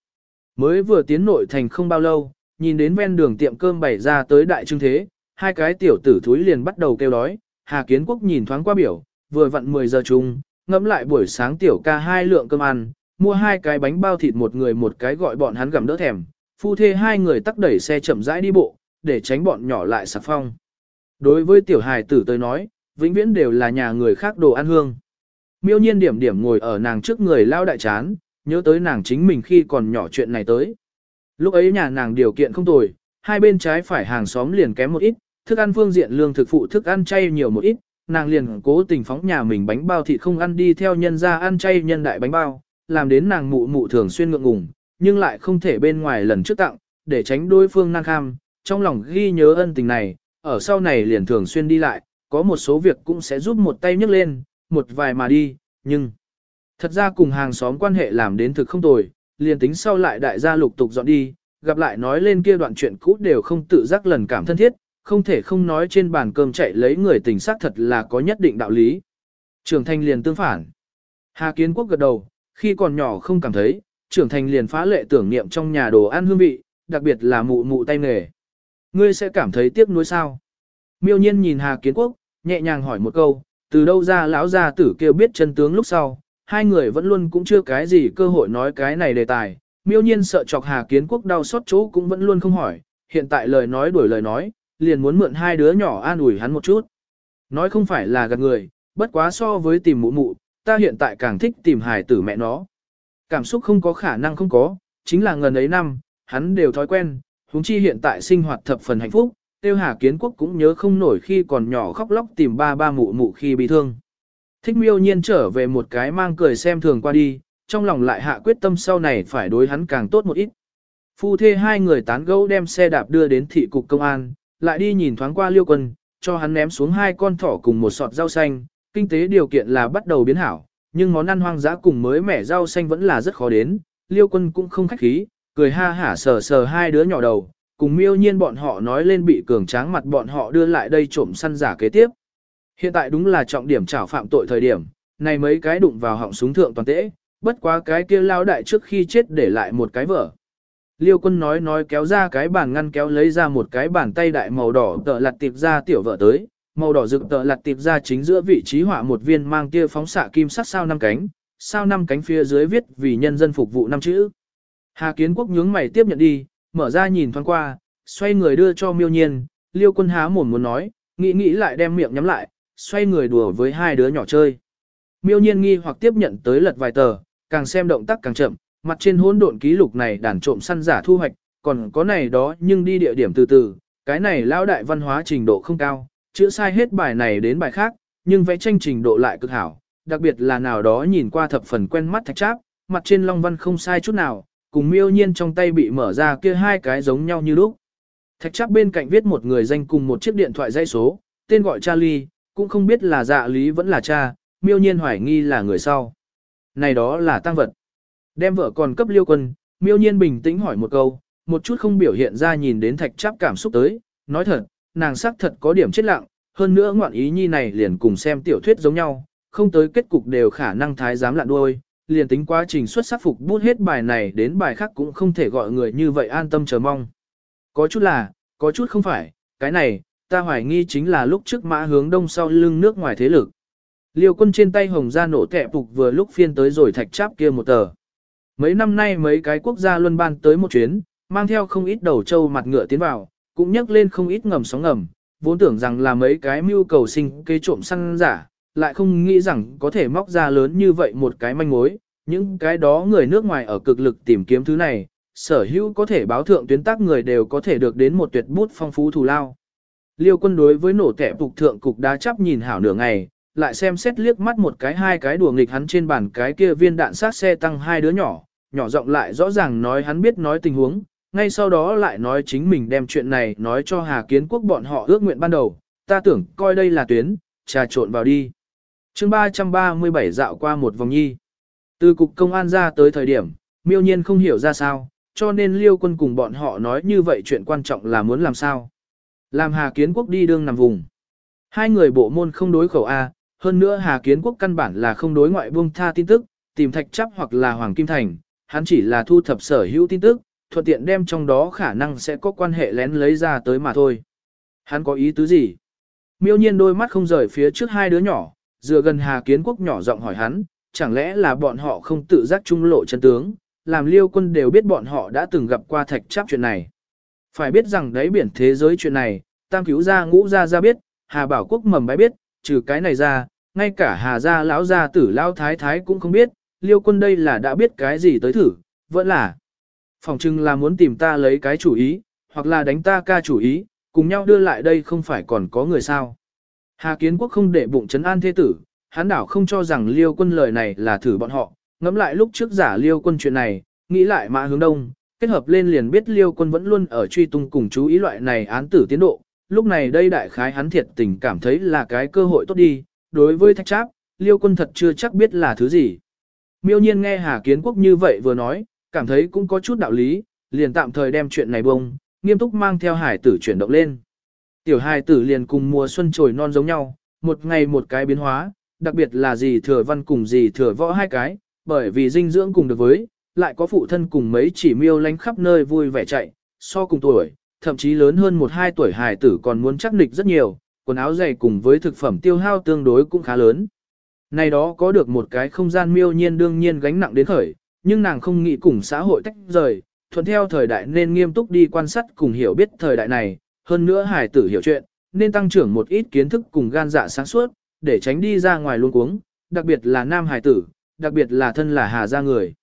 Mới vừa tiến nội thành không bao lâu, nhìn đến ven đường tiệm cơm bày ra tới đại trưng thế, hai cái tiểu tử thúi liền bắt đầu kêu đói, Hà Kiến Quốc nhìn thoáng qua biểu, vừa vặn 10 giờ chung, ngẫm lại buổi sáng tiểu ca hai lượng cơm ăn, mua hai cái bánh bao thịt một người một cái gọi bọn hắn gặm đỡ thèm, phu thê hai người tắc đẩy xe chậm rãi đi bộ, để tránh bọn nhỏ lại sạc phong. Đối với tiểu hài tử tới nói, vĩnh viễn đều là nhà người khác đồ ăn hương. Miêu nhiên điểm điểm ngồi ở nàng trước người lao đại chán, nhớ tới nàng chính mình khi còn nhỏ chuyện này tới. Lúc ấy nhà nàng điều kiện không tồi, hai bên trái phải hàng xóm liền kém một ít, thức ăn phương diện lương thực phụ thức ăn chay nhiều một ít, nàng liền cố tình phóng nhà mình bánh bao thịt không ăn đi theo nhân ra ăn chay nhân đại bánh bao, làm đến nàng mụ mụ thường xuyên ngượng ngùng, nhưng lại không thể bên ngoài lần trước tặng, để tránh đối phương năng kham, trong lòng ghi nhớ ân tình này, ở sau này liền thường xuyên đi lại, có một số việc cũng sẽ giúp một tay nhấc lên, một vài mà đi, nhưng thật ra cùng hàng xóm quan hệ làm đến thực không tồi, liền tính sau lại đại gia lục tục dọn đi, gặp lại nói lên kia đoạn chuyện cũ đều không tự giác lần cảm thân thiết, không thể không nói trên bàn cơm chạy lấy người tình xác thật là có nhất định đạo lý. Trưởng thành liền tương phản. Hà Kiến Quốc gật đầu, khi còn nhỏ không cảm thấy, trưởng thành liền phá lệ tưởng niệm trong nhà đồ ăn hương vị, đặc biệt là mụ mụ tay nghề. Ngươi sẽ cảm thấy tiếc nuối sao? Miêu nhiên nhìn Hà Kiến Quốc, nhẹ nhàng hỏi một câu, từ đâu ra lão gia tử kêu biết chân tướng lúc sau, hai người vẫn luôn cũng chưa cái gì cơ hội nói cái này đề tài. Miêu nhiên sợ chọc Hà Kiến Quốc đau xót chỗ cũng vẫn luôn không hỏi, hiện tại lời nói đuổi lời nói, liền muốn mượn hai đứa nhỏ an ủi hắn một chút. Nói không phải là gạt người, bất quá so với tìm mụ mụ, ta hiện tại càng thích tìm hài tử mẹ nó. Cảm xúc không có khả năng không có, chính là ngần ấy năm, hắn đều thói quen, huống chi hiện tại sinh hoạt thập phần hạnh phúc, tiêu hà kiến quốc cũng nhớ không nổi khi còn nhỏ khóc lóc tìm ba ba mụ mụ khi bị thương. Thích miêu nhiên trở về một cái mang cười xem thường qua đi, trong lòng lại hạ quyết tâm sau này phải đối hắn càng tốt một ít. Phu thê hai người tán gẫu đem xe đạp đưa đến thị cục công an, lại đi nhìn thoáng qua liêu quân, cho hắn ném xuống hai con thỏ cùng một sọt rau xanh, kinh tế điều kiện là bắt đầu biến hảo, nhưng món ăn hoang dã cùng mới mẻ rau xanh vẫn là rất khó đến, liêu quân cũng không khách khí, cười ha hả sờ sờ hai đứa nhỏ đầu, cùng miêu nhiên bọn họ nói lên bị cường tráng mặt bọn họ đưa lại đây trộm săn giả kế tiếp. Hiện tại đúng là trọng điểm trảo phạm tội thời điểm, này mấy cái đụng vào họng súng thượng toàn tễ, bất quá cái kia lao đại trước khi chết để lại một cái vở. Liêu quân nói nói kéo ra cái bàn ngăn kéo lấy ra một cái bàn tay đại màu đỏ tợ lặt tiệp ra tiểu vợ tới, màu đỏ rực tợ lặt tiệp ra chính giữa vị trí họa một viên mang tia phóng xạ kim sắc sao năm cánh, sao năm cánh phía dưới viết vì nhân dân phục vụ năm chữ. Hà Kiến Quốc nhướng mày tiếp nhận đi, mở ra nhìn thoáng qua, xoay người đưa cho miêu nhiên, liêu quân há mồm muốn nói, nghĩ nghĩ lại đem miệng nhắm lại, xoay người đùa với hai đứa nhỏ chơi. Miêu nhiên nghi hoặc tiếp nhận tới lật vài tờ, càng xem động tác càng chậm, mặt trên hỗn độn ký lục này đàn trộm săn giả thu hoạch, còn có này đó nhưng đi địa điểm từ từ, cái này lão đại văn hóa trình độ không cao, chữa sai hết bài này đến bài khác, nhưng vẽ tranh trình độ lại cực hảo, đặc biệt là nào đó nhìn qua thập phần quen mắt thạch tráp, mặt trên long văn không sai chút nào, cùng miêu nhiên trong tay bị mở ra kia hai cái giống nhau như lúc. Thạch tráp bên cạnh viết một người danh cùng một chiếc điện thoại dây số, tên gọi Charlie, cũng không biết là dạ lý vẫn là cha, miêu nhiên hoài nghi là người sau. Này đó là tăng vật. Đem vợ còn cấp liêu quân, miêu nhiên bình tĩnh hỏi một câu, một chút không biểu hiện ra nhìn đến thạch chắp cảm xúc tới, nói thật, nàng sắc thật có điểm chết lặng, hơn nữa ngoạn ý nhi này liền cùng xem tiểu thuyết giống nhau, không tới kết cục đều khả năng thái giám lạn đuôi, liền tính quá trình xuất sắc phục bút hết bài này đến bài khác cũng không thể gọi người như vậy an tâm chờ mong. Có chút là, có chút không phải, cái này, ta hoài nghi chính là lúc trước mã hướng đông sau lưng nước ngoài thế lực. Liêu quân trên tay hồng ra nổ kẹ phục vừa lúc phiên tới rồi thạch cháp kia một tờ. Mấy năm nay mấy cái quốc gia luân ban tới một chuyến, mang theo không ít đầu trâu mặt ngựa tiến vào, cũng nhắc lên không ít ngầm sóng ngầm, vốn tưởng rằng là mấy cái mưu cầu sinh kế trộm săn giả, lại không nghĩ rằng có thể móc ra lớn như vậy một cái manh mối, những cái đó người nước ngoài ở cực lực tìm kiếm thứ này, sở hữu có thể báo thượng tuyến tác người đều có thể được đến một tuyệt bút phong phú thù lao. Liêu quân đối với nổ kẻ phục thượng cục đá chắp nhìn hảo nửa ngày, lại xem xét liếc mắt một cái hai cái đùa nghịch hắn trên bàn cái kia viên đạn sát xe tăng hai đứa nhỏ, nhỏ giọng lại rõ ràng nói hắn biết nói tình huống, ngay sau đó lại nói chính mình đem chuyện này nói cho Hà Kiến Quốc bọn họ ước nguyện ban đầu, ta tưởng coi đây là tuyến, trà trộn vào đi. chương 337 dạo qua một vòng nhi. Từ cục công an ra tới thời điểm, miêu nhiên không hiểu ra sao, cho nên liêu quân cùng bọn họ nói như vậy chuyện quan trọng là muốn làm sao. Làm Hà Kiến Quốc đi đương nằm vùng. Hai người bộ môn không đối khẩu A, hơn nữa Hà Kiến Quốc căn bản là không đối ngoại buông tha tin tức, tìm thạch chấp hoặc là Hoàng Kim Thành, hắn chỉ là thu thập sở hữu tin tức, thuận tiện đem trong đó khả năng sẽ có quan hệ lén lấy ra tới mà thôi. Hắn có ý tứ gì? Miêu nhiên đôi mắt không rời phía trước hai đứa nhỏ, dựa gần Hà Kiến Quốc nhỏ giọng hỏi hắn, chẳng lẽ là bọn họ không tự giác trung lộ chân tướng, làm liêu quân đều biết bọn họ đã từng gặp qua thạch chấp chuyện này. Phải biết rằng đấy biển thế giới chuyện này, tam cứu gia ngũ gia gia biết, Hà Bảo Quốc mầm bái biết, trừ cái này ra, ngay cả Hà gia lão gia tử lão thái thái cũng không biết, liêu quân đây là đã biết cái gì tới thử, vẫn là. Phòng trưng là muốn tìm ta lấy cái chủ ý, hoặc là đánh ta ca chủ ý, cùng nhau đưa lại đây không phải còn có người sao. Hà Kiến Quốc không để bụng chấn an thế tử, hắn đảo không cho rằng liêu quân lời này là thử bọn họ, ngẫm lại lúc trước giả liêu quân chuyện này, nghĩ lại mã hướng đông, kết hợp lên liền biết liêu quân vẫn luôn ở truy tung cùng chú ý loại này án tử tiến độ, lúc này đây đại khái hắn thiệt tình cảm thấy là cái cơ hội tốt đi, đối với thạch tráp, liêu quân thật chưa chắc biết là thứ gì. Miêu nhiên nghe Hà Kiến Quốc như vậy vừa nói, cảm thấy cũng có chút đạo lý, liền tạm thời đem chuyện này bông, nghiêm túc mang theo hải tử chuyển động lên. Tiểu hải tử liền cùng mùa xuân trồi non giống nhau, một ngày một cái biến hóa, đặc biệt là gì thừa văn cùng gì thừa võ hai cái, bởi vì dinh dưỡng cùng được với, lại có phụ thân cùng mấy chỉ miêu lánh khắp nơi vui vẻ chạy, so cùng tuổi, thậm chí lớn hơn một hai tuổi Hải tử còn muốn chắc nịch rất nhiều, quần áo dày cùng với thực phẩm tiêu hao tương đối cũng khá lớn. Này đó có được một cái không gian miêu nhiên đương nhiên gánh nặng đến khởi, nhưng nàng không nghĩ cùng xã hội tách rời, thuận theo thời đại nên nghiêm túc đi quan sát cùng hiểu biết thời đại này, hơn nữa hải tử hiểu chuyện, nên tăng trưởng một ít kiến thức cùng gan dạ sáng suốt, để tránh đi ra ngoài luôn cuống, đặc biệt là nam hải tử, đặc biệt là thân là hà gia người.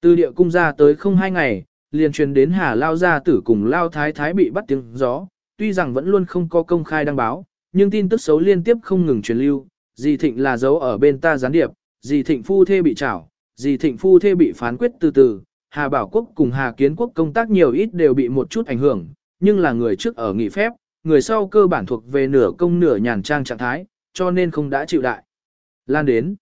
Từ địa cung ra tới không hai ngày, liền truyền đến hà lao gia tử cùng lao thái thái bị bắt tiếng gió, tuy rằng vẫn luôn không có công khai đăng báo, nhưng tin tức xấu liên tiếp không ngừng truyền lưu, dì thịnh là dấu ở bên ta gián điệp, dì thịnh phu thê bị trảo, dì thịnh phu thê bị phán quyết từ từ, Hà Bảo Quốc cùng Hà Kiến Quốc công tác nhiều ít đều bị một chút ảnh hưởng, nhưng là người trước ở nghỉ phép, người sau cơ bản thuộc về nửa công nửa nhàn trang trạng thái, cho nên không đã chịu đại. Lan đến.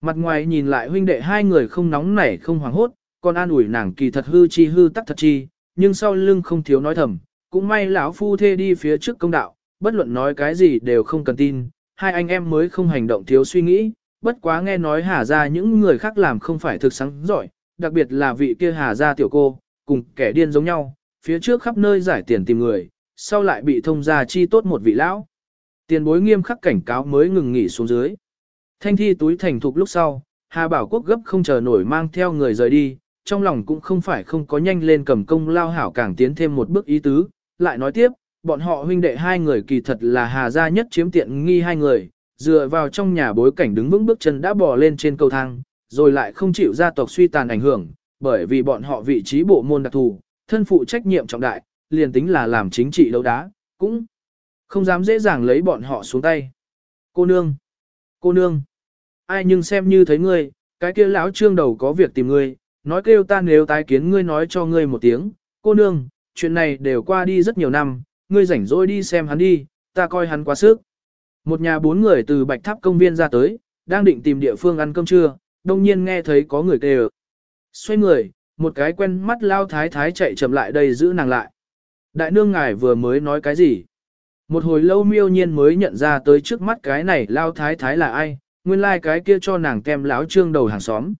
Mặt ngoài nhìn lại huynh đệ hai người không nóng nảy không hoảng hốt, còn an ủi nàng kỳ thật hư chi hư tắc thật chi, nhưng sau lưng không thiếu nói thầm, cũng may lão phu thê đi phía trước công đạo, bất luận nói cái gì đều không cần tin, hai anh em mới không hành động thiếu suy nghĩ, bất quá nghe nói hà ra những người khác làm không phải thực sáng giỏi, đặc biệt là vị kia hà ra tiểu cô, cùng kẻ điên giống nhau, phía trước khắp nơi giải tiền tìm người, sau lại bị thông gia chi tốt một vị lão. Tiền bối nghiêm khắc cảnh cáo mới ngừng nghỉ xuống dưới. Thanh thi túi thành thục lúc sau, Hà Bảo Quốc gấp không chờ nổi mang theo người rời đi, trong lòng cũng không phải không có nhanh lên cầm công lao hảo càng tiến thêm một bước ý tứ, lại nói tiếp, bọn họ huynh đệ hai người kỳ thật là hà gia nhất chiếm tiện nghi hai người, dựa vào trong nhà bối cảnh đứng vững bước chân đã bò lên trên cầu thang, rồi lại không chịu gia tộc suy tàn ảnh hưởng, bởi vì bọn họ vị trí bộ môn đặc thù, thân phụ trách nhiệm trọng đại, liền tính là làm chính trị đấu đá, cũng không dám dễ dàng lấy bọn họ xuống tay. Cô nương, cô nương, ai nhưng xem như thấy ngươi, cái kia lão trương đầu có việc tìm ngươi, nói kêu ta nếu tái kiến ngươi nói cho ngươi một tiếng, cô nương, chuyện này đều qua đi rất nhiều năm, ngươi rảnh rỗi đi xem hắn đi, ta coi hắn quá sức. Một nhà bốn người từ Bạch Tháp công viên ra tới, đang định tìm địa phương ăn cơm trưa, đông nhiên nghe thấy có người kêu. Xoay người, một cái quen mắt lao thái thái chạy chậm lại đây giữ nàng lại. Đại nương ngài vừa mới nói cái gì? Một hồi lâu miêu nhiên mới nhận ra tới trước mắt cái này lao thái thái là ai, nguyên lai like cái kia cho nàng kem láo trương đầu hàng xóm.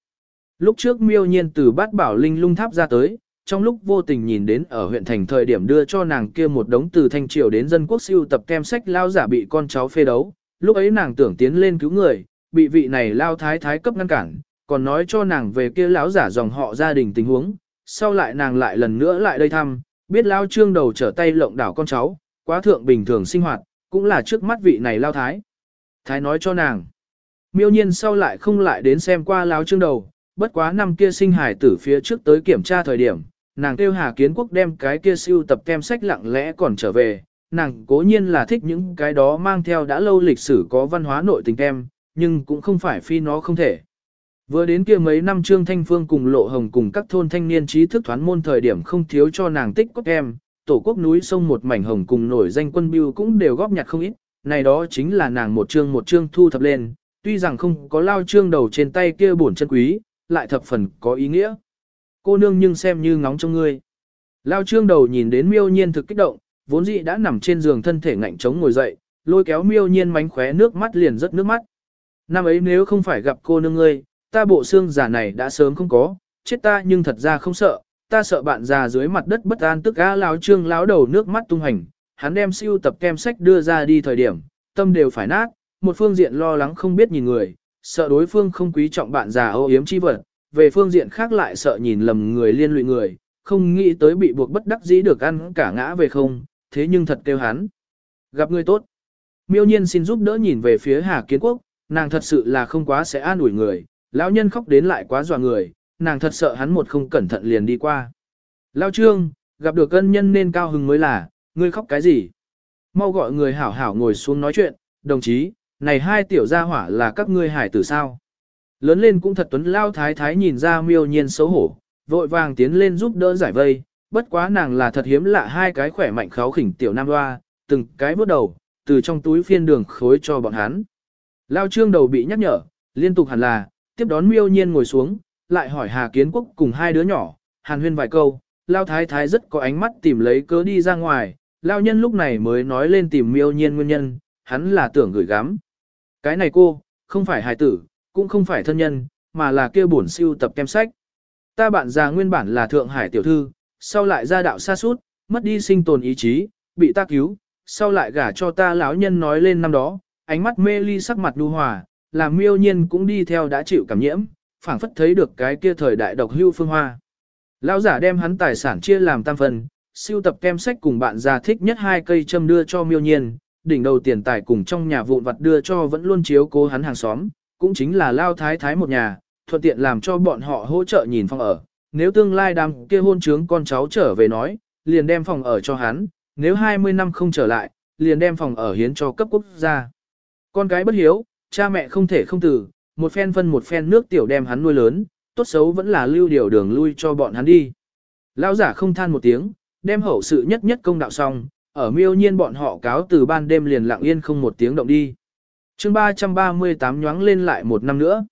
Lúc trước miêu nhiên từ bát bảo linh lung tháp ra tới, trong lúc vô tình nhìn đến ở huyện thành thời điểm đưa cho nàng kia một đống từ thanh triều đến dân quốc siêu tập kem sách lao giả bị con cháu phê đấu, lúc ấy nàng tưởng tiến lên cứu người, bị vị này lao thái thái cấp ngăn cản, còn nói cho nàng về kia lão giả dòng họ gia đình tình huống, sau lại nàng lại lần nữa lại đây thăm, biết lao trương đầu trở tay lộng đảo con cháu, quá thượng bình thường sinh hoạt, cũng là trước mắt vị này lao thái. Thái nói cho nàng, miêu nhiên sau lại không lại đến xem qua lao trương đầu, bất quá năm kia sinh hải tử phía trước tới kiểm tra thời điểm, nàng kêu Hà Kiến Quốc đem cái kia siêu tập kem sách lặng lẽ còn trở về, nàng cố nhiên là thích những cái đó mang theo đã lâu lịch sử có văn hóa nội tình kem, nhưng cũng không phải phi nó không thể. Vừa đến kia mấy năm Trương Thanh Phương cùng Lộ Hồng cùng các thôn thanh niên trí thức thoán môn thời điểm không thiếu cho nàng tích cốt em, tổ quốc núi sông một mảnh hồng cùng nổi danh quân bưu cũng đều góp nhặt không ít, này đó chính là nàng một chương một chương thu thập lên, tuy rằng không có lao trương đầu trên tay kia bổn chân quý, lại thập phần có ý nghĩa. Cô nương nhưng xem như ngóng trong ngươi. Lao trương đầu nhìn đến miêu nhiên thực kích động, vốn dĩ đã nằm trên giường thân thể ngạnh trống ngồi dậy, lôi kéo miêu nhiên mánh khóe nước mắt liền rất nước mắt. Năm ấy nếu không phải gặp cô nương ngươi, ta bộ xương giả này đã sớm không có, chết ta nhưng thật ra không sợ, ta sợ bạn già dưới mặt đất bất an tức á lão trương lão đầu nước mắt tung hành, hắn đem siêu tập kem sách đưa ra đi thời điểm, tâm đều phải nát, một phương diện lo lắng không biết nhìn người, sợ đối phương không quý trọng bạn già ô yếm chi vật, về phương diện khác lại sợ nhìn lầm người liên lụy người, không nghĩ tới bị buộc bất đắc dĩ được ăn cả ngã về không, thế nhưng thật kêu hắn. Gặp người tốt. Miêu nhiên xin giúp đỡ nhìn về phía Hà Kiến Quốc, nàng thật sự là không quá sẽ an ủi người, lão nhân khóc đến lại quá dọa người, nàng thật sợ hắn một không cẩn thận liền đi qua. Lão trương, gặp được ân nhân nên cao hứng mới là, ngươi khóc cái gì? Mau gọi người hảo hảo ngồi xuống nói chuyện, đồng chí, này hai tiểu gia hỏa là các ngươi hải tử sao? Lớn lên cũng thật tuấn lao thái thái nhìn ra miêu nhiên xấu hổ, vội vàng tiến lên giúp đỡ giải vây, bất quá nàng là thật hiếm lạ hai cái khỏe mạnh kháo khỉnh tiểu nam hoa, từng cái bước đầu, từ trong túi phiên đường khối cho bọn hắn. Lao trương đầu bị nhắc nhở, liên tục hẳn là, tiếp đón miêu nhiên ngồi xuống, lại hỏi Hà Kiến Quốc cùng hai đứa nhỏ, hàn huyên vài câu, Lao Thái Thái rất có ánh mắt tìm lấy cớ đi ra ngoài, Lao Nhân lúc này mới nói lên tìm miêu nhiên nguyên nhân, hắn là tưởng gửi gắm. Cái này cô, không phải hài tử, cũng không phải thân nhân, mà là kia bổn siêu tập kem sách. Ta bạn già nguyên bản là Thượng Hải tiểu thư, sau lại ra đạo xa suốt, mất đi sinh tồn ý chí, bị ta cứu, sau lại gả cho ta lão nhân nói lên năm đó, ánh mắt mê ly sắc mặt đu hòa, làm miêu nhiên cũng đi theo đã chịu cảm nhiễm, phảng phất thấy được cái kia thời đại độc hưu phương hoa. Lão giả đem hắn tài sản chia làm tam phần, siêu tập kem sách cùng bạn già thích nhất hai cây châm đưa cho miêu nhiên, đỉnh đầu tiền tài cùng trong nhà vụn vặt đưa cho vẫn luôn chiếu cố hắn hàng xóm, cũng chính là lao thái thái một nhà, thuận tiện làm cho bọn họ hỗ trợ nhìn phòng ở. Nếu tương lai đám kia hôn trướng con cháu trở về nói, liền đem phòng ở cho hắn, nếu 20 năm không trở lại, liền đem phòng ở hiến cho cấp quốc gia. Con cái bất hiếu, cha mẹ không thể không từ, một phen phân một phen nước tiểu đem hắn nuôi lớn, tốt xấu vẫn là lưu điều đường lui cho bọn hắn đi. Lão giả không than một tiếng, đem hậu sự nhất nhất công đạo xong, ở miêu nhiên bọn họ cáo từ ban đêm liền lặng yên không một tiếng động đi chương 338 nhoáng lên lại một năm nữa.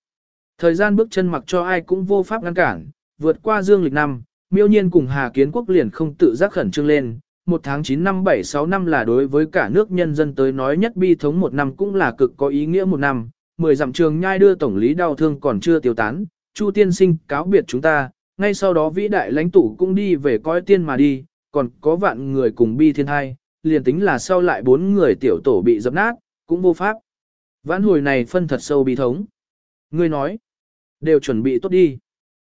Thời gian bước chân mặc cho ai cũng vô pháp ngăn cản, vượt qua dương lịch năm, miêu nhiên cùng Hà Kiến Quốc liền không tự giác khẩn trương lên. Một tháng 9 năm 76 năm là đối với cả nước nhân dân tới nói nhất bi thống một năm cũng là cực có ý nghĩa một năm. Mười dặm trường nhai đưa tổng lý đau thương còn chưa tiêu tán, Chu tiên sinh cáo biệt chúng ta, ngay sau đó vĩ đại lãnh tụ cũng đi về coi tiên mà đi, còn có vạn người cùng bi thiên hai, liền tính là sau lại bốn người tiểu tổ bị dập nát, cũng vô pháp. Vãn hồi này phân thật sâu bi thống. Ngươi nói, đều chuẩn bị tốt đi.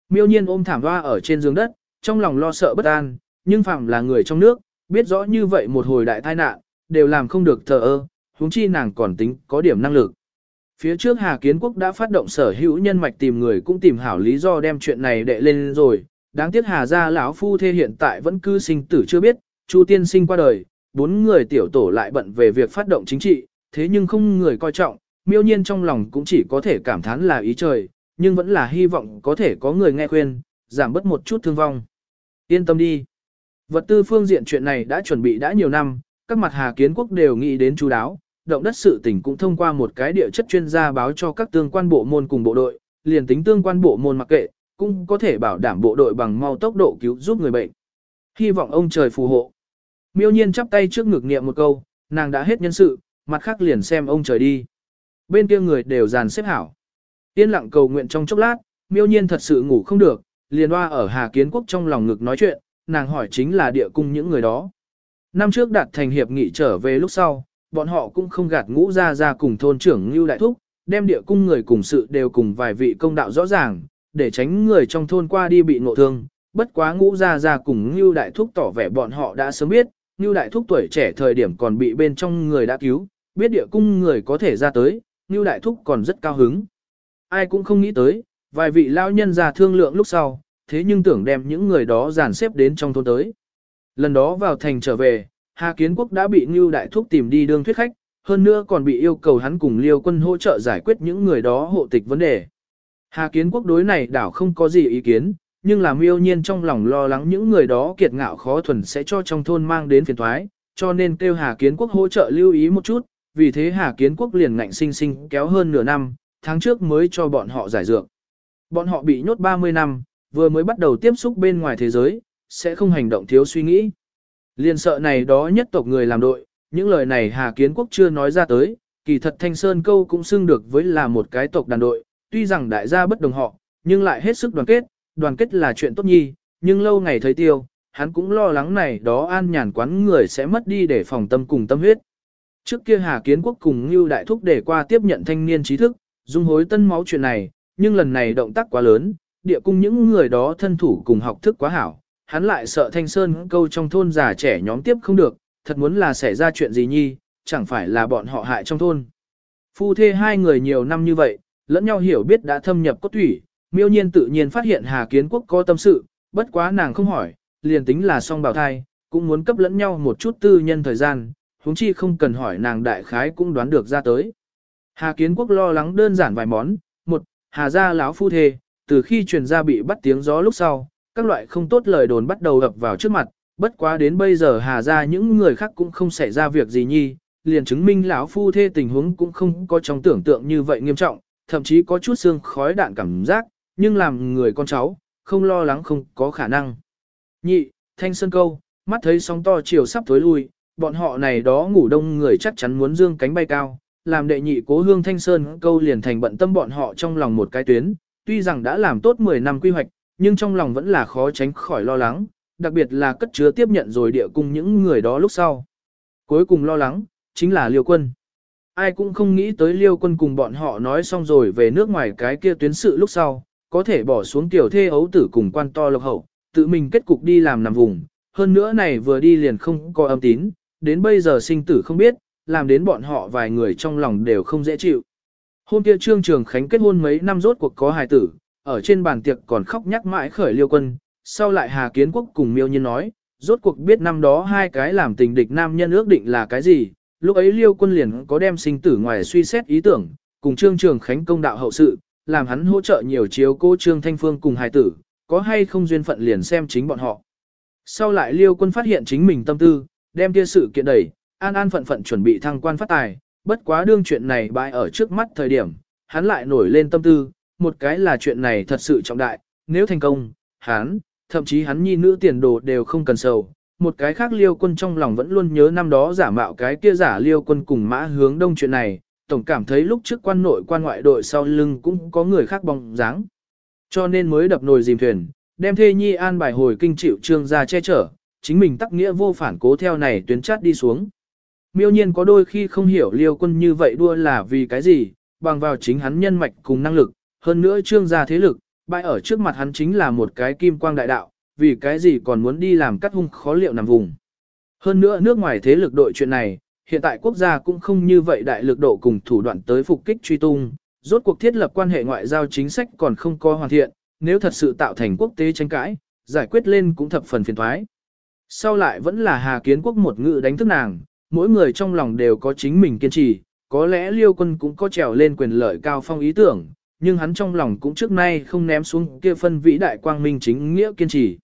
Miêu nhiên ôm thảm hoa ở trên giường đất, trong lòng lo sợ bất an, nhưng phạm là người trong nước, biết rõ như vậy một hồi đại tai nạn, đều làm không được thờ ơ, huống chi nàng còn tính có điểm năng lực. Phía trước Hà Kiến Quốc đã phát động sở hữu nhân mạch tìm người cũng tìm hảo lý do đem chuyện này đệ lên rồi, đáng tiếc Hà gia lão phu thê hiện tại vẫn cư sinh tử chưa biết, Chu tiên sinh qua đời, bốn người tiểu tổ lại bận về việc phát động chính trị, thế nhưng không người coi trọng, miêu nhiên trong lòng cũng chỉ có thể cảm thán là ý trời, nhưng vẫn là hy vọng có thể có người nghe khuyên, giảm bớt một chút thương vong. Yên tâm đi. Vật tư phương diện chuyện này đã chuẩn bị đã nhiều năm, các mặt Hà Kiến Quốc đều nghĩ đến chú đáo, động đất sự tỉnh cũng thông qua một cái địa chất chuyên gia báo cho các tương quan bộ môn cùng bộ đội, liền tính tương quan bộ môn mặc kệ, cũng có thể bảo đảm bộ đội bằng mau tốc độ cứu giúp người bệnh. Hy vọng ông trời phù hộ. Miêu nhiên chắp tay trước ngực niệm một câu, nàng đã hết nhân sự, mặt khác liền xem ông trời đi. Bên kia người đều dàn xếp hảo. Yên lặng cầu nguyện trong chốc lát, miêu nhiên thật sự ngủ không được, liền hoa ở Hà Kiến Quốc trong lòng ngực nói chuyện, nàng hỏi chính là địa cung những người đó. Năm trước đạt thành hiệp nghị trở về lúc sau, bọn họ cũng không gạt ngũ ra ra cùng thôn trưởng Ngưu Đại Thúc, đem địa cung người cùng sự đều cùng vài vị công đạo rõ ràng, để tránh người trong thôn qua đi bị ngộ thương. Bất quá ngũ ra ra cùng Ngưu Đại Thúc tỏ vẻ bọn họ đã sớm biết, Ngưu Đại Thúc tuổi trẻ thời điểm còn bị bên trong người đã cứu, biết địa cung người có thể ra tới, Ngưu Đại Thúc còn rất cao hứng. Ai cũng không nghĩ tới, vài vị lao nhân ra thương lượng lúc sau, thế nhưng tưởng đem những người đó dàn xếp đến trong thôn tới. Lần đó vào thành trở về, Hà Kiến Quốc đã bị Ngưu Đại Thúc tìm đi đương thuyết khách, hơn nữa còn bị yêu cầu hắn cùng Liêu quân hỗ trợ giải quyết những người đó hộ tịch vấn đề. Hà Kiến Quốc đối này đảo không có gì ý kiến, nhưng làm yêu nhiên trong lòng lo lắng những người đó kiệt ngạo khó thuần sẽ cho trong thôn mang đến phiền thoái, cho nên kêu Hà Kiến Quốc hỗ trợ lưu ý một chút, vì thế Hà Kiến Quốc liền ngạnh sinh sinh kéo hơn nửa năm, tháng trước mới cho bọn họ giải dược. Bọn họ bị nhốt 30 năm, vừa mới bắt đầu tiếp xúc bên ngoài thế giới, sẽ không hành động thiếu suy nghĩ. Liên sợ này đó nhất tộc người làm đội, những lời này Hà Kiến Quốc chưa nói ra tới, kỳ thật Thanh Sơn Câu cũng xưng được với là một cái tộc đàn đội, tuy rằng đại gia bất đồng họ, nhưng lại hết sức đoàn kết, đoàn kết là chuyện tốt nhi, nhưng lâu ngày thấy tiêu, hắn cũng lo lắng này đó an nhàn quán người sẽ mất đi để phòng tâm cùng tâm huyết. Trước kia Hà Kiến Quốc cùng Ngưu Đại Thúc để qua tiếp nhận thanh niên trí thức, dung hối tân máu chuyện này, nhưng lần này động tác quá lớn, địa cung những người đó thân thủ cùng học thức quá hảo, hắn lại sợ Thanh Sơn câu trong thôn già trẻ nhóm tiếp không được, thật muốn là xảy ra chuyện gì nhi, chẳng phải là bọn họ hại trong thôn. Phu thê hai người nhiều năm như vậy, lẫn nhau hiểu biết đã thâm nhập cốt thủy, miêu nhiên tự nhiên phát hiện Hà Kiến Quốc có tâm sự, bất quá nàng không hỏi, liền tính là song bào thai, cũng muốn cấp lẫn nhau một chút tư nhân thời gian, huống chi không cần hỏi nàng đại khái cũng đoán được ra tới. Hà Kiến Quốc lo lắng đơn giản vài món, một, Hà gia lão phu thê, từ khi truyền ra bị bắt tiếng gió lúc sau, các loại không tốt lời đồn bắt đầu ập vào trước mặt, bất quá đến bây giờ Hà gia những người khác cũng không xảy ra việc gì nhi, liền chứng minh lão phu thê tình huống cũng không có trong tưởng tượng như vậy nghiêm trọng, thậm chí có chút xương khói đạn cảm giác, nhưng làm người con cháu, không lo lắng không có khả năng. Nhị, thanh sơn câu, mắt thấy sóng to chiều sắp tối lui, bọn họ này đó ngủ đông người chắc chắn muốn dương cánh bay cao, làm đệ nhị cố hương thanh sơn câu liền thành bận tâm bọn họ trong lòng một cái tuyến, tuy rằng đã làm tốt 10 năm quy hoạch, nhưng trong lòng vẫn là khó tránh khỏi lo lắng, đặc biệt là cất chứa tiếp nhận rồi địa cung những người đó lúc sau. Cuối cùng lo lắng, chính là liêu quân. Ai cũng không nghĩ tới liêu quân cùng bọn họ nói xong rồi về nước ngoài cái kia tuyến sự lúc sau, có thể bỏ xuống tiểu thê ấu tử cùng quan to lộc hậu, tự mình kết cục đi làm nằm vùng. Hơn nữa này vừa đi liền không có âm tín, đến bây giờ sinh tử không biết, làm đến bọn họ vài người trong lòng đều không dễ chịu. Hôm kia Trương Trường Khánh kết hôn mấy năm rốt cuộc có hài tử, ở trên bàn tiệc còn khóc nhắc mãi khởi liêu quân, sau lại Hà Kiến Quốc cùng miêu nhiên nói, rốt cuộc biết năm đó hai cái làm tình địch nam nhân ước định là cái gì, lúc ấy liêu quân liền có đem sinh tử ngoài suy xét ý tưởng, cùng Trương Trường Khánh công đạo hậu sự, làm hắn hỗ trợ nhiều chiếu cô Trương Thanh Phương cùng hài tử, có hay không duyên phận liền xem chính bọn họ. Sau lại liêu quân phát hiện chính mình tâm tư, đem kia sự kiện đẩy, an an phận phận chuẩn bị thăng quan phát tài, bất quá đương chuyện này bại ở trước mắt thời điểm, hắn lại nổi lên tâm tư, một cái là chuyện này thật sự trọng đại, nếu thành công, hắn, thậm chí hắn nhi nữ tiền đồ đều không cần sầu. Một cái khác liêu quân trong lòng vẫn luôn nhớ năm đó giả mạo cái kia giả liêu quân cùng mã hướng đông chuyện này, tổng cảm thấy lúc trước quan nội quan ngoại đội sau lưng cũng có người khác bóng dáng. Cho nên mới đập nồi dìm thuyền, đem thê nhi an bài hồi kinh chịu trương ra che chở, chính mình tắc nghĩa vô phản cố theo này tuyến chát đi xuống. Miêu nhiên có đôi khi không hiểu liêu quân như vậy đua là vì cái gì, bằng vào chính hắn nhân mạch cùng năng lực, hơn nữa trương gia thế lực, bại ở trước mặt hắn chính là một cái kim quang đại đạo, vì cái gì còn muốn đi làm cắt hung khó liệu nằm vùng. Hơn nữa nước ngoài thế lực đội chuyện này, hiện tại quốc gia cũng không như vậy đại lực độ cùng thủ đoạn tới phục kích truy tung, rốt cuộc thiết lập quan hệ ngoại giao chính sách còn không có hoàn thiện, nếu thật sự tạo thành quốc tế tranh cãi, giải quyết lên cũng thập phần phiền thoái. Sau lại vẫn là Hà Kiến Quốc một ngự đánh thức nàng, mỗi người trong lòng đều có chính mình kiên trì, có lẽ Liêu Quân cũng có trèo lên quyền lợi cao phong ý tưởng, nhưng hắn trong lòng cũng trước nay không ném xuống kia phân vĩ đại quang minh chính nghĩa kiên trì.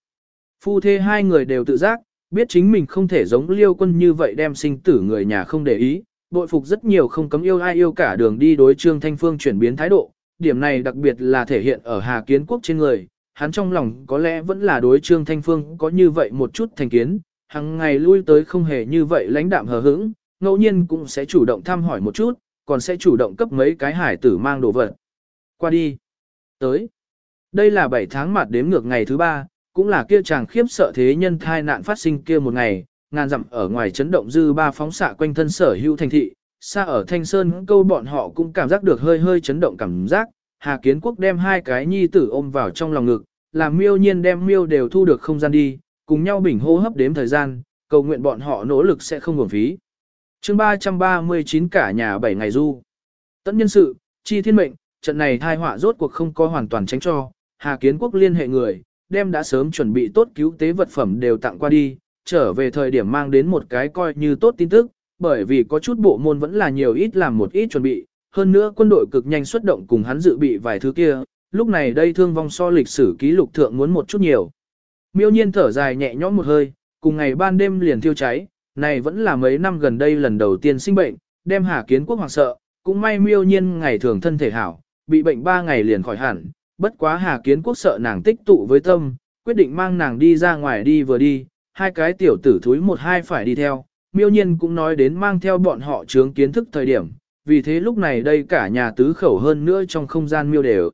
Phu thê hai người đều tự giác, biết chính mình không thể giống Liêu Quân như vậy đem sinh tử người nhà không để ý, bội phục rất nhiều không cấm yêu ai yêu cả đường đi đối Trương Thanh Phương chuyển biến thái độ, điểm này đặc biệt là thể hiện ở Hà Kiến Quốc trên người, hắn trong lòng có lẽ vẫn là đối Trương Thanh Phương có như vậy một chút thành kiến, hàng ngày lui tới không hề như vậy lãnh đạm hờ hững, ngẫu nhiên cũng sẽ chủ động thăm hỏi một chút, còn sẽ chủ động cấp mấy cái hải tử mang đồ vật. Qua đi. Tới. Đây là 7 tháng mặt đếm ngược ngày thứ ba, cũng là kia chàng khiếp sợ thế nhân thai nạn phát sinh kia một ngày, ngàn dặm ở ngoài chấn động dư ba phóng xạ quanh thân sở hữu thành thị, xa ở Thanh Sơn câu bọn họ cũng cảm giác được hơi hơi chấn động cảm giác, Hà Kiến Quốc đem hai cái nhi tử ôm vào trong lòng ngực, làm miêu nhiên đem miêu đều thu được không gian đi, cùng nhau bình hô hấp đếm thời gian, cầu nguyện bọn họ nỗ lực sẽ không uổng phí. chương 339 cả nhà 7 ngày du. Tận nhân sự, chi thiên mệnh, trận này thai họa rốt cuộc không có hoàn toàn tránh cho, Hà Kiến Quốc liên hệ người, đem đã sớm chuẩn bị tốt cứu tế vật phẩm đều tặng qua đi, trở về thời điểm mang đến một cái coi như tốt tin tức, bởi vì có chút bộ môn vẫn là nhiều ít làm một ít chuẩn bị, hơn nữa quân đội cực nhanh xuất động cùng hắn dự bị vài thứ kia, lúc này đây thương vong so lịch sử ký lục thượng muốn một chút nhiều. Miêu nhiên thở dài nhẹ nhõm một hơi, cùng ngày ban đêm liền thiêu cháy, này vẫn là mấy năm gần đây lần đầu tiên sinh bệnh, đem Hà Kiến Quốc hoàng sợ, cũng may miêu nhiên ngày thường thân thể hảo, bị bệnh 3 ngày liền khỏi hẳn, bất quá Hà Kiến Quốc sợ nàng tích tụ với tâm, quyết định mang nàng đi ra ngoài đi vừa đi, hai cái tiểu tử thúi một hai phải đi theo, miêu nhiên cũng nói đến mang theo bọn họ chướng kiến thức thời điểm, vì thế lúc này đây cả nhà tứ khẩu hơn nữa trong không gian miêu đều.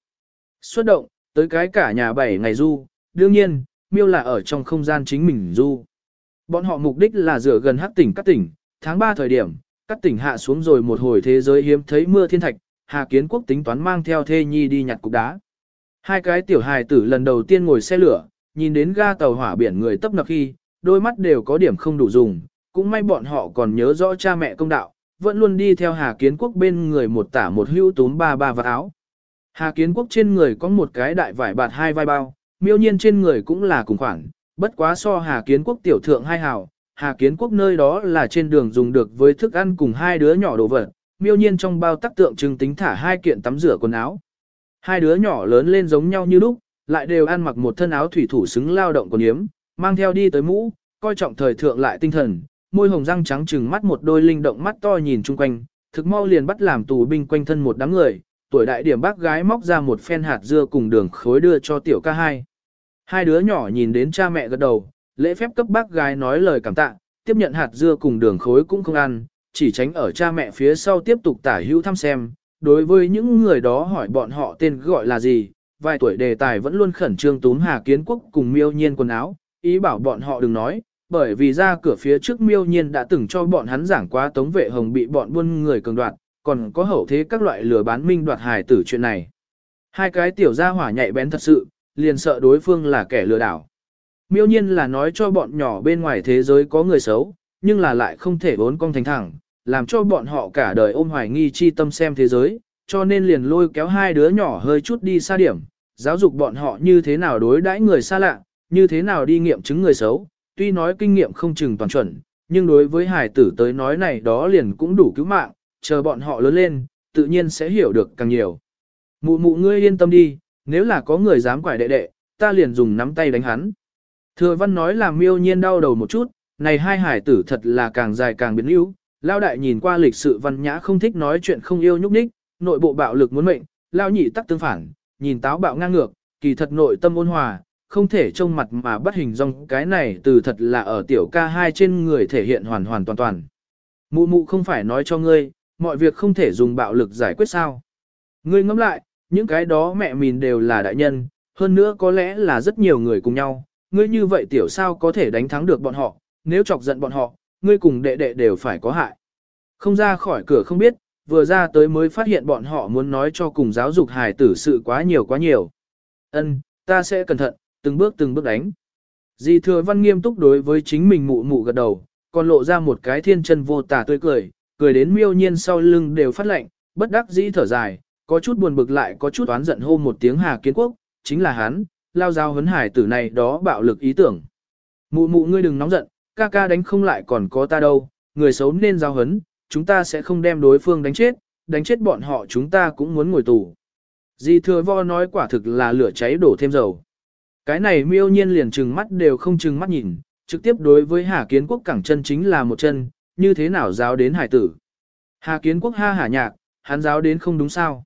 Xuất động, tới cái cả nhà bảy ngày du, đương nhiên, miêu là ở trong không gian chính mình du. Bọn họ mục đích là rửa gần hắc tỉnh các tỉnh, tháng 3 thời điểm, các tỉnh hạ xuống rồi một hồi thế giới hiếm thấy mưa thiên thạch, Hà Kiến Quốc tính toán mang theo thê nhi đi nhặt cục đá. Hai cái tiểu hài tử lần đầu tiên ngồi xe lửa, nhìn đến ga tàu hỏa biển người tấp nập khi, đôi mắt đều có điểm không đủ dùng, cũng may bọn họ còn nhớ rõ cha mẹ công đạo, vẫn luôn đi theo Hà Kiến Quốc bên người một tả một hữu túm ba ba vật áo. Hà Kiến Quốc trên người có một cái đại vải bạt hai vai bao, miêu nhiên trên người cũng là cùng khoảng. bất quá so Hà Kiến Quốc tiểu thượng hai hào, Hà Kiến Quốc nơi đó là trên đường dùng được với thức ăn cùng hai đứa nhỏ đồ vật, miêu nhiên trong bao tác tượng trưng tính thả hai kiện tắm rửa quần áo. Hai đứa nhỏ lớn lên giống nhau như lúc, lại đều ăn mặc một thân áo thủy thủ xứng lao động còn yếm, mang theo đi tới mũ, coi trọng thời thượng lại tinh thần, môi hồng răng trắng trừng mắt một đôi linh động mắt to nhìn chung quanh, thực mau liền bắt làm tù binh quanh thân một đám người, tuổi đại điểm bác gái móc ra một phen hạt dưa cùng đường khối đưa cho tiểu ca hai. Hai đứa nhỏ nhìn đến cha mẹ gật đầu, lễ phép cấp bác gái nói lời cảm tạ, tiếp nhận hạt dưa cùng đường khối cũng không ăn, chỉ tránh ở cha mẹ phía sau tiếp tục tả hữu thăm xem. Đối với những người đó hỏi bọn họ tên gọi là gì, vài tuổi đề tài vẫn luôn khẩn trương túm Hà Kiến Quốc cùng miêu nhiên quần áo, ý bảo bọn họ đừng nói, bởi vì ra cửa phía trước miêu nhiên đã từng cho bọn hắn giảng qua tống vệ hồng bị bọn buôn người cường đoạt, còn có hậu thế các loại lừa bán minh đoạt hài tử chuyện này. Hai cái tiểu gia hỏa nhạy bén thật sự, liền sợ đối phương là kẻ lừa đảo. Miêu nhiên là nói cho bọn nhỏ bên ngoài thế giới có người xấu, nhưng là lại không thể bốn cong thành thẳng, làm cho bọn họ cả đời ôm hoài nghi chi tâm xem thế giới, cho nên liền lôi kéo hai đứa nhỏ hơi chút đi xa điểm, giáo dục bọn họ như thế nào đối đãi người xa lạ, như thế nào đi nghiệm chứng người xấu, tuy nói kinh nghiệm không chừng toàn chuẩn, nhưng đối với hải tử tới nói này đó liền cũng đủ cứu mạng, chờ bọn họ lớn lên, tự nhiên sẽ hiểu được càng nhiều. Mụ mụ ngươi yên tâm đi, nếu là có người dám quải đệ đệ, ta liền dùng nắm tay đánh hắn. Thừa văn nói là miêu nhiên đau đầu một chút, này hai hải tử thật là càng dài càng biến yếu. Lao đại nhìn qua lịch sự văn nhã không thích nói chuyện không yêu nhúc nhích, nội bộ bạo lực muốn mệnh, lao nhị tắc tương phản, nhìn táo bạo ngang ngược, kỳ thật nội tâm ôn hòa, không thể trông mặt mà bắt hình dong cái này từ thật là ở tiểu ca hai trên người thể hiện hoàn hoàn toàn toàn. Mụ mụ không phải nói cho ngươi, mọi việc không thể dùng bạo lực giải quyết sao. Ngươi ngẫm lại, những cái đó mẹ mình đều là đại nhân, hơn nữa có lẽ là rất nhiều người cùng nhau, ngươi như vậy tiểu sao có thể đánh thắng được bọn họ, nếu chọc giận bọn họ, ngươi cùng đệ đệ đều phải có hại. Không ra khỏi cửa không biết, vừa ra tới mới phát hiện bọn họ muốn nói cho cùng giáo dục hài tử sự quá nhiều quá nhiều. Ân, ta sẽ cẩn thận, từng bước từng bước đánh. Dì thừa văn nghiêm túc đối với chính mình mụ mụ gật đầu, còn lộ ra một cái thiên chân vô tả tươi cười, cười đến miêu nhiên sau lưng đều phát lạnh, bất đắc dĩ thở dài, có chút buồn bực lại có chút oán giận hô một tiếng Hà Kiến Quốc, chính là hắn, lao giao hấn hải tử này đó bạo lực ý tưởng. Mụ mụ ngươi đừng nóng giận, ca ca đánh không lại còn có ta đâu, người xấu nên giao hấn, chúng ta sẽ không đem đối phương đánh chết, đánh chết bọn họ chúng ta cũng muốn ngồi tù. Di thừa vo nói quả thực là lửa cháy đổ thêm dầu. Cái này miêu nhiên liền trừng mắt đều không trừng mắt nhìn, trực tiếp đối với Hà Kiến Quốc cẳng chân chính là một chân, như thế nào giáo đến hải tử. Hà Kiến Quốc ha hả nhạc, hắn giáo đến không đúng sao.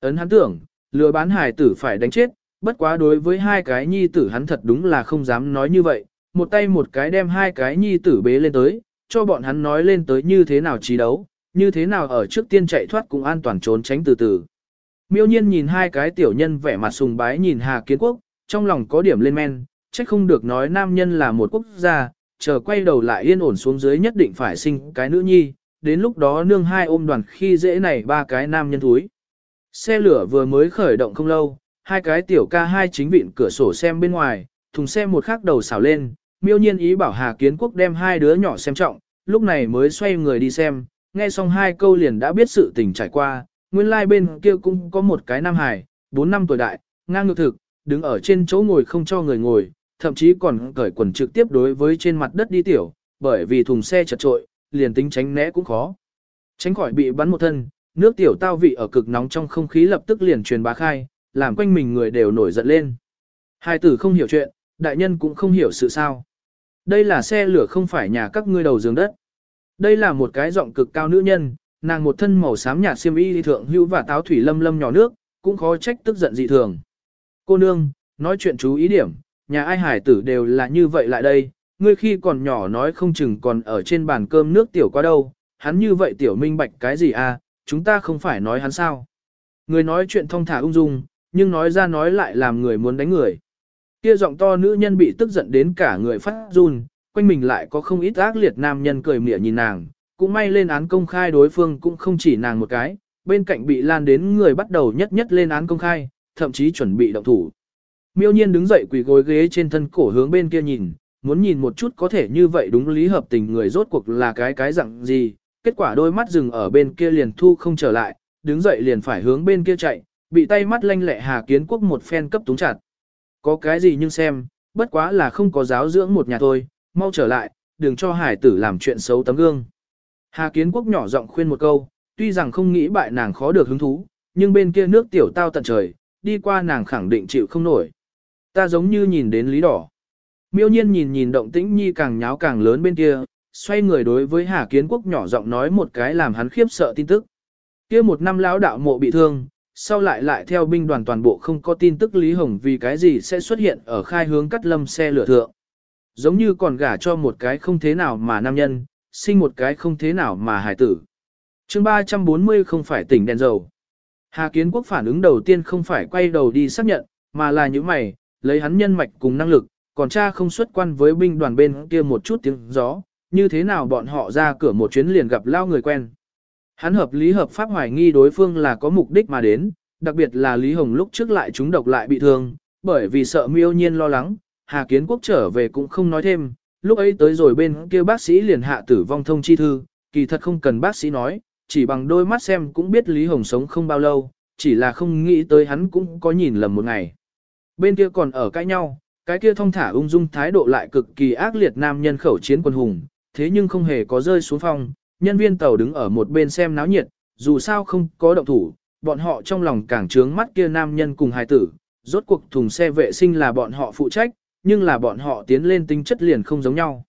Ấn hắn tưởng, lừa bán hải tử phải đánh chết, bất quá đối với hai cái nhi tử hắn thật đúng là không dám nói như vậy, một tay một cái đem hai cái nhi tử bế lên tới, cho bọn hắn nói lên tới như thế nào trí đấu, như thế nào ở trước tiên chạy thoát cũng an toàn trốn tránh từ từ. Miêu nhiên nhìn hai cái tiểu nhân vẻ mặt sùng bái nhìn Hà Kiến Quốc, trong lòng có điểm lên men, trách không được nói nam nhân là một quốc gia, chờ quay đầu lại yên ổn xuống dưới nhất định phải sinh cái nữ nhi, đến lúc đó nương hai ôm đoàn khi dễ này ba cái nam nhân thúi. Xe lửa vừa mới khởi động không lâu, hai cái tiểu ca hai chính vịn cửa sổ xem bên ngoài, thùng xe một khắc đầu xảo lên, miêu nhiên ý bảo Hà Kiến Quốc đem hai đứa nhỏ xem trọng, lúc này mới xoay người đi xem, nghe xong hai câu liền đã biết sự tình trải qua, nguyên lai like bên kia cũng có một cái nam hải, 4 năm tuổi đại, ngang ngược thực, đứng ở trên chỗ ngồi không cho người ngồi, thậm chí còn cởi quần trực tiếp đối với trên mặt đất đi tiểu, bởi vì thùng xe chật trội, liền tính tránh né cũng khó. Tránh khỏi bị bắn một thân, nước tiểu tao vị ở cực nóng trong không khí lập tức liền truyền bá khai, làm quanh mình người đều nổi giận lên. Hai tử không hiểu chuyện, đại nhân cũng không hiểu sự sao. Đây là xe lửa không phải nhà các ngươi đầu giường đất. Đây là một cái giọng cực cao nữ nhân, nàng một thân màu xám nhạt xiêm y thượng hữu và táo thủy lâm lâm nhỏ nước, cũng khó trách tức giận dị thường. Cô nương, nói chuyện chú ý điểm, nhà ai hải tử đều là như vậy lại đây, ngươi khi còn nhỏ nói không chừng còn ở trên bàn cơm nước tiểu qua đâu, hắn như vậy tiểu minh bạch cái gì à, chúng ta không phải nói hắn sao. Người nói chuyện thông thả ung dung, nhưng nói ra nói lại làm người muốn đánh người. Kia giọng to nữ nhân bị tức giận đến cả người phát run, quanh mình lại có không ít ác liệt nam nhân cười mỉa nhìn nàng, cũng may lên án công khai đối phương cũng không chỉ nàng một cái, bên cạnh bị lan đến người bắt đầu nhất nhất lên án công khai, thậm chí chuẩn bị động thủ. Miêu nhiên đứng dậy quỳ gối ghế trên thân cổ hướng bên kia nhìn, muốn nhìn một chút có thể như vậy đúng lý hợp tình người rốt cuộc là cái cái dạng gì, kết quả đôi mắt dừng ở bên kia liền thu không trở lại, đứng dậy liền phải hướng bên kia chạy, bị tay mắt lanh lẹ Hà Kiến Quốc một phen cấp túng chặt. Có cái gì nhưng xem, bất quá là không có giáo dưỡng một nhà thôi, mau trở lại, đừng cho hải tử làm chuyện xấu tấm gương. Hà Kiến Quốc nhỏ giọng khuyên một câu, tuy rằng không nghĩ bại nàng khó được hứng thú, nhưng bên kia nước tiểu tao tận trời, đi qua nàng khẳng định chịu không nổi. Ta giống như nhìn đến lý đỏ. Miêu nhiên nhìn nhìn động tĩnh nhi càng nháo càng lớn bên kia, xoay người đối với Hà Kiến Quốc nhỏ giọng nói một cái làm hắn khiếp sợ tin tức. Kia một năm lão đạo mộ bị thương, sau lại lại theo binh đoàn toàn bộ không có tin tức Lý Hồng vì cái gì sẽ xuất hiện ở khai hướng cắt lâm xe lửa thượng. Giống như còn gả cho một cái không thế nào mà nam nhân, sinh một cái không thế nào mà hải tử. chương 340 không phải tỉnh đèn dầu. Hà Kiến Quốc phản ứng đầu tiên không phải quay đầu đi xác nhận, mà là những mày, lấy hắn nhân mạch cùng năng lực, còn cha không xuất quan với binh đoàn bên kia một chút tiếng gió, như thế nào bọn họ ra cửa một chuyến liền gặp lao người quen. Hắn hợp lý hợp pháp hoài nghi đối phương là có mục đích mà đến, đặc biệt là Lý Hồng lúc trước lại chúng độc lại bị thương, bởi vì sợ miêu nhiên lo lắng, Hà Kiến Quốc trở về cũng không nói thêm, lúc ấy tới rồi bên kia bác sĩ liền hạ tử vong thông chi thư, kỳ thật không cần bác sĩ nói, chỉ bằng đôi mắt xem cũng biết Lý Hồng sống không bao lâu, chỉ là không nghĩ tới hắn cũng có nhìn lầm một ngày. Bên kia còn ở cãi nhau, cái kia thông thả ung dung thái độ lại cực kỳ ác liệt nam nhân khẩu chiến quân hùng, thế nhưng không hề có rơi xuống phong, nhân viên tàu đứng ở một bên xem náo nhiệt, dù sao không có động thủ, bọn họ trong lòng càng trướng mắt kia nam nhân cùng hài tử, rốt cuộc thùng xe vệ sinh là bọn họ phụ trách, nhưng là bọn họ tiến lên tính chất liền không giống nhau.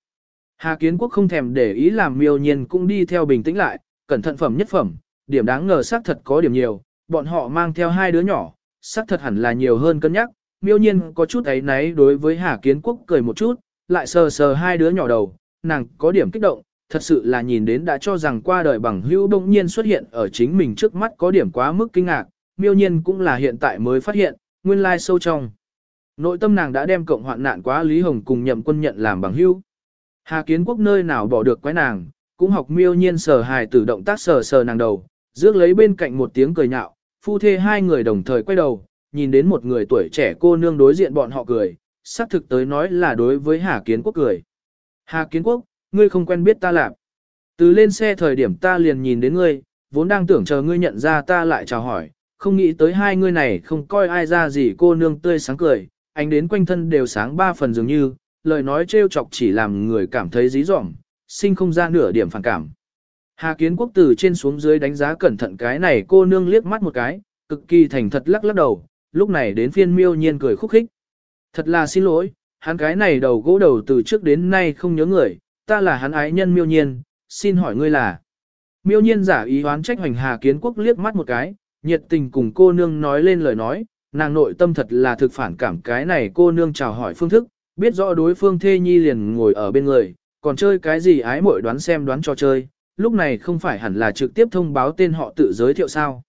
Hà Kiến Quốc không thèm để ý làm miêu nhiên cũng đi theo bình tĩnh lại, cẩn thận phẩm nhất phẩm, điểm đáng ngờ xác thật có điểm nhiều, bọn họ mang theo hai đứa nhỏ, xác thật hẳn là nhiều hơn cân nhắc, miêu nhiên có chút ấy náy đối với Hà Kiến Quốc cười một chút, lại sờ sờ hai đứa nhỏ đầu, nàng có điểm kích động, thật sự là nhìn đến đã cho rằng qua đời bằng hữu bỗng nhiên xuất hiện ở chính mình trước mắt có điểm quá mức kinh ngạc, miêu nhiên cũng là hiện tại mới phát hiện, nguyên lai sâu trong. Nội tâm nàng đã đem cộng hoạn nạn quá Lý Hồng cùng nhậm quân nhận làm bằng hữu. Hà Kiến Quốc nơi nào bỏ được quái nàng, cũng học miêu nhiên sờ hài tử động tác sờ sờ nàng đầu, rước lấy bên cạnh một tiếng cười nhạo, phu thê hai người đồng thời quay đầu, nhìn đến một người tuổi trẻ cô nương đối diện bọn họ cười, xác thực tới nói là đối với Hà Kiến Quốc cười. Hà Kiến Quốc, ngươi không quen biết ta lạc. Từ lên xe thời điểm ta liền nhìn đến ngươi, vốn đang tưởng chờ ngươi nhận ra ta lại chào hỏi, không nghĩ tới hai ngươi này không coi ai ra gì cô nương tươi sáng cười, ánh đến quanh thân đều sáng ba phần dường như, lời nói trêu chọc chỉ làm người cảm thấy dí dỏm, sinh không ra nửa điểm phản cảm. Hà Kiến Quốc từ trên xuống dưới đánh giá cẩn thận cái này cô nương liếc mắt một cái, cực kỳ thành thật lắc lắc đầu, lúc này đến phiên miêu nhiên cười khúc khích. Thật là xin lỗi, hắn cái này đầu gỗ đầu từ trước đến nay không nhớ người, ta là hắn ái nhân miêu nhiên, xin hỏi ngươi là. Miêu nhiên giả ý hoán trách hoành Hà Kiến Quốc liếc mắt một cái, nhiệt tình cùng cô nương nói lên lời nói, nàng nội tâm thật là thực phản cảm cái này cô nương chào hỏi phương thức, biết rõ đối phương thê nhi liền ngồi ở bên người, còn chơi cái gì ái mội đoán xem đoán cho chơi, lúc này không phải hẳn là trực tiếp thông báo tên họ tự giới thiệu sao.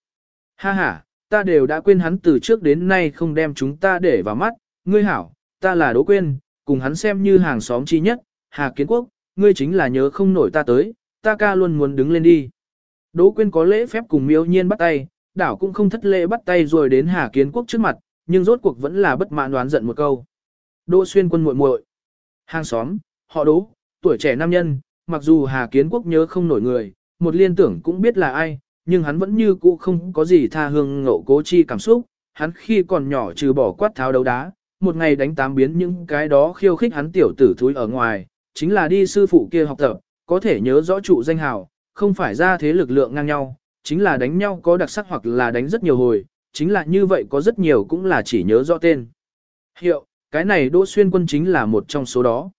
Ha ha, ta đều đã quên hắn từ trước đến nay không đem chúng ta để vào mắt, ngươi hảo, ta là Đỗ Quyên, cùng hắn xem như hàng xóm chi nhất, Hà Kiến Quốc, ngươi chính là nhớ không nổi ta tới, ta ca luôn muốn đứng lên đi. Đỗ Quyên có lễ phép cùng miêu nhiên bắt tay, đảo cũng không thất lễ bắt tay rồi đến Hà Kiến Quốc trước mặt, nhưng rốt cuộc vẫn là bất mãn đoán giận một câu. Đỗ xuyên quân muội muội, hàng xóm, họ Đỗ, tuổi trẻ nam nhân, mặc dù Hà Kiến Quốc nhớ không nổi người, một liên tưởng cũng biết là ai, nhưng hắn vẫn như cũ không có gì tha hương ngộ cố chi cảm xúc, hắn khi còn nhỏ trừ bỏ quát tháo đấu đá, một ngày đánh tám biến những cái đó khiêu khích hắn tiểu tử thúi ở ngoài, chính là đi sư phụ kia học tập, có thể nhớ rõ trụ danh hào, không phải ra thế lực lượng ngang nhau, chính là đánh nhau có đặc sắc hoặc là đánh rất nhiều hồi, chính là như vậy có rất nhiều cũng là chỉ nhớ rõ tên. Hiệu, cái này Đỗ Xuyên Quân chính là một trong số đó.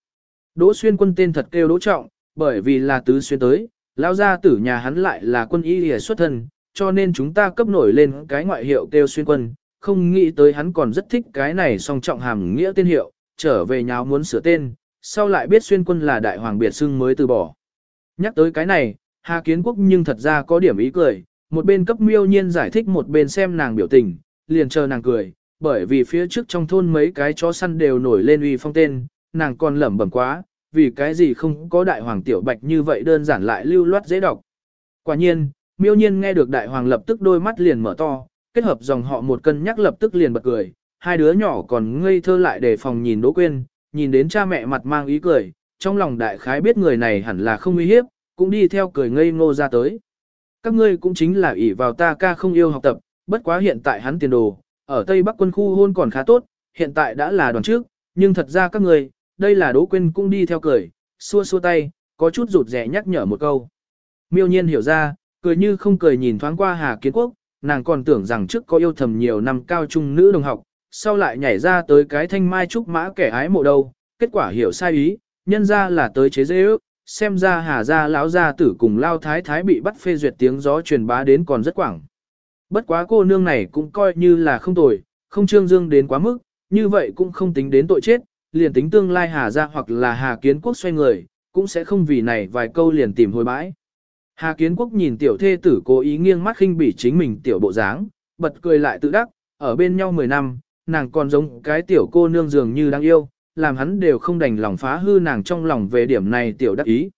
Đỗ Xuyên Quân tên thật kêu Đỗ Trọng, bởi vì là tứ xuyên tới, lão gia tử nhà hắn lại là quân y lìa xuất thân, cho nên chúng ta cấp nổi lên cái ngoại hiệu kêu Xuyên Quân, không nghĩ tới hắn còn rất thích cái này song trọng hàm nghĩa tên hiệu, trở về nháo muốn sửa tên, sau lại biết Xuyên Quân là đại hoàng biệt xưng mới từ bỏ. Nhắc tới cái này, Hà Kiến Quốc nhưng thật ra có điểm ý cười, một bên cấp miêu nhiên giải thích một bên xem nàng biểu tình, liền chờ nàng cười, bởi vì phía trước trong thôn mấy cái chó săn đều nổi lên uy phong tên, nàng còn lẩm bẩm quá, vì cái gì không có đại hoàng tiểu bạch như vậy đơn giản lại lưu loát dễ đọc. Quả nhiên, miêu nhiên nghe được đại hoàng lập tức đôi mắt liền mở to, kết hợp dòng họ một cân nhắc lập tức liền bật cười, hai đứa nhỏ còn ngây thơ lại để phòng nhìn Đỗ quên nhìn đến cha mẹ mặt mang ý cười, trong lòng đại khái biết người này hẳn là không uy hiếp, cũng đi theo cười ngây ngô ra tới. Các ngươi cũng chính là ỷ vào ta ca không yêu học tập, bất quá hiện tại hắn tiền đồ, ở Tây Bắc quân khu hôn còn khá tốt, hiện tại đã là đoàn trước, nhưng thật ra các ngươi, đây là Đỗ Quyên cũng đi theo cười, xua xua tay, có chút rụt rẻ nhắc nhở một câu. Miêu nhiên hiểu ra, cười như không cười nhìn thoáng qua Hà Kiến Quốc, nàng còn tưởng rằng trước có yêu thầm nhiều năm cao trung nữ đồng học, sau lại nhảy ra tới cái thanh mai trúc mã kẻ ái mộ đâu, kết quả hiểu sai ý, nhân ra là tới chế dễ ước, xem ra hà gia lão gia tử cùng lao thái thái bị bắt phê duyệt tiếng gió truyền bá đến còn rất quảng. Bất quá cô nương này cũng coi như là không tồi, không trương dương đến quá mức, như vậy cũng không tính đến tội chết, liền tính tương lai hà gia hoặc là hà kiến quốc xoay người, cũng sẽ không vì này vài câu liền tìm hồi bãi. Hà kiến quốc nhìn tiểu thê tử cố ý nghiêng mắt khinh bỉ chính mình tiểu bộ dáng, bật cười lại tự đắc, ở bên nhau 10 năm, nàng còn giống cái tiểu cô nương dường như đang yêu, làm hắn đều không đành lòng phá hư nàng trong lòng về điểm này tiểu đắc ý.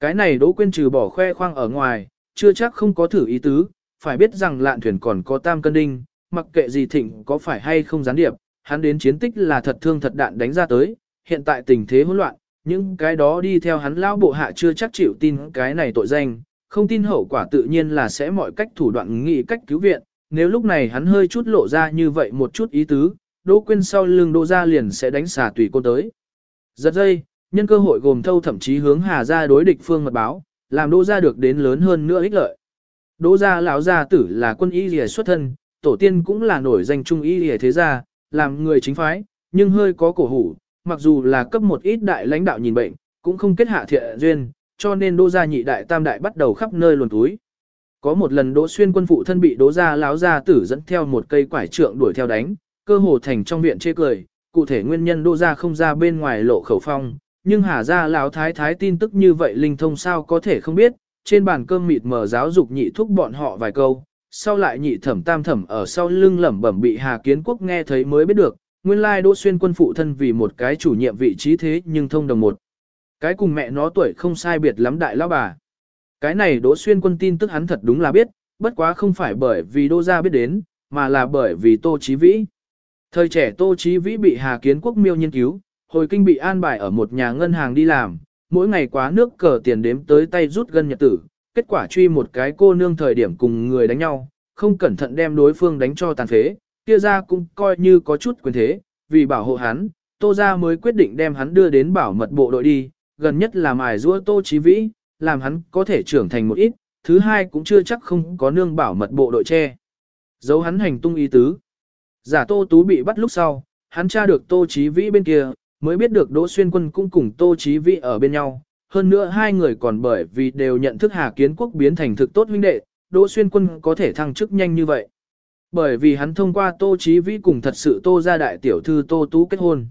Cái này Đỗ Quyên trừ bỏ khoe khoang ở ngoài, chưa chắc không có thử ý tứ, phải biết rằng lạn thuyền còn có tam cân đinh, mặc kệ gì thịnh có phải hay không gián điệp, hắn đến chiến tích là thật thương thật đạn đánh ra tới, hiện tại tình thế hỗn loạn, những cái đó đi theo hắn lao bộ hạ chưa chắc chịu tin cái này tội danh, không tin hậu quả tự nhiên là sẽ mọi cách thủ đoạn nghị cách cứu viện, nếu lúc này hắn hơi chút lộ ra như vậy một chút ý tứ, Đỗ Quyên sau lưng Đỗ gia liền sẽ đánh xà tùy cô tới. Giật dây, nhân cơ hội gồm thâu thậm chí hướng Hà gia đối địch phương mật báo, làm Đỗ gia được đến lớn hơn nữa ích lợi. Đỗ gia lão gia tử là quân y lìa xuất thân, tổ tiên cũng là nổi danh trung y lìa thế gia, làm người chính phái, nhưng hơi có cổ hủ, mặc dù là cấp một ít đại lãnh đạo nhìn bệnh, cũng không kết hạ thiện duyên, cho nên Đỗ gia nhị đại tam đại bắt đầu khắp nơi luồn túi. Có một lần Đỗ Xuyên quân phụ thân bị Đỗ gia Láo gia tử dẫn theo một cây quải trượng đuổi theo đánh, cơ hồ thành trong viện chê cười, cụ thể nguyên nhân Đỗ Gia không ra bên ngoài lộ khẩu phong, nhưng hà Gia Láo thái thái tin tức như vậy linh thông sao có thể không biết, trên bàn cơm mịt mở giáo dục nhị thúc bọn họ vài câu, sau lại nhị thẩm tam thẩm ở sau lưng lẩm bẩm bị hà kiến quốc nghe thấy mới biết được, nguyên lai đỗ xuyên quân phụ thân vì một cái chủ nhiệm vị trí thế nhưng thông đồng một. Cái cùng mẹ nó tuổi không sai biệt lắm đại lão bà. Cái này đỗ xuyên quân tin tức hắn thật đúng là biết, bất quá không phải bởi vì đô gia biết đến, mà là bởi vì Tô Chí Vĩ. Thời trẻ Tô Chí Vĩ bị Hà Kiến Quốc miêu nghiên cứu, hồi kinh bị an bài ở một nhà ngân hàng đi làm, mỗi ngày quá nước cờ tiền đếm tới tay rút gân nhật tử, kết quả truy một cái cô nương thời điểm cùng người đánh nhau, không cẩn thận đem đối phương đánh cho tàn phế, kia ra cũng coi như có chút quyền thế, vì bảo hộ hắn, Tô gia mới quyết định đem hắn đưa đến bảo mật bộ đội đi, gần nhất là mài giũa Tô Chí Vĩ, làm hắn có thể trưởng thành một ít, thứ hai cũng chưa chắc không có nương bảo mật bộ đội che. Giấu hắn hành tung ý tứ. Giả Tô Tú bị bắt lúc sau, hắn tra được Tô Chí Vĩ bên kia, mới biết được Đỗ Xuyên Quân cũng cùng Tô Chí Vĩ ở bên nhau. Hơn nữa hai người còn bởi vì đều nhận thức Hà Kiến Quốc biến thành thực tốt huynh đệ, Đỗ Xuyên Quân có thể thăng chức nhanh như vậy. Bởi vì hắn thông qua Tô Chí Vĩ cùng thật sự Tô gia đại tiểu thư Tô Tú kết hôn.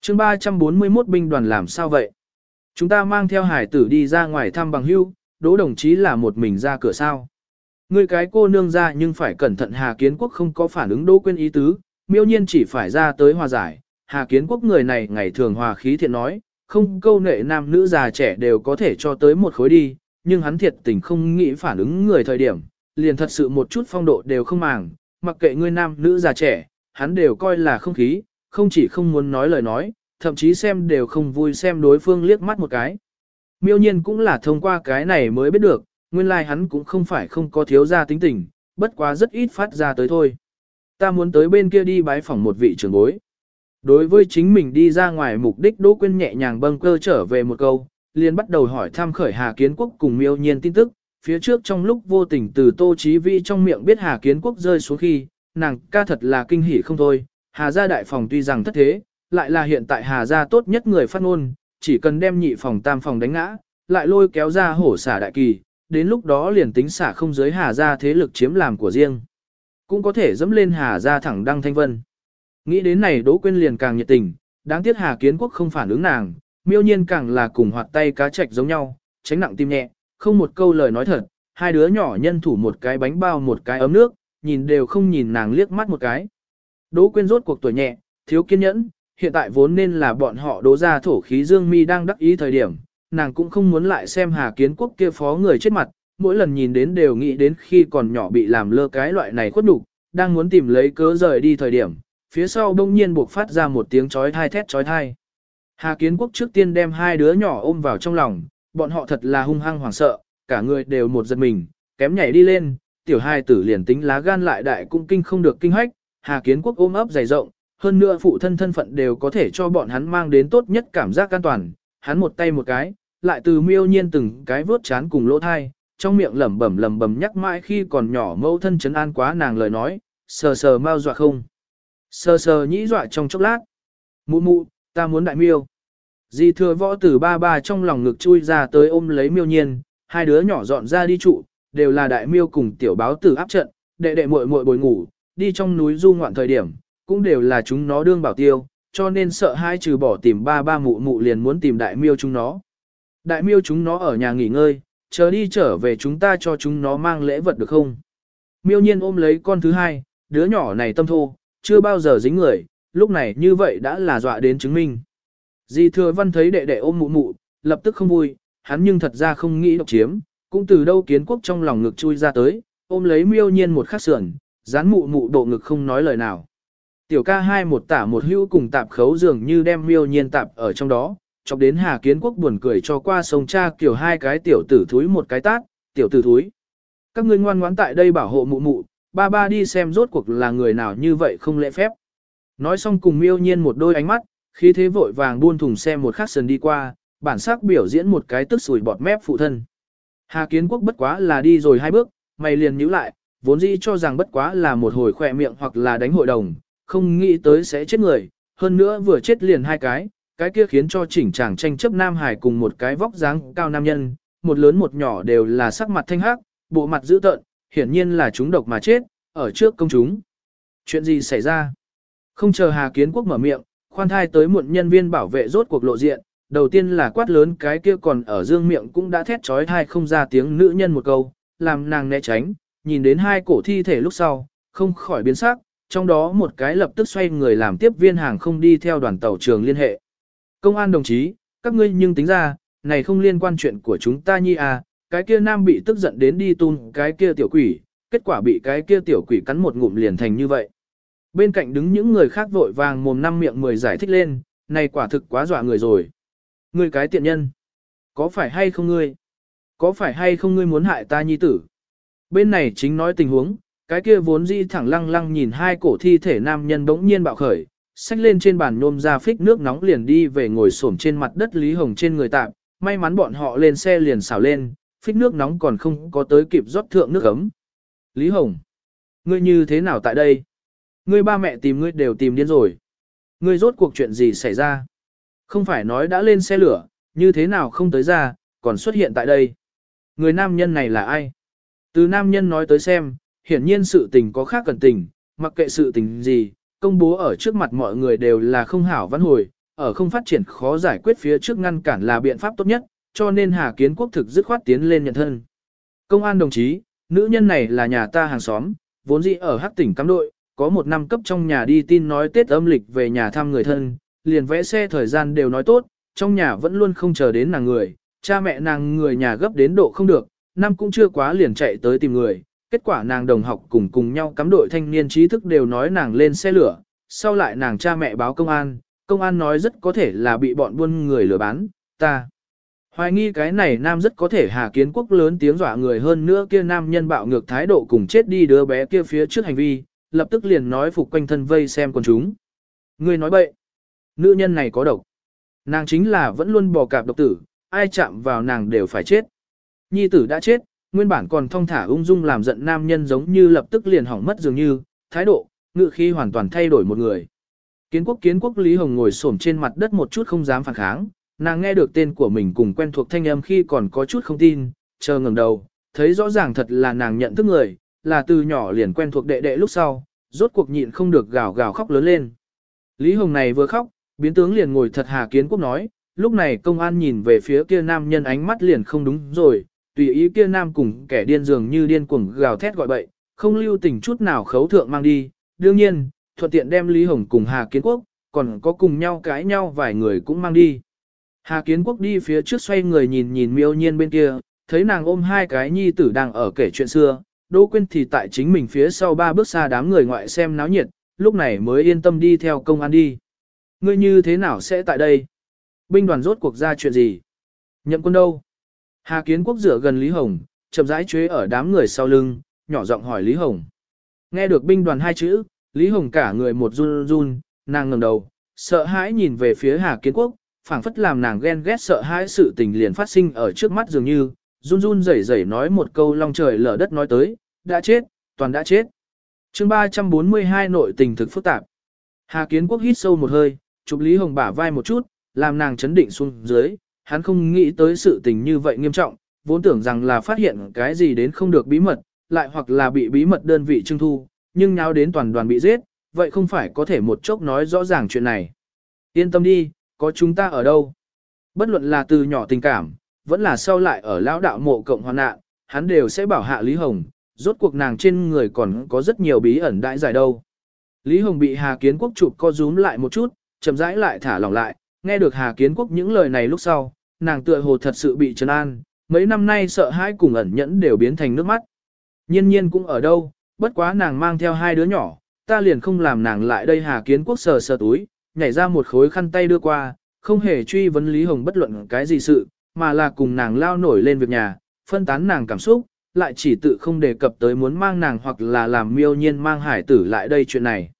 chương 341 binh đoàn làm sao vậy? Chúng ta mang theo hải tử đi ra ngoài thăm bằng hưu, Đỗ đồng chí là một mình ra cửa sao. Người cái cô nương ra nhưng phải cẩn thận Hà Kiến Quốc không có phản ứng Đỗ quên ý tứ, miêu nhiên chỉ phải ra tới hòa giải. Hà Kiến Quốc người này ngày thường hòa khí thiện nói, không câu nệ nam nữ già trẻ đều có thể cho tới một khối đi, nhưng hắn thiệt tình không nghĩ phản ứng người thời điểm, liền thật sự một chút phong độ đều không màng, mặc kệ ngươi nam nữ già trẻ, hắn đều coi là không khí, không chỉ không muốn nói lời nói, thậm chí xem đều không vui xem đối phương liếc mắt một cái. Miêu nhiên cũng là thông qua cái này mới biết được, nguyên lai like hắn cũng không phải không có thiếu ra tính tình, bất quá rất ít phát ra tới thôi. Ta muốn tới bên kia đi bái phỏng một vị trưởng bối. Đối với chính mình đi ra ngoài mục đích Đỗ Quyên nhẹ nhàng bâng cơ trở về một câu, liền bắt đầu hỏi thăm khởi Hà Kiến Quốc cùng miêu nhiên tin tức. Phía trước trong lúc vô tình từ Tô Chí Vi trong miệng biết Hà Kiến Quốc rơi xuống khi, nàng ca thật là kinh hỉ không thôi. Hà gia đại phòng tuy rằng thất thế, lại là hiện tại Hà gia tốt nhất người phát ngôn, chỉ cần đem nhị phòng tam phòng đánh ngã, lại lôi kéo ra hổ xả đại kỳ, đến lúc đó liền tính xả không giới Hà gia thế lực chiếm làm của riêng. Cũng có thể dẫm lên Hà gia thẳng đăng thanh vân. Nghĩ đến này Đỗ Quyên liền càng nhiệt tình, đáng tiếc Hà Kiến Quốc không phản ứng nàng, miêu nhiên càng là cùng hoạt tay cá chạch giống nhau, tránh nặng tim nhẹ, không một câu lời nói thật, hai đứa nhỏ nhân thủ một cái bánh bao một cái ấm nước, nhìn đều không nhìn nàng liếc mắt một cái. Đỗ Quyên rốt cuộc tuổi nhẹ, thiếu kiên nhẫn, hiện tại vốn nên là bọn họ đố ra thổ khí dương mi đang đắc ý thời điểm, nàng cũng không muốn lại xem Hà Kiến Quốc kia phó người chết mặt, mỗi lần nhìn đến đều nghĩ đến khi còn nhỏ bị làm lơ cái loại này khuất nhục, đang muốn tìm lấy cớ rời đi thời điểm, phía sau đông nhiên buộc phát ra một tiếng chói thai thét chói thai. Hà Kiến Quốc trước tiên đem hai đứa nhỏ ôm vào trong lòng, bọn họ thật là hung hăng hoảng sợ, cả người đều một giật mình, kém nhảy đi lên, tiểu hai tử liền tính lá gan lại đại cũng kinh không được kinh hách, Hà Kiến Quốc ôm ấp dày rộng, hơn nữa phụ thân thân phận đều có thể cho bọn hắn mang đến tốt nhất cảm giác an toàn, hắn một tay một cái, lại từ miêu nhiên từng cái vớt chán cùng lỗ thai, trong miệng lẩm bẩm lẩm bẩm nhắc mãi khi còn nhỏ mẫu thân chấn an quá nàng lời nói, sờ sờ mau dọa không. Sờ sờ nhĩ dọa trong chốc lát. Mụ mụ, ta muốn đại miêu. Di thừa võ tử ba ba trong lòng ngực chui ra tới ôm lấy miêu nhiên, hai đứa nhỏ dọn ra đi trụ, đều là đại miêu cùng tiểu báo tử áp trận, đệ đệ muội muội bồi ngủ, đi trong núi du ngoạn thời điểm, cũng đều là chúng nó đương bảo tiêu, cho nên sợ hai trừ bỏ tìm ba ba mụ mụ liền muốn tìm đại miêu chúng nó. Đại miêu chúng nó ở nhà nghỉ ngơi, chờ đi trở về chúng ta cho chúng nó mang lễ vật được không? Miêu nhiên ôm lấy con thứ hai, đứa nhỏ này tâm thô, chưa bao giờ dính người, lúc này như vậy đã là dọa đến chứng minh. Di thừa văn thấy đệ đệ ôm mụ mụ, lập tức không vui, hắn nhưng thật ra không nghĩ độc chiếm, cũng từ đâu kiến quốc trong lòng ngực chui ra tới, ôm lấy miêu nhiên một khắc sườn, dán mụ mụ độ ngực không nói lời nào. Tiểu ca hai một tả một hữu cùng tạp khấu dường như đem miêu nhiên tạp ở trong đó, chọc đến Hà Kiến Quốc buồn cười cho qua sông cha kiểu hai cái tiểu tử thúi một cái tát, tiểu tử thúi. Các ngươi ngoan ngoãn tại đây bảo hộ mụ mụ, ba ba đi xem rốt cuộc là người nào như vậy không lễ phép. Nói xong cùng miêu nhiên một đôi ánh mắt, khi thế vội vàng buôn thùng xe một khắc sần đi qua, bản sắc biểu diễn một cái tức sủi bọt mép phụ thân. Hà Kiến Quốc bất quá là đi rồi hai bước, mày liền nhíu lại, vốn dĩ cho rằng bất quá là một hồi khỏe miệng hoặc là đánh hội đồng, không nghĩ tới sẽ chết người, hơn nữa vừa chết liền hai cái, cái kia khiến cho chỉnh chàng tranh chấp Nam Hải cùng một cái vóc dáng cao nam nhân, một lớn một nhỏ đều là sắc mặt thanh hắc, bộ mặt dữ tợn, hiển nhiên là chúng độc mà chết, ở trước công chúng. Chuyện gì xảy ra? Không chờ Hà Kiến Quốc mở miệng, khoan thai tới muộn nhân viên bảo vệ rốt cuộc lộ diện, đầu tiên là quát lớn cái kia còn ở dương miệng cũng đã thét trói thai không ra tiếng nữ nhân một câu, làm nàng né tránh, nhìn đến hai cổ thi thể lúc sau, không khỏi biến sắc, trong đó một cái lập tức xoay người làm tiếp viên hàng không đi theo đoàn tàu trường liên hệ. Công an đồng chí, các ngươi nhưng tính ra, này không liên quan chuyện của chúng ta nhi à, cái kia nam bị tức giận đến đi tung cái kia tiểu quỷ, kết quả bị cái kia tiểu quỷ cắn một ngụm liền thành như vậy. Bên cạnh đứng những người khác vội vàng mồm năm miệng mười giải thích lên, này quả thực quá dọa người rồi. Ngươi cái tiện nhân, có phải hay không ngươi? Có phải hay không ngươi muốn hại ta nhi tử? Bên này chính nói tình huống, cái kia vốn dĩ thẳng lăng lăng nhìn hai cổ thi thể nam nhân bỗng nhiên bạo khởi, xách lên trên bàn nôm ra phích nước nóng liền đi về ngồi xổm trên mặt đất Lý Hồng trên người tạm, may mắn bọn họ lên xe liền xào lên, phích nước nóng còn không có tới kịp rót thượng nước ấm. Lý Hồng, ngươi như thế nào tại đây? Ngươi ba mẹ tìm ngươi đều tìm điên rồi. Ngươi rốt cuộc chuyện gì xảy ra? Không phải nói đã lên xe lửa, như thế nào không tới ra, còn xuất hiện tại đây? Người nam nhân này là ai? Từ nam nhân nói tới xem, hiển nhiên sự tình có khác cần tình, mặc kệ sự tình gì, công bố ở trước mặt mọi người đều là không hảo văn hồi, ở không phát triển khó giải quyết phía trước ngăn cản là biện pháp tốt nhất, cho nên Hà Kiến Quốc thực dứt khoát tiến lên nhận thân. Công an đồng chí, nữ nhân này là nhà ta hàng xóm, vốn dĩ ở Hắc tỉnh cắm đội, có một năm cấp trong nhà đi tin nói Tết âm lịch về nhà thăm người thân, liền vẽ xe thời gian đều nói tốt, trong nhà vẫn luôn không chờ đến nàng người, cha mẹ nàng người nhà gấp đến độ không được, năm cũng chưa quá liền chạy tới tìm người, kết quả nàng đồng học cùng cùng nhau cắm đội thanh niên trí thức đều nói nàng lên xe lửa, sau lại nàng cha mẹ báo công an, công an nói rất có thể là bị bọn buôn người lừa bán, ta. Hoài nghi cái này nam rất có thể hà kiến quốc lớn tiếng dọa người hơn nữa kia nam nhân bạo ngược thái độ cùng chết đi đứa bé kia phía trước hành vi, lập tức liền nói phục quanh thân vây xem con chúng. Người nói bậy, nữ nhân này có độc. Nàng chính là vẫn luôn bò cạp độc tử, ai chạm vào nàng đều phải chết. Nhi tử đã chết, nguyên bản còn thong thả ung dung làm giận nam nhân giống như lập tức liền hỏng mất dường như, thái độ, ngự khi hoàn toàn thay đổi một người. Kiến quốc kiến quốc Lý Hồng ngồi xổm trên mặt đất một chút không dám phản kháng, nàng nghe được tên của mình cùng quen thuộc thanh âm khi còn có chút không tin, chờ ngẩng đầu, thấy rõ ràng thật là nàng nhận thức người, là từ nhỏ liền quen thuộc đệ đệ lúc sau, rốt cuộc nhịn không được gào gào khóc lớn lên. Lý Hồng này vừa khóc, biến tướng liền ngồi thật hà kiến quốc nói, lúc này công an nhìn về phía kia nam nhân ánh mắt liền không đúng rồi, tùy ý kia nam cùng kẻ điên dường như điên cuồng gào thét gọi bậy, không lưu tình chút nào khấu thượng mang đi, đương nhiên, thuận tiện đem Lý Hồng cùng Hà Kiến Quốc, còn có cùng nhau cãi nhau vài người cũng mang đi. Hà Kiến Quốc đi phía trước xoay người nhìn nhìn miêu nhiên bên kia, thấy nàng ôm hai cái nhi tử đang ở kể chuyện xưa, Đỗ Quyên thì tại chính mình phía sau ba bước xa đám người ngoại xem náo nhiệt, lúc này mới yên tâm đi theo công an đi. Ngươi như thế nào sẽ tại đây? Binh đoàn rốt cuộc ra chuyện gì? Nhậm quân đâu? Hà Kiến Quốc dựa gần Lý Hồng, chậm rãi chế ở đám người sau lưng, nhỏ giọng hỏi Lý Hồng. Nghe được binh đoàn hai chữ, Lý Hồng cả người một run run, nàng ngẩng đầu, sợ hãi nhìn về phía Hà Kiến Quốc, phảng phất làm nàng ghen ghét sợ hãi sự tình liền phát sinh ở trước mắt dường như, run run rẩy rẩy nói một câu long trời lở đất nói tới, đã chết, toàn đã chết. chương 342 nội tình thực phức tạp. Hà Kiến Quốc hít sâu một hơi, chụp Lý Hồng bả vai một chút, làm nàng chấn định xuống dưới, hắn không nghĩ tới sự tình như vậy nghiêm trọng, vốn tưởng rằng là phát hiện cái gì đến không được bí mật, lại hoặc là bị bí mật đơn vị trưng thu, nhưng nháo đến toàn đoàn bị giết, vậy không phải có thể một chốc nói rõ ràng chuyện này. Yên tâm đi, có chúng ta ở đâu. Bất luận là từ nhỏ tình cảm, vẫn là sau lại ở lão đạo mộ cộng hoàn nạn, hắn đều sẽ bảo hạ Lý Hồng, rốt cuộc nàng trên người còn có rất nhiều bí ẩn đại giải đâu. Lý Hồng bị Hà Kiến Quốc chụp co rúm lại một chút, chậm rãi lại thả lỏng lại, nghe được Hà Kiến Quốc những lời này lúc sau, nàng tựa hồ thật sự bị trấn an, mấy năm nay sợ hãi cùng ẩn nhẫn đều biến thành nước mắt. Nhiên nhiên cũng ở đâu, bất quá nàng mang theo hai đứa nhỏ, ta liền không làm nàng lại đây Hà Kiến Quốc sờ sờ túi, nhảy ra một khối khăn tay đưa qua, không hề truy vấn Lý Hồng bất luận cái gì sự, mà là cùng nàng lao nổi lên việc nhà, phân tán nàng cảm xúc, lại chỉ tự không đề cập tới muốn mang nàng hoặc là làm miêu nhiên mang hải tử lại đây chuyện này.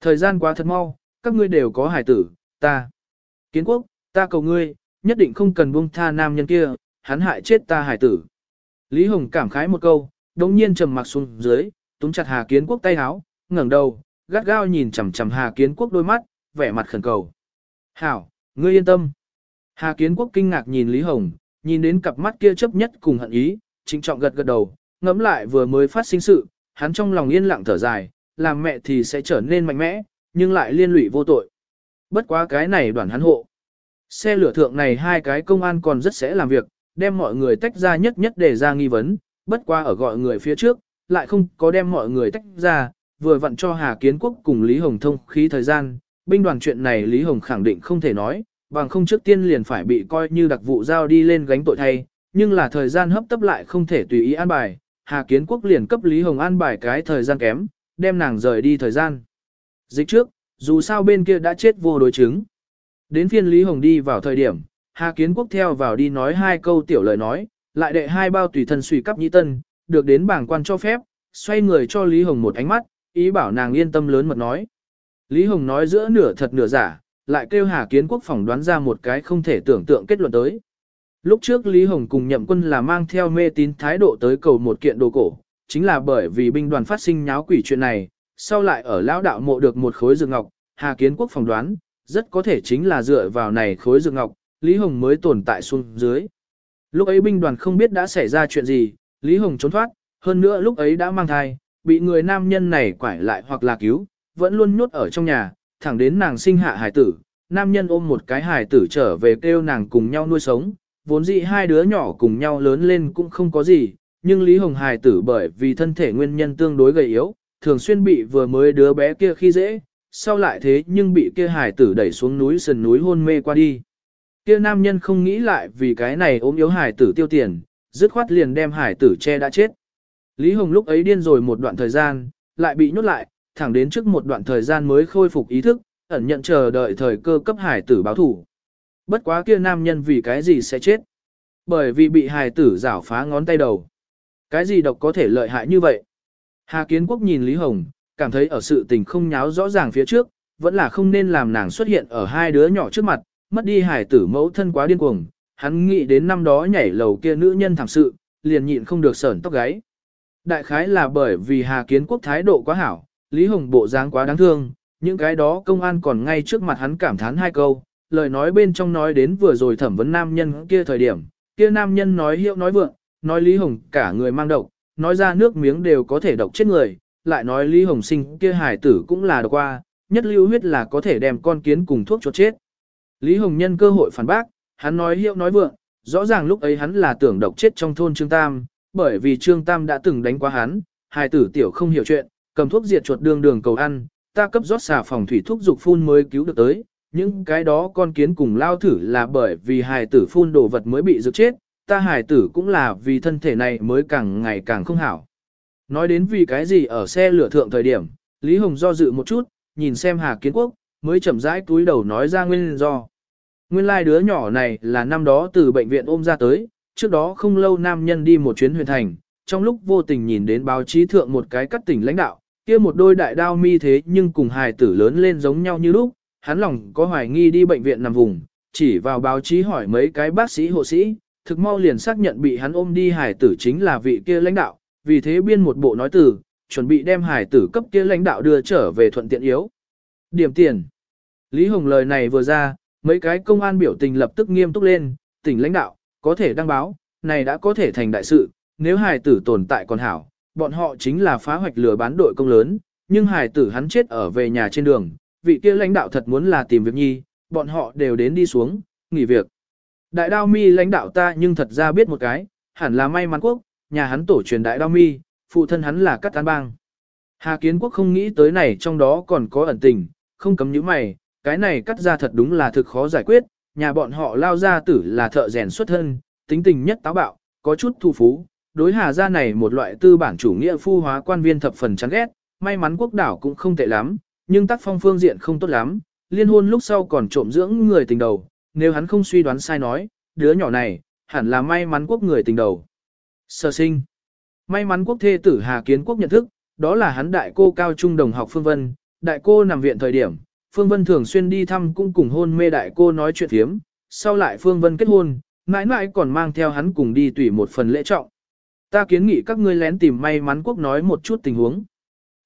Thời gian quá thật mau, các ngươi đều có hải tử, ta. Kiến quốc, ta cầu ngươi, nhất định không cần buông tha nam nhân kia, hắn hại chết ta hải tử. Lý Hồng cảm khái một câu, đồng nhiên trầm mặc xuống dưới, túm chặt Hà Kiến Quốc tay háo, ngẩng đầu, gắt gao nhìn chằm chằm Hà Kiến Quốc đôi mắt, vẻ mặt khẩn cầu. Hảo, ngươi yên tâm. Hà Kiến Quốc kinh ngạc nhìn Lý Hồng, nhìn đến cặp mắt kia chấp nhất cùng hận ý, trịnh trọng gật gật đầu, ngẫm lại vừa mới phát sinh sự, hắn trong lòng yên lặng thở dài, làm mẹ thì sẽ trở nên mạnh mẽ, nhưng lại liên lụy vô tội. Bất quá cái này đoàn hắn hộ. Xe lửa thượng này hai cái công an còn rất sẽ làm việc, đem mọi người tách ra nhất nhất để ra nghi vấn, bất qua ở gọi người phía trước, lại không có đem mọi người tách ra, vừa vặn cho Hà Kiến Quốc cùng Lý Hồng thông khí thời gian, binh đoàn chuyện này Lý Hồng khẳng định không thể nói, bằng không trước tiên liền phải bị coi như đặc vụ giao đi lên gánh tội thay, nhưng là thời gian hấp tấp lại không thể tùy ý an bài, Hà Kiến Quốc liền cấp Lý Hồng An bài cái thời gian kém, đem nàng rời đi thời gian. Dịch trước, dù sao bên kia đã chết vô đối chứng. Đến phiên Lý Hồng đi vào thời điểm, Hà Kiến Quốc theo vào đi nói hai câu tiểu lời nói, lại đệ hai bao tùy thân suy cấp nhĩ tân, được đến bảng quan cho phép, xoay người cho Lý Hồng một ánh mắt, ý bảo nàng yên tâm lớn mật nói. Lý Hồng nói giữa nửa thật nửa giả, lại kêu Hà Kiến Quốc phỏng đoán ra một cái không thể tưởng tượng kết luận tới. Lúc trước Lý Hồng cùng nhậm quân là mang theo mê tín thái độ tới cầu một kiện đồ cổ, chính là bởi vì binh đoàn phát sinh nháo quỷ chuyện này, sau lại ở lão đạo mộ được một khối rừng ngọc, Hà Kiến Quốc phỏng đoán, rất có thể chính là dựa vào này khối dược ngọc, Lý Hồng mới tồn tại xuống dưới. Lúc ấy binh đoàn không biết đã xảy ra chuyện gì, Lý Hồng trốn thoát, hơn nữa lúc ấy đã mang thai, bị người nam nhân này quải lại hoặc là cứu, vẫn luôn nhốt ở trong nhà, thẳng đến nàng sinh hạ hải tử, nam nhân ôm một cái hải tử trở về kêu nàng cùng nhau nuôi sống, vốn dĩ hai đứa nhỏ cùng nhau lớn lên cũng không có gì, nhưng Lý Hồng hải tử bởi vì thân thể nguyên nhân tương đối gầy yếu, thường xuyên bị vừa mới đứa bé kia khi dễ, sau lại thế nhưng bị kia hải tử đẩy xuống núi sườn núi hôn mê qua đi. Kia nam nhân không nghĩ lại vì cái này ốm yếu hải tử tiêu tiền, dứt khoát liền đem hải tử che đã chết. Lý Hồng lúc ấy điên rồi một đoạn thời gian, lại bị nhốt lại, thẳng đến trước một đoạn thời gian mới khôi phục ý thức, ẩn nhận chờ đợi thời cơ cấp hải tử báo thủ. Bất quá kia nam nhân vì cái gì sẽ chết? Bởi vì bị hải tử rảo phá ngón tay đầu. Cái gì độc có thể lợi hại như vậy? Hà Kiến Quốc nhìn Lý Hồng, cảm thấy ở sự tình không nháo rõ ràng phía trước, vẫn là không nên làm nàng xuất hiện ở hai đứa nhỏ trước mặt, mất đi hải tử mẫu thân quá điên cuồng. Hắn nghĩ đến năm đó nhảy lầu kia nữ nhân thảm sự, liền nhịn không được sởn tóc gáy. Đại khái là bởi vì Hà Kiến Quốc thái độ quá hảo, Lý Hồng bộ dáng quá đáng thương, những cái đó công an còn ngay trước mặt hắn cảm thán hai câu, lời nói bên trong nói đến vừa rồi thẩm vấn nam nhân kia thời điểm, kia nam nhân nói hiệu nói vượng, nói Lý Hồng cả người mang độc, nói ra nước miếng đều có thể độc chết người, lại nói Lý Hồng sinh kia hải tử cũng là độc qua, nhất lưu huyết là có thể đem con kiến cùng thuốc cho chết. Lý Hồng nhân cơ hội phản bác, hắn nói hiệu nói vượng, rõ ràng lúc ấy hắn là tưởng độc chết trong thôn Trương Tam, bởi vì Trương Tam đã từng đánh qua hắn, hải tử tiểu không hiểu chuyện, cầm thuốc diệt chuột đường đường cầu ăn, ta cấp rót xà phòng thủy thuốc dục phun mới cứu được tới, những cái đó con kiến cùng lao thử là bởi vì hài tử phun đồ vật mới bị dược chết, ta hài tử cũng là vì thân thể này mới càng ngày càng không hảo. Nói đến vì cái gì ở xe lửa thượng thời điểm, Lý Hồng do dự một chút, nhìn xem Hà Kiến Quốc, mới chậm rãi túi đầu nói ra nguyên do. Nguyên lai like đứa nhỏ này là năm đó từ bệnh viện ôm ra tới, trước đó không lâu nam nhân đi một chuyến huyền thành, trong lúc vô tình nhìn đến báo chí thượng một cái cắt tỉnh lãnh đạo, kia một đôi đại đao mi thế nhưng cùng hài tử lớn lên giống nhau như lúc, hắn lòng có hoài nghi đi bệnh viện nằm vùng, chỉ vào báo chí hỏi mấy cái bác sĩ hộ sĩ, thực mau liền xác nhận bị hắn ôm đi hài tử chính là vị kia lãnh đạo, vì thế biên một bộ nói từ, chuẩn bị đem hải tử cấp kia lãnh đạo đưa trở về thuận tiện yếu. Điểm tiền. Lý Hồng lời này vừa ra, mấy cái công an biểu tình lập tức nghiêm túc lên, tỉnh lãnh đạo, có thể đăng báo, này đã có thể thành đại sự, nếu hải tử tồn tại còn hảo, bọn họ chính là phá hoạch lừa bán đội công lớn, nhưng hải tử hắn chết ở về nhà trên đường, vị kia lãnh đạo thật muốn là tìm việc nhi, bọn họ đều đến đi xuống, nghỉ việc. Đại đao mi lãnh đạo ta nhưng thật ra biết một cái, hẳn là may mắn quốc, nhà hắn tổ truyền đại đao mi, phụ thân hắn là cắt tán bang. Hà kiến quốc không nghĩ tới này trong đó còn có ẩn tình, không cấm những mày, cái này cắt ra thật đúng là thực khó giải quyết, nhà bọn họ lao ra tử là thợ rèn xuất thân, tính tình nhất táo bạo, có chút thu phú, đối Hà gia này một loại tư bản chủ nghĩa phu hóa quan viên thập phần chán ghét, may mắn quốc đảo cũng không tệ lắm, nhưng tác phong phương diện không tốt lắm, liên hôn lúc sau còn trộm dưỡng người tình đầu, nếu hắn không suy đoán sai nói, đứa nhỏ này, hẳn là may mắn quốc người tình đầu. Sở sinh May mắn quốc thê tử Hà Kiến Quốc nhận thức, đó là hắn đại cô cao trung đồng học Phương Vân, đại cô nằm viện thời điểm, Phương Vân thường xuyên đi thăm cũng cùng hôn mê đại cô nói chuyện thiếm, sau lại Phương Vân kết hôn, mãi mãi còn mang theo hắn cùng đi tùy một phần lễ trọng. Ta kiến nghị các ngươi lén tìm may mắn quốc nói một chút tình huống.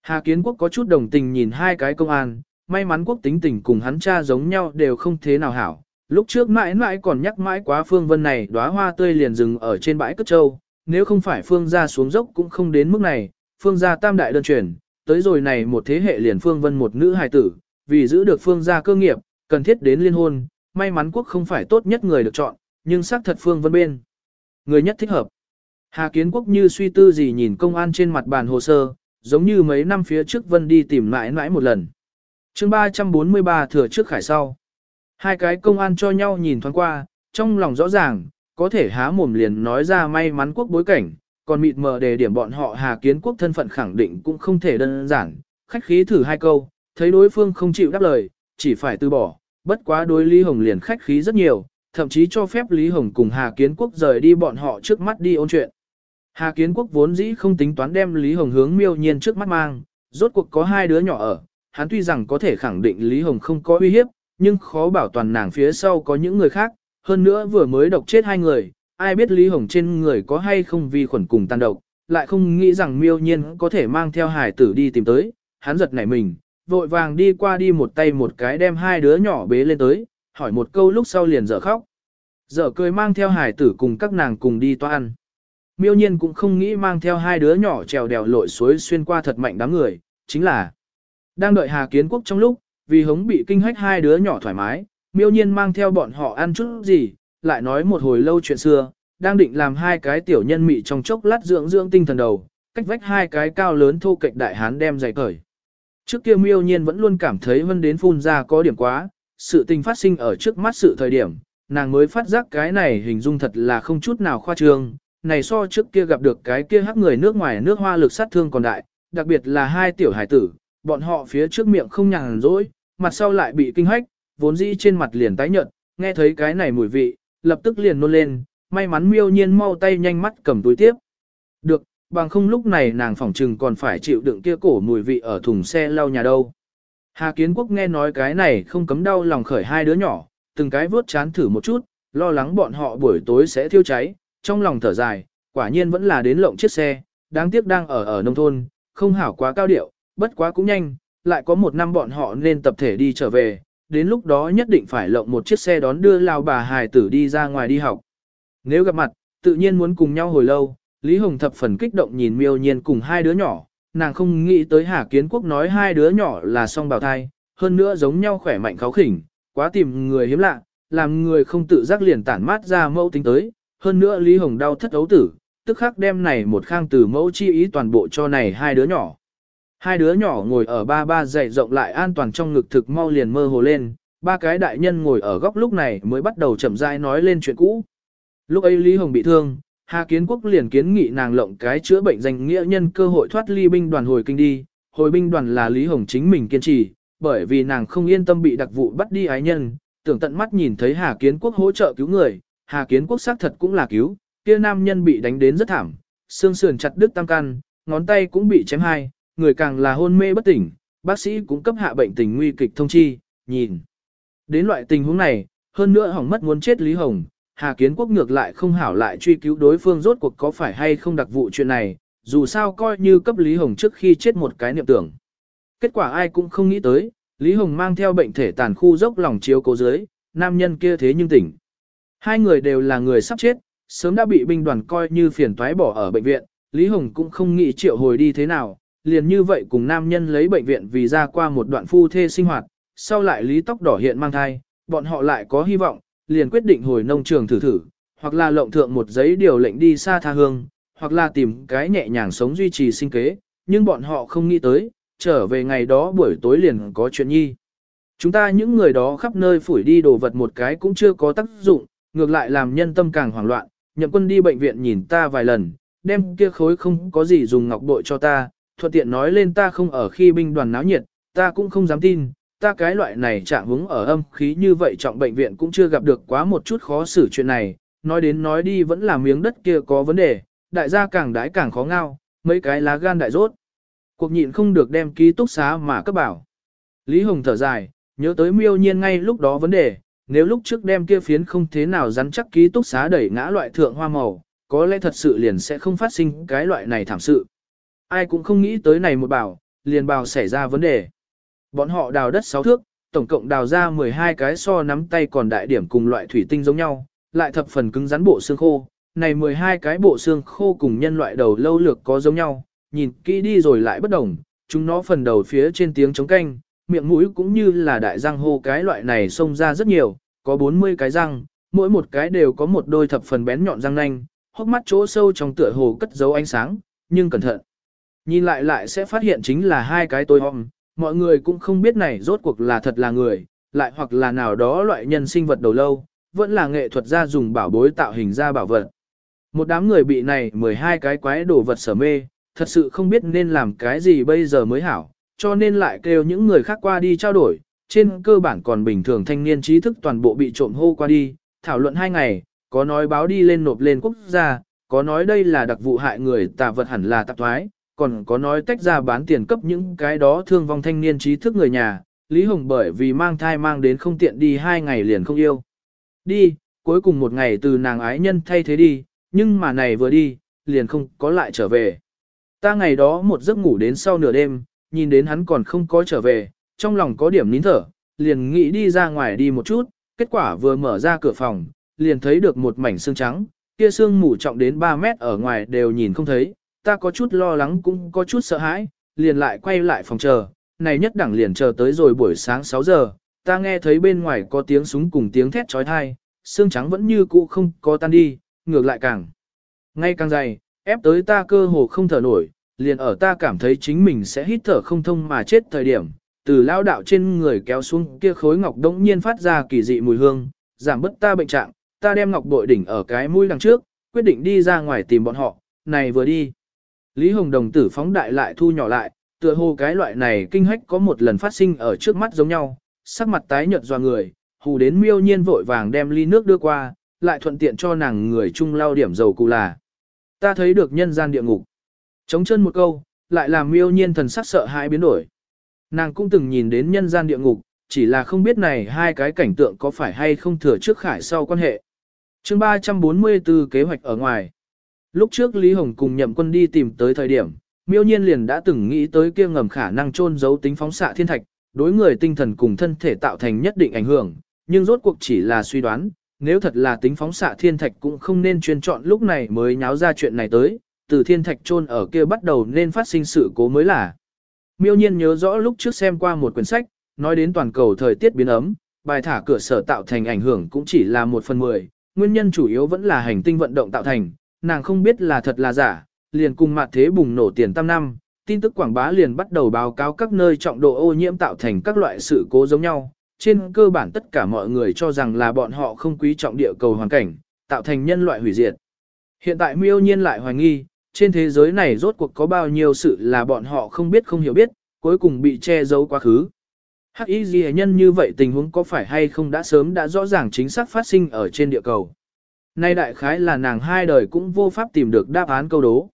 Hà kiến quốc có chút đồng tình nhìn hai cái công an, may mắn quốc tính tình cùng hắn cha giống nhau đều không thế nào hảo. Lúc trước mãi mãi còn nhắc mãi quá phương vân này đóa hoa tươi liền dừng ở trên bãi cất châu nếu không phải phương gia xuống dốc cũng không đến mức này, phương gia tam đại đơn truyền, tới rồi này một thế hệ liền phương vân một nữ hài tử, vì giữ được phương gia cơ nghiệp, cần thiết đến liên hôn, may mắn quốc không phải tốt nhất người được chọn, nhưng xác thật phương vân bên. Người nhất thích hợp. Hà Kiến Quốc như suy tư gì nhìn công an trên mặt bàn hồ sơ, giống như mấy năm phía trước Vân đi tìm mãi mãi một lần. chương 343 thừa trước khải sau. Hai cái công an cho nhau nhìn thoáng qua, trong lòng rõ ràng, có thể há mồm liền nói ra may mắn quốc bối cảnh, còn mịt mờ đề điểm bọn họ Hà Kiến Quốc thân phận khẳng định cũng không thể đơn giản, khách khí thử hai câu, thấy đối phương không chịu đáp lời, chỉ phải từ bỏ, bất quá đối Lý Hồng liền khách khí rất nhiều, thậm chí cho phép Lý Hồng cùng Hà Kiến Quốc rời đi bọn họ trước mắt đi ôn chuyện. Hà Kiến Quốc vốn dĩ không tính toán đem Lý Hồng hướng miêu nhiên trước mắt mang, rốt cuộc có hai đứa nhỏ ở, hắn tuy rằng có thể khẳng định Lý Hồng không có uy hiếp, nhưng khó bảo toàn nàng phía sau có những người khác, hơn nữa vừa mới độc chết hai người, ai biết Lý Hồng trên người có hay không vi khuẩn cùng tan độc, lại không nghĩ rằng miêu nhiên có thể mang theo hải tử đi tìm tới, hắn giật nảy mình, vội vàng đi qua đi một tay một cái đem hai đứa nhỏ bế lên tới, hỏi một câu lúc sau liền dở khóc. Dở cười mang theo hải tử cùng các nàng cùng đi toa ăn. Miêu nhiên cũng không nghĩ mang theo hai đứa nhỏ trèo đèo lội suối xuyên qua thật mạnh đám người, chính là đang đợi Hà Kiến Quốc trong lúc, vì hống bị kinh hách hai đứa nhỏ thoải mái, miêu nhiên mang theo bọn họ ăn chút gì, lại nói một hồi lâu chuyện xưa, đang định làm hai cái tiểu nhân mị trong chốc lát dưỡng dưỡng tinh thần đầu, cách vách hai cái cao lớn thô kệch đại hán đem giày cởi. Trước kia miêu nhiên vẫn luôn cảm thấy vân đến phun ra có điểm quá, sự tình phát sinh ở trước mắt sự thời điểm, nàng mới phát giác cái này hình dung thật là không chút nào khoa trương, này so trước kia gặp được cái kia hắc người nước ngoài nước hoa lực sát thương còn đại, đặc biệt là hai tiểu hải tử, bọn họ phía trước miệng không nhàn rỗi, mặt sau lại bị kinh hách, vốn dĩ trên mặt liền tái nhợt, nghe thấy cái này mùi vị, lập tức liền nôn lên, may mắn miêu nhiên mau tay nhanh mắt cầm túi tiếp. Được, bằng không lúc này nàng phỏng trừng còn phải chịu đựng kia cổ mùi vị ở thùng xe lau nhà đâu. Hà Kiến Quốc nghe nói cái này không cấm đau lòng khởi hai đứa nhỏ, từng cái vớt chán thử một chút, lo lắng bọn họ buổi tối sẽ thiêu cháy, trong lòng thở dài, quả nhiên vẫn là đến lộng chiếc xe, đáng tiếc đang ở ở nông thôn, không hảo quá cao điệu, bất quá cũng nhanh, lại có một năm bọn họ nên tập thể đi trở về, đến lúc đó nhất định phải lộng một chiếc xe đón đưa lao bà hài tử đi ra ngoài đi học. Nếu gặp mặt, tự nhiên muốn cùng nhau hồi lâu, Lý Hồng thập phần kích động nhìn miêu nhiên cùng hai đứa nhỏ, nàng không nghĩ tới Hà Kiến Quốc nói hai đứa nhỏ là song bào thai, hơn nữa giống nhau khỏe mạnh kháo khỉnh, quá tìm người hiếm lạ, làm người không tự giác liền tản mát ra mẫu tính tới, hơn nữa Lý Hồng đau thất ấu tử, tức khắc đem này một khang từ mẫu chi ý toàn bộ cho này hai đứa nhỏ. Hai đứa nhỏ ngồi ở ba ba dậy rộng lại an toàn trong ngực thực mau liền mơ hồ lên, ba cái đại nhân ngồi ở góc lúc này mới bắt đầu chậm rãi nói lên chuyện cũ. Lúc ấy Lý Hồng bị thương, Hà Kiến Quốc liền kiến nghị nàng lộng cái chữa bệnh danh nghĩa nhân cơ hội thoát ly binh đoàn hồi kinh đi. Hồi binh đoàn là Lý Hồng chính mình kiên trì, bởi vì nàng không yên tâm bị đặc vụ bắt đi ái nhân, tưởng tận mắt nhìn thấy Hà Kiến Quốc hỗ trợ cứu người, Hà Kiến Quốc xác thật cũng là cứu, kia nam nhân bị đánh đến rất thảm, xương sườn chặt đứt tam căn, ngón tay cũng bị chém hai, người càng là hôn mê bất tỉnh, bác sĩ cũng cấp hạ bệnh tình nguy kịch thông chi, nhìn. Đến loại tình huống này, hơn nữa hỏng mất muốn chết Lý Hồng, Hà Kiến Quốc ngược lại không hảo lại truy cứu đối phương rốt cuộc có phải hay không đặc vụ chuyện này, dù sao coi như cấp Lý Hồng trước khi chết một cái niệm tưởng. Kết quả ai cũng không nghĩ tới, Lý Hồng mang theo bệnh thể tàn khu dốc lòng chiếu cố dưới, nam nhân kia thế nhưng tỉnh. Hai người đều là người sắp chết, sớm đã bị binh đoàn coi như phiền toái bỏ ở bệnh viện, Lý Hồng cũng không nghĩ triệu hồi đi thế nào, liền như vậy cùng nam nhân lấy bệnh viện vì ra qua một đoạn phu thê sinh hoạt, sau lại Lý Tóc Đỏ hiện mang thai, bọn họ lại có hy vọng, liền quyết định hồi nông trường thử thử, hoặc là lộng thượng một giấy điều lệnh đi xa tha hương, hoặc là tìm cái nhẹ nhàng sống duy trì sinh kế, nhưng bọn họ không nghĩ tới, trở về ngày đó buổi tối liền có chuyện nhi. Chúng ta những người đó khắp nơi phủi đi đồ vật một cái cũng chưa có tác dụng, ngược lại làm nhân tâm càng hoảng loạn, nhậm quân đi bệnh viện nhìn ta vài lần, đem kia khối không có gì dùng ngọc bội cho ta, thuận tiện nói lên ta không ở khi binh đoàn náo nhiệt, ta cũng không dám tin, ta cái loại này trạng hứng ở âm khí như vậy trọng bệnh viện cũng chưa gặp được quá một chút khó xử chuyện này, nói đến nói đi vẫn là miếng đất kia có vấn đề, đại gia càng đái càng khó ngao, mấy cái lá gan đại rốt. Cuộc nhịn không được đem ký túc xá mà cấp bảo. Lý Hồng thở dài, nhớ tới miêu nhiên ngay lúc đó vấn đề, nếu lúc trước đem kia phiến không thế nào rắn chắc ký túc xá đẩy ngã loại thượng hoa màu, có lẽ thật sự liền sẽ không phát sinh cái loại này thảm sự. Ai cũng không nghĩ tới này một bảo, liền bảo xảy ra vấn đề. Bọn họ đào đất 6 thước, tổng cộng đào ra 12 cái so nắm tay còn đại điểm cùng loại thủy tinh giống nhau, lại thập phần cứng rắn bộ xương khô. Này 12 cái bộ xương khô cùng nhân loại đầu lâu lược có giống nhau, nhìn kỹ đi rồi lại bất đồng, chúng nó phần đầu phía trên tiếng chống canh, miệng mũi cũng như là đại răng hô cái loại này xông ra rất nhiều, có 40 cái răng, mỗi một cái đều có một đôi thập phần bén nhọn răng nanh, hốc mắt chỗ sâu trong tựa hồ cất dấu ánh sáng, nhưng cẩn thận. Nhìn lại lại sẽ phát hiện chính là hai cái tôi hòm, mọi người cũng không biết này rốt cuộc là thật là người, lại hoặc là nào đó loại nhân sinh vật đầu lâu, vẫn là nghệ thuật gia dùng bảo bối tạo hình ra bảo vật. Một đám người bị này 12 cái quái đồ vật sở mê, thật sự không biết nên làm cái gì bây giờ mới hảo, cho nên lại kêu những người khác qua đi trao đổi, trên cơ bản còn bình thường thanh niên trí thức toàn bộ bị trộm hô qua đi, thảo luận hai ngày, có nói báo đi lên nộp lên quốc gia, có nói đây là đặc vụ hại người tà vật hẳn là tạp thoái, còn có nói tách ra bán tiền cấp những cái đó thương vong thanh niên trí thức người nhà, Lý Hồng bởi vì mang thai mang đến không tiện đi hai ngày liền không yêu. Đi, cuối cùng một ngày từ nàng ái nhân thay thế đi, nhưng mà này vừa đi, liền không có lại trở về. Ta ngày đó một giấc ngủ đến sau nửa đêm, nhìn đến hắn còn không có trở về, trong lòng có điểm nín thở, liền nghĩ đi ra ngoài đi một chút, kết quả vừa mở ra cửa phòng, liền thấy được một mảnh xương trắng, kia xương mù trọng đến 3 mét ở ngoài đều nhìn không thấy, ta có chút lo lắng cũng có chút sợ hãi, liền lại quay lại phòng chờ, này nhất đẳng liền chờ tới rồi buổi sáng 6 giờ, ta nghe thấy bên ngoài có tiếng súng cùng tiếng thét trói thai, xương trắng vẫn như cũ không có tan đi, ngược lại càng ngay càng dày, ép tới ta cơ hồ không thở nổi, liền ở ta cảm thấy chính mình sẽ hít thở không thông mà chết thời điểm, từ lao đạo trên người kéo xuống kia khối ngọc đống nhiên phát ra kỳ dị mùi hương, giảm bớt ta bệnh trạng, ta đem ngọc bội đỉnh ở cái mũi đằng trước, quyết định đi ra ngoài tìm bọn họ, này vừa đi. Lý Hồng Đồng tử phóng đại lại thu nhỏ lại, tựa hồ cái loại này kinh hách có một lần phát sinh ở trước mắt giống nhau, sắc mặt tái nhợt doa người, hù đến miêu nhiên vội vàng đem ly nước đưa qua, lại thuận tiện cho nàng người chung lau điểm dầu cụ là. Ta thấy được nhân gian địa ngục. Chống chân một câu, lại làm miêu nhiên thần sắc sợ hãi biến đổi. Nàng cũng từng nhìn đến nhân gian địa ngục, chỉ là không biết này hai cái cảnh tượng có phải hay không thừa trước khải sau quan hệ. chương 344 kế hoạch ở ngoài. Lúc trước Lý Hồng cùng nhậm quân đi tìm tới thời điểm, miêu nhiên liền đã từng nghĩ tới kia ngầm khả năng trôn giấu tính phóng xạ thiên thạch, đối người tinh thần cùng thân thể tạo thành nhất định ảnh hưởng, nhưng rốt cuộc chỉ là suy đoán, nếu thật là tính phóng xạ thiên thạch cũng không nên chuyên chọn lúc này mới nháo ra chuyện này tới, từ thiên thạch trôn ở kia bắt đầu nên phát sinh sự cố mới là. Miêu nhiên nhớ rõ lúc trước xem qua một quyển sách, nói đến toàn cầu thời tiết biến ấm, bài thả cửa sở tạo thành ảnh hưởng cũng chỉ là một phần mười, nguyên nhân chủ yếu vẫn là hành tinh vận động tạo thành, nàng không biết là thật là giả, liền cùng mặt thế bùng nổ tiền tam năm, tin tức quảng bá liền bắt đầu báo cáo các nơi trọng độ ô nhiễm tạo thành các loại sự cố giống nhau. Trên cơ bản tất cả mọi người cho rằng là bọn họ không quý trọng địa cầu hoàn cảnh, tạo thành nhân loại hủy diệt. Hiện tại miêu nhiên lại hoài nghi, trên thế giới này rốt cuộc có bao nhiêu sự là bọn họ không biết không hiểu biết, cuối cùng bị che giấu quá khứ. Hắc y ghi nhân như vậy tình huống có phải hay không đã sớm đã rõ ràng chính xác phát sinh ở trên địa cầu. Nay đại khái là nàng hai đời cũng vô pháp tìm được đáp án câu đố.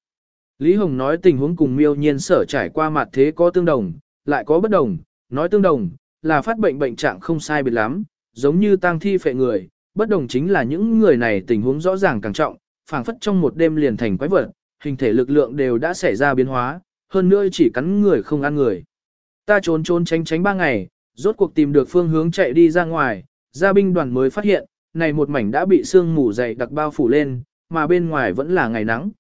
Lý Hồng nói tình huống cùng miêu nhiên sở trải qua mặt thế có tương đồng, lại có bất đồng, nói tương đồng, là phát bệnh bệnh trạng không sai biệt lắm, giống như tang thi phệ người, bất đồng chính là những người này tình huống rõ ràng càng trọng, phảng phất trong một đêm liền thành quái vật, hình thể lực lượng đều đã xảy ra biến hóa, hơn nữa chỉ cắn người không ăn người. Ta trốn trốn tránh tránh ba ngày, rốt cuộc tìm được phương hướng chạy đi ra ngoài, gia binh đoàn mới phát hiện, này một mảnh đã bị sương mù dày đặc bao phủ lên, mà bên ngoài vẫn là ngày nắng.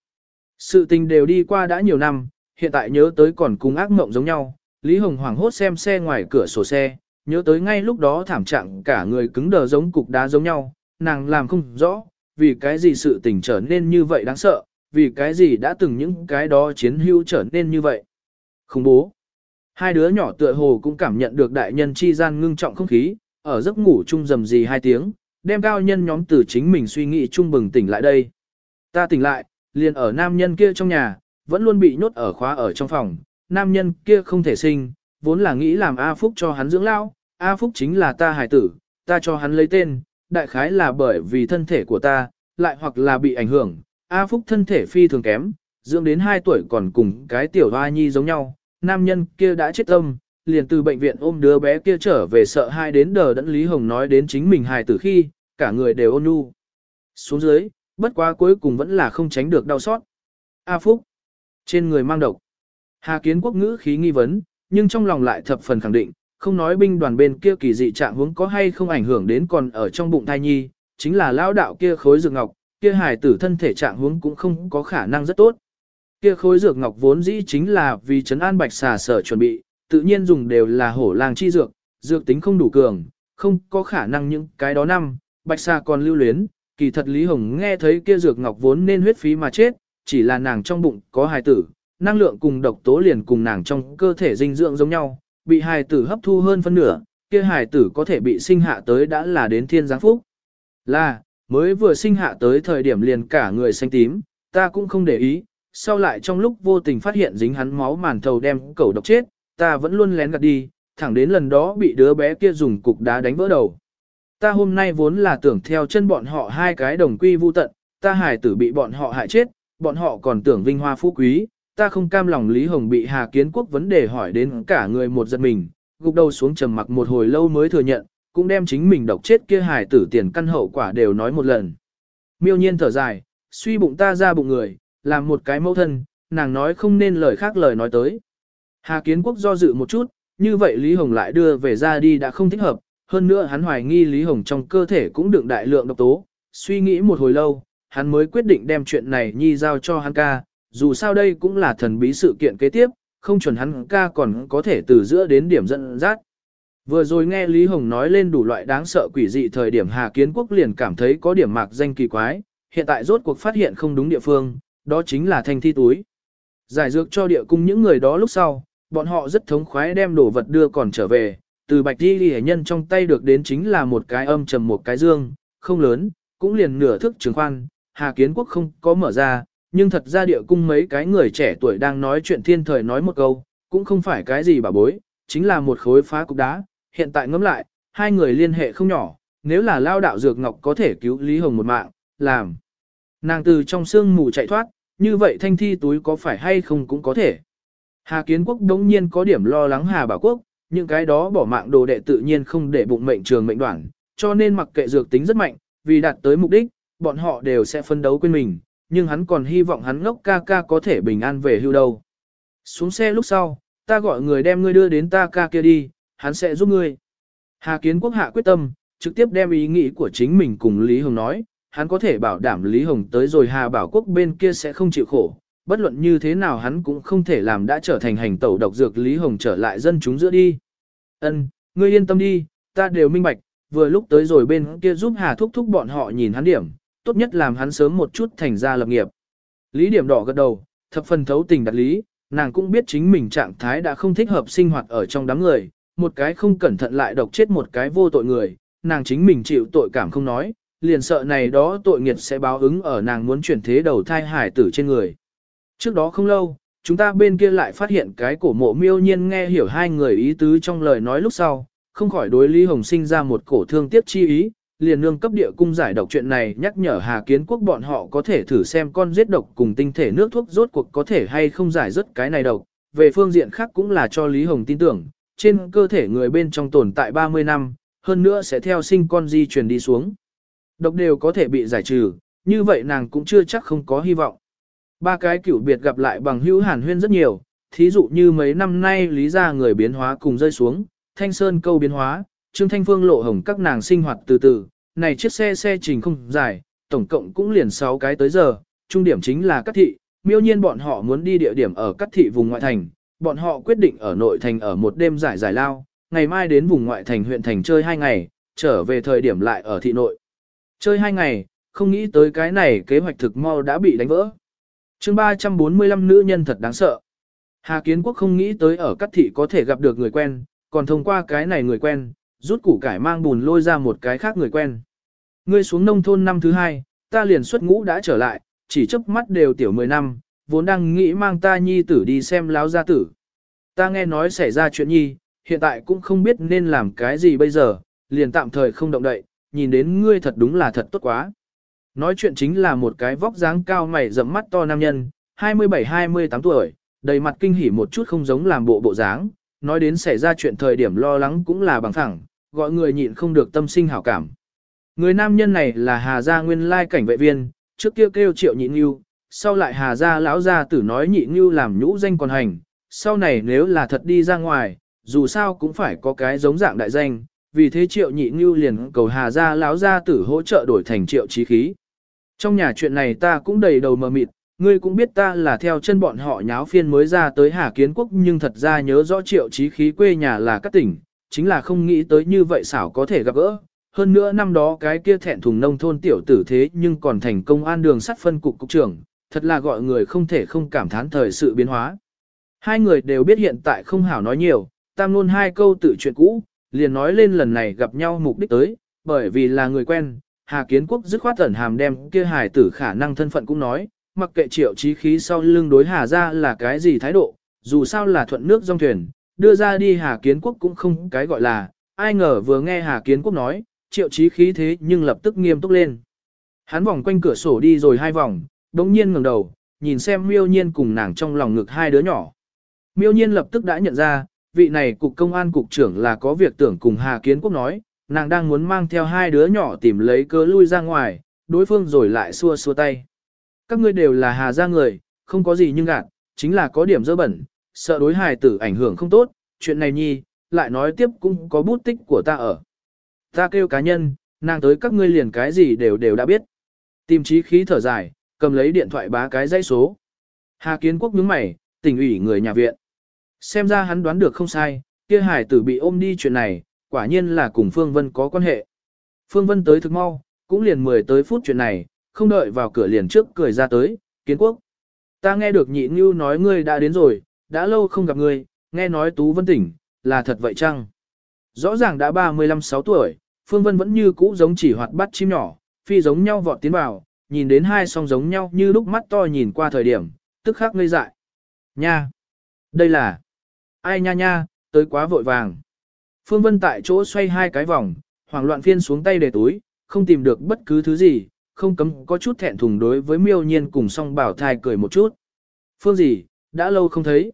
Sự tình đều đi qua đã nhiều năm, hiện tại nhớ tới còn cùng ác mộng giống nhau, Lý Hồng hoảng hốt xem xe ngoài cửa sổ xe, nhớ tới ngay lúc đó thảm trạng cả người cứng đờ giống cục đá giống nhau, nàng làm không rõ, vì cái gì sự tình trở nên như vậy đáng sợ, vì cái gì đã từng những cái đó chiến hữu trở nên như vậy. Không bố. Hai đứa nhỏ tựa hồ cũng cảm nhận được đại nhân chi gian ngưng trọng không khí, ở giấc ngủ chung rầm gì hai tiếng, đem cao nhân nhóm từ chính mình suy nghĩ chung bừng tỉnh lại đây. Ta tỉnh lại, liền ở nam nhân kia trong nhà, vẫn luôn bị nhốt ở khóa ở trong phòng, nam nhân kia không thể sinh, vốn là nghĩ làm A Phúc cho hắn dưỡng lão, A Phúc chính là ta hải tử, ta cho hắn lấy tên, đại khái là bởi vì thân thể của ta, lại hoặc là bị ảnh hưởng, A Phúc thân thể phi thường kém, dưỡng đến 2 tuổi còn cùng cái tiểu hoa nhi giống nhau, nam nhân kia đã chết tâm, liền từ bệnh viện ôm đứa bé kia trở về sợ hai đến đờ đẫn Lý Hồng nói đến chính mình hài tử khi, cả người đều ôn nhu. Xuống dưới, bất quá cuối cùng vẫn là không tránh được đau xót. A Phúc, trên người mang độc. Hà Kiến Quốc ngữ khí nghi vấn, nhưng trong lòng lại thập phần khẳng định, không nói binh đoàn bên kia kỳ dị trạng huống có hay không ảnh hưởng đến còn ở trong bụng thai nhi, chính là lao đạo kia khối dược ngọc, kia hài tử thân thể trạng huống cũng không có khả năng rất tốt. Kia khối dược ngọc vốn dĩ chính là vì trấn an bạch xà sở chuẩn bị, tự nhiên dùng đều là hổ làng chi dược, dược tính không đủ cường, không có khả năng những cái đó năm, bạch xà còn lưu luyến, kỳ thật Lý Hồng nghe thấy kia dược ngọc vốn nên huyết phí mà chết, chỉ là nàng trong bụng có hài tử, năng lượng cùng độc tố liền cùng nàng trong cơ thể dinh dưỡng giống nhau, bị hài tử hấp thu hơn phân nửa, kia hài tử có thể bị sinh hạ tới đã là đến thiên giáng phúc. Là, mới vừa sinh hạ tới thời điểm liền cả người xanh tím, ta cũng không để ý, sau lại trong lúc vô tình phát hiện dính hắn máu màn thầu đem cẩu độc chết, ta vẫn luôn lén gạt đi, thẳng đến lần đó bị đứa bé kia dùng cục đá đánh vỡ đầu. Ta hôm nay vốn là tưởng theo chân bọn họ hai cái đồng quy vu tận, ta hài tử bị bọn họ hại chết, bọn họ còn tưởng vinh hoa phú quý, ta không cam lòng Lý Hồng bị Hà Kiến Quốc vấn đề hỏi đến cả người một giật mình, gục đầu xuống trầm mặc một hồi lâu mới thừa nhận, cũng đem chính mình độc chết kia hài tử tiền căn hậu quả đều nói một lần. Miêu nhiên thở dài, suy bụng ta ra bụng người, làm một cái mẫu thân, nàng nói không nên lời khác lời nói tới. Hà Kiến Quốc do dự một chút, như vậy Lý Hồng lại đưa về ra đi đã không thích hợp, hơn nữa hắn hoài nghi Lý Hồng trong cơ thể cũng đựng đại lượng độc tố, suy nghĩ một hồi lâu, hắn mới quyết định đem chuyện này nhi giao cho hắn ca, dù sao đây cũng là thần bí sự kiện kế tiếp, không chuẩn hắn ca còn có thể từ giữa đến điểm dẫn dắt. Vừa rồi nghe Lý Hồng nói lên đủ loại đáng sợ quỷ dị thời điểm Hà Kiến Quốc liền cảm thấy có điểm mạc danh kỳ quái, hiện tại rốt cuộc phát hiện không đúng địa phương, đó chính là thanh thi túi. Giải dược cho địa cung những người đó lúc sau, bọn họ rất thống khoái đem đồ vật đưa còn trở về, từ bạch đi ghi nhân trong tay được đến chính là một cái âm trầm một cái dương, không lớn, cũng liền nửa thức trường khoan, Hà Kiến Quốc không có mở ra, nhưng thật ra địa cung mấy cái người trẻ tuổi đang nói chuyện thiên thời nói một câu, cũng không phải cái gì bà bối, chính là một khối phá cục đá, hiện tại ngẫm lại, hai người liên hệ không nhỏ, nếu là lao đạo dược ngọc có thể cứu Lý Hồng một mạng, làm. Nàng từ trong xương mù chạy thoát, như vậy thanh thi túi có phải hay không cũng có thể. Hà Kiến Quốc đống nhiên có điểm lo lắng Hà Bảo Quốc, những cái đó bỏ mạng đồ đệ tự nhiên không để bụng mệnh trường mệnh đoạn, cho nên mặc kệ dược tính rất mạnh, vì đạt tới mục đích, bọn họ đều sẽ phân đấu quên mình, nhưng hắn còn hy vọng hắn ngốc ca ca có thể bình an về hưu đâu. Xuống xe lúc sau, ta gọi người đem ngươi đưa đến ta ca kia đi, hắn sẽ giúp ngươi. Hà Kiến Quốc hạ quyết tâm, trực tiếp đem ý nghĩ của chính mình cùng Lý Hồng nói, hắn có thể bảo đảm Lý Hồng tới rồi Hà Bảo Quốc bên kia sẽ không chịu khổ, bất luận như thế nào hắn cũng không thể làm đã trở thành hành tẩu độc dược Lý Hồng trở lại dân chúng giữa đi. Ân, ngươi yên tâm đi, ta đều minh bạch, vừa lúc tới rồi bên kia giúp Hà thúc thúc bọn họ nhìn hắn điểm, tốt nhất làm hắn sớm một chút thành ra lập nghiệp. Lý điểm đỏ gật đầu, thập phần thấu tình đặt lý, nàng cũng biết chính mình trạng thái đã không thích hợp sinh hoạt ở trong đám người, một cái không cẩn thận lại độc chết một cái vô tội người, nàng chính mình chịu tội cảm không nói, liền sợ này đó tội nghiệt sẽ báo ứng ở nàng muốn chuyển thế đầu thai hải tử trên người. Trước đó không lâu, chúng ta bên kia lại phát hiện cái cổ mộ miêu nhiên nghe hiểu hai người ý tứ trong lời nói lúc sau, không khỏi đối Lý Hồng sinh ra một cổ thương tiếc chi ý, liền nương cấp địa cung giải độc chuyện này nhắc nhở Hà Kiến Quốc bọn họ có thể thử xem con giết độc cùng tinh thể nước thuốc rốt cuộc có thể hay không giải rất cái này độc. Về phương diện khác cũng là cho Lý Hồng tin tưởng, trên cơ thể người bên trong tồn tại 30 năm, hơn nữa sẽ theo sinh con di truyền đi xuống. Độc đều có thể bị giải trừ, như vậy nàng cũng chưa chắc không có hy vọng. Ba cái cửu biệt gặp lại bằng hữu hàn huyên rất nhiều, thí dụ như mấy năm nay lý ra người biến hóa cùng rơi xuống, thanh sơn câu biến hóa, trương thanh phương lộ hồng các nàng sinh hoạt từ từ, này chiếc xe xe trình không dài, tổng cộng cũng liền 6 cái tới giờ, trung điểm chính là các thị, miêu nhiên bọn họ muốn đi địa điểm ở các thị vùng ngoại thành, bọn họ quyết định ở nội thành ở một đêm giải giải lao, ngày mai đến vùng ngoại thành huyện thành chơi 2 ngày, trở về thời điểm lại ở thị nội. Chơi 2 ngày, không nghĩ tới cái này kế hoạch thực mau đã bị đánh vỡ chương 345 nữ nhân thật đáng sợ. Hà Kiến Quốc không nghĩ tới ở Cát Thị có thể gặp được người quen, còn thông qua cái này người quen, rút củ cải mang bùn lôi ra một cái khác người quen. Ngươi xuống nông thôn năm thứ hai, ta liền xuất ngũ đã trở lại, chỉ chớp mắt đều tiểu 10 năm, vốn đang nghĩ mang ta nhi tử đi xem láo gia tử. Ta nghe nói xảy ra chuyện nhi, hiện tại cũng không biết nên làm cái gì bây giờ, liền tạm thời không động đậy, nhìn đến ngươi thật đúng là thật tốt quá. Nói chuyện chính là một cái vóc dáng cao mày rậm mắt to nam nhân, 27-28 tuổi, đầy mặt kinh hỉ một chút không giống làm bộ bộ dáng, nói đến xảy ra chuyện thời điểm lo lắng cũng là bằng thẳng, gọi người nhịn không được tâm sinh hảo cảm. Người nam nhân này là Hà Gia nguyên lai cảnh vệ viên, trước kia kêu triệu nhịn như, sau lại Hà Gia lão gia tử nói nhịn như làm nhũ danh còn hành, sau này nếu là thật đi ra ngoài, dù sao cũng phải có cái giống dạng đại danh, vì thế triệu nhị như liền cầu Hà Gia lão gia tử hỗ trợ đổi thành triệu trí khí. Trong nhà chuyện này ta cũng đầy đầu mờ mịt, ngươi cũng biết ta là theo chân bọn họ nháo phiên mới ra tới Hà Kiến Quốc nhưng thật ra nhớ rõ triệu chí khí quê nhà là các tỉnh, chính là không nghĩ tới như vậy xảo có thể gặp gỡ. Hơn nữa năm đó cái kia thẹn thùng nông thôn tiểu tử thế nhưng còn thành công an đường sắt phân cục cục trưởng, thật là gọi người không thể không cảm thán thời sự biến hóa. Hai người đều biết hiện tại không hảo nói nhiều, tam luôn hai câu tự chuyện cũ, liền nói lên lần này gặp nhau mục đích tới, bởi vì là người quen, Hà Kiến Quốc dứt khoát ẩn hàm đem kia hài tử khả năng thân phận cũng nói, mặc kệ triệu trí khí sau lưng đối Hà ra là cái gì thái độ, dù sao là thuận nước dòng thuyền, đưa ra đi Hà Kiến Quốc cũng không cái gọi là, ai ngờ vừa nghe Hà Kiến Quốc nói, triệu trí khí thế nhưng lập tức nghiêm túc lên. Hắn vòng quanh cửa sổ đi rồi hai vòng, đống nhiên ngẩng đầu, nhìn xem miêu nhiên cùng nàng trong lòng ngực hai đứa nhỏ. Miêu nhiên lập tức đã nhận ra, vị này cục công an cục trưởng là có việc tưởng cùng Hà Kiến Quốc nói, nàng đang muốn mang theo hai đứa nhỏ tìm lấy cớ lui ra ngoài, đối phương rồi lại xua xua tay. Các ngươi đều là Hà gia người, không có gì nhưng gạt, chính là có điểm dơ bẩn, sợ đối hài tử ảnh hưởng không tốt, chuyện này nhi, lại nói tiếp cũng có bút tích của ta ở. Ta kêu cá nhân, nàng tới các ngươi liền cái gì đều đều đã biết. Tìm trí khí thở dài, cầm lấy điện thoại bá cái dãy số. Hà Kiến Quốc nhướng mày, tỉnh ủy người nhà viện. Xem ra hắn đoán được không sai, kia hải tử bị ôm đi chuyện này, quả nhiên là cùng Phương Vân có quan hệ. Phương Vân tới thực mau, cũng liền 10 tới phút chuyện này, không đợi vào cửa liền trước cười ra tới, Kiến Quốc. Ta nghe được nhị như nói ngươi đã đến rồi, đã lâu không gặp ngươi, nghe nói Tú Vân tỉnh, là thật vậy chăng? Rõ ràng đã 35-6 tuổi, Phương Vân vẫn như cũ giống chỉ hoạt bắt chim nhỏ, phi giống nhau vọt tiến vào, nhìn đến hai song giống nhau như lúc mắt to nhìn qua thời điểm, tức khắc ngây dại. Nha! Đây là... Ai nha nha, tới quá vội vàng. Phương Vân tại chỗ xoay hai cái vòng, hoảng loạn phiên xuống tay để túi, không tìm được bất cứ thứ gì, không cấm có chút thẹn thùng đối với miêu nhiên cùng song bảo thai cười một chút. Phương gì, đã lâu không thấy.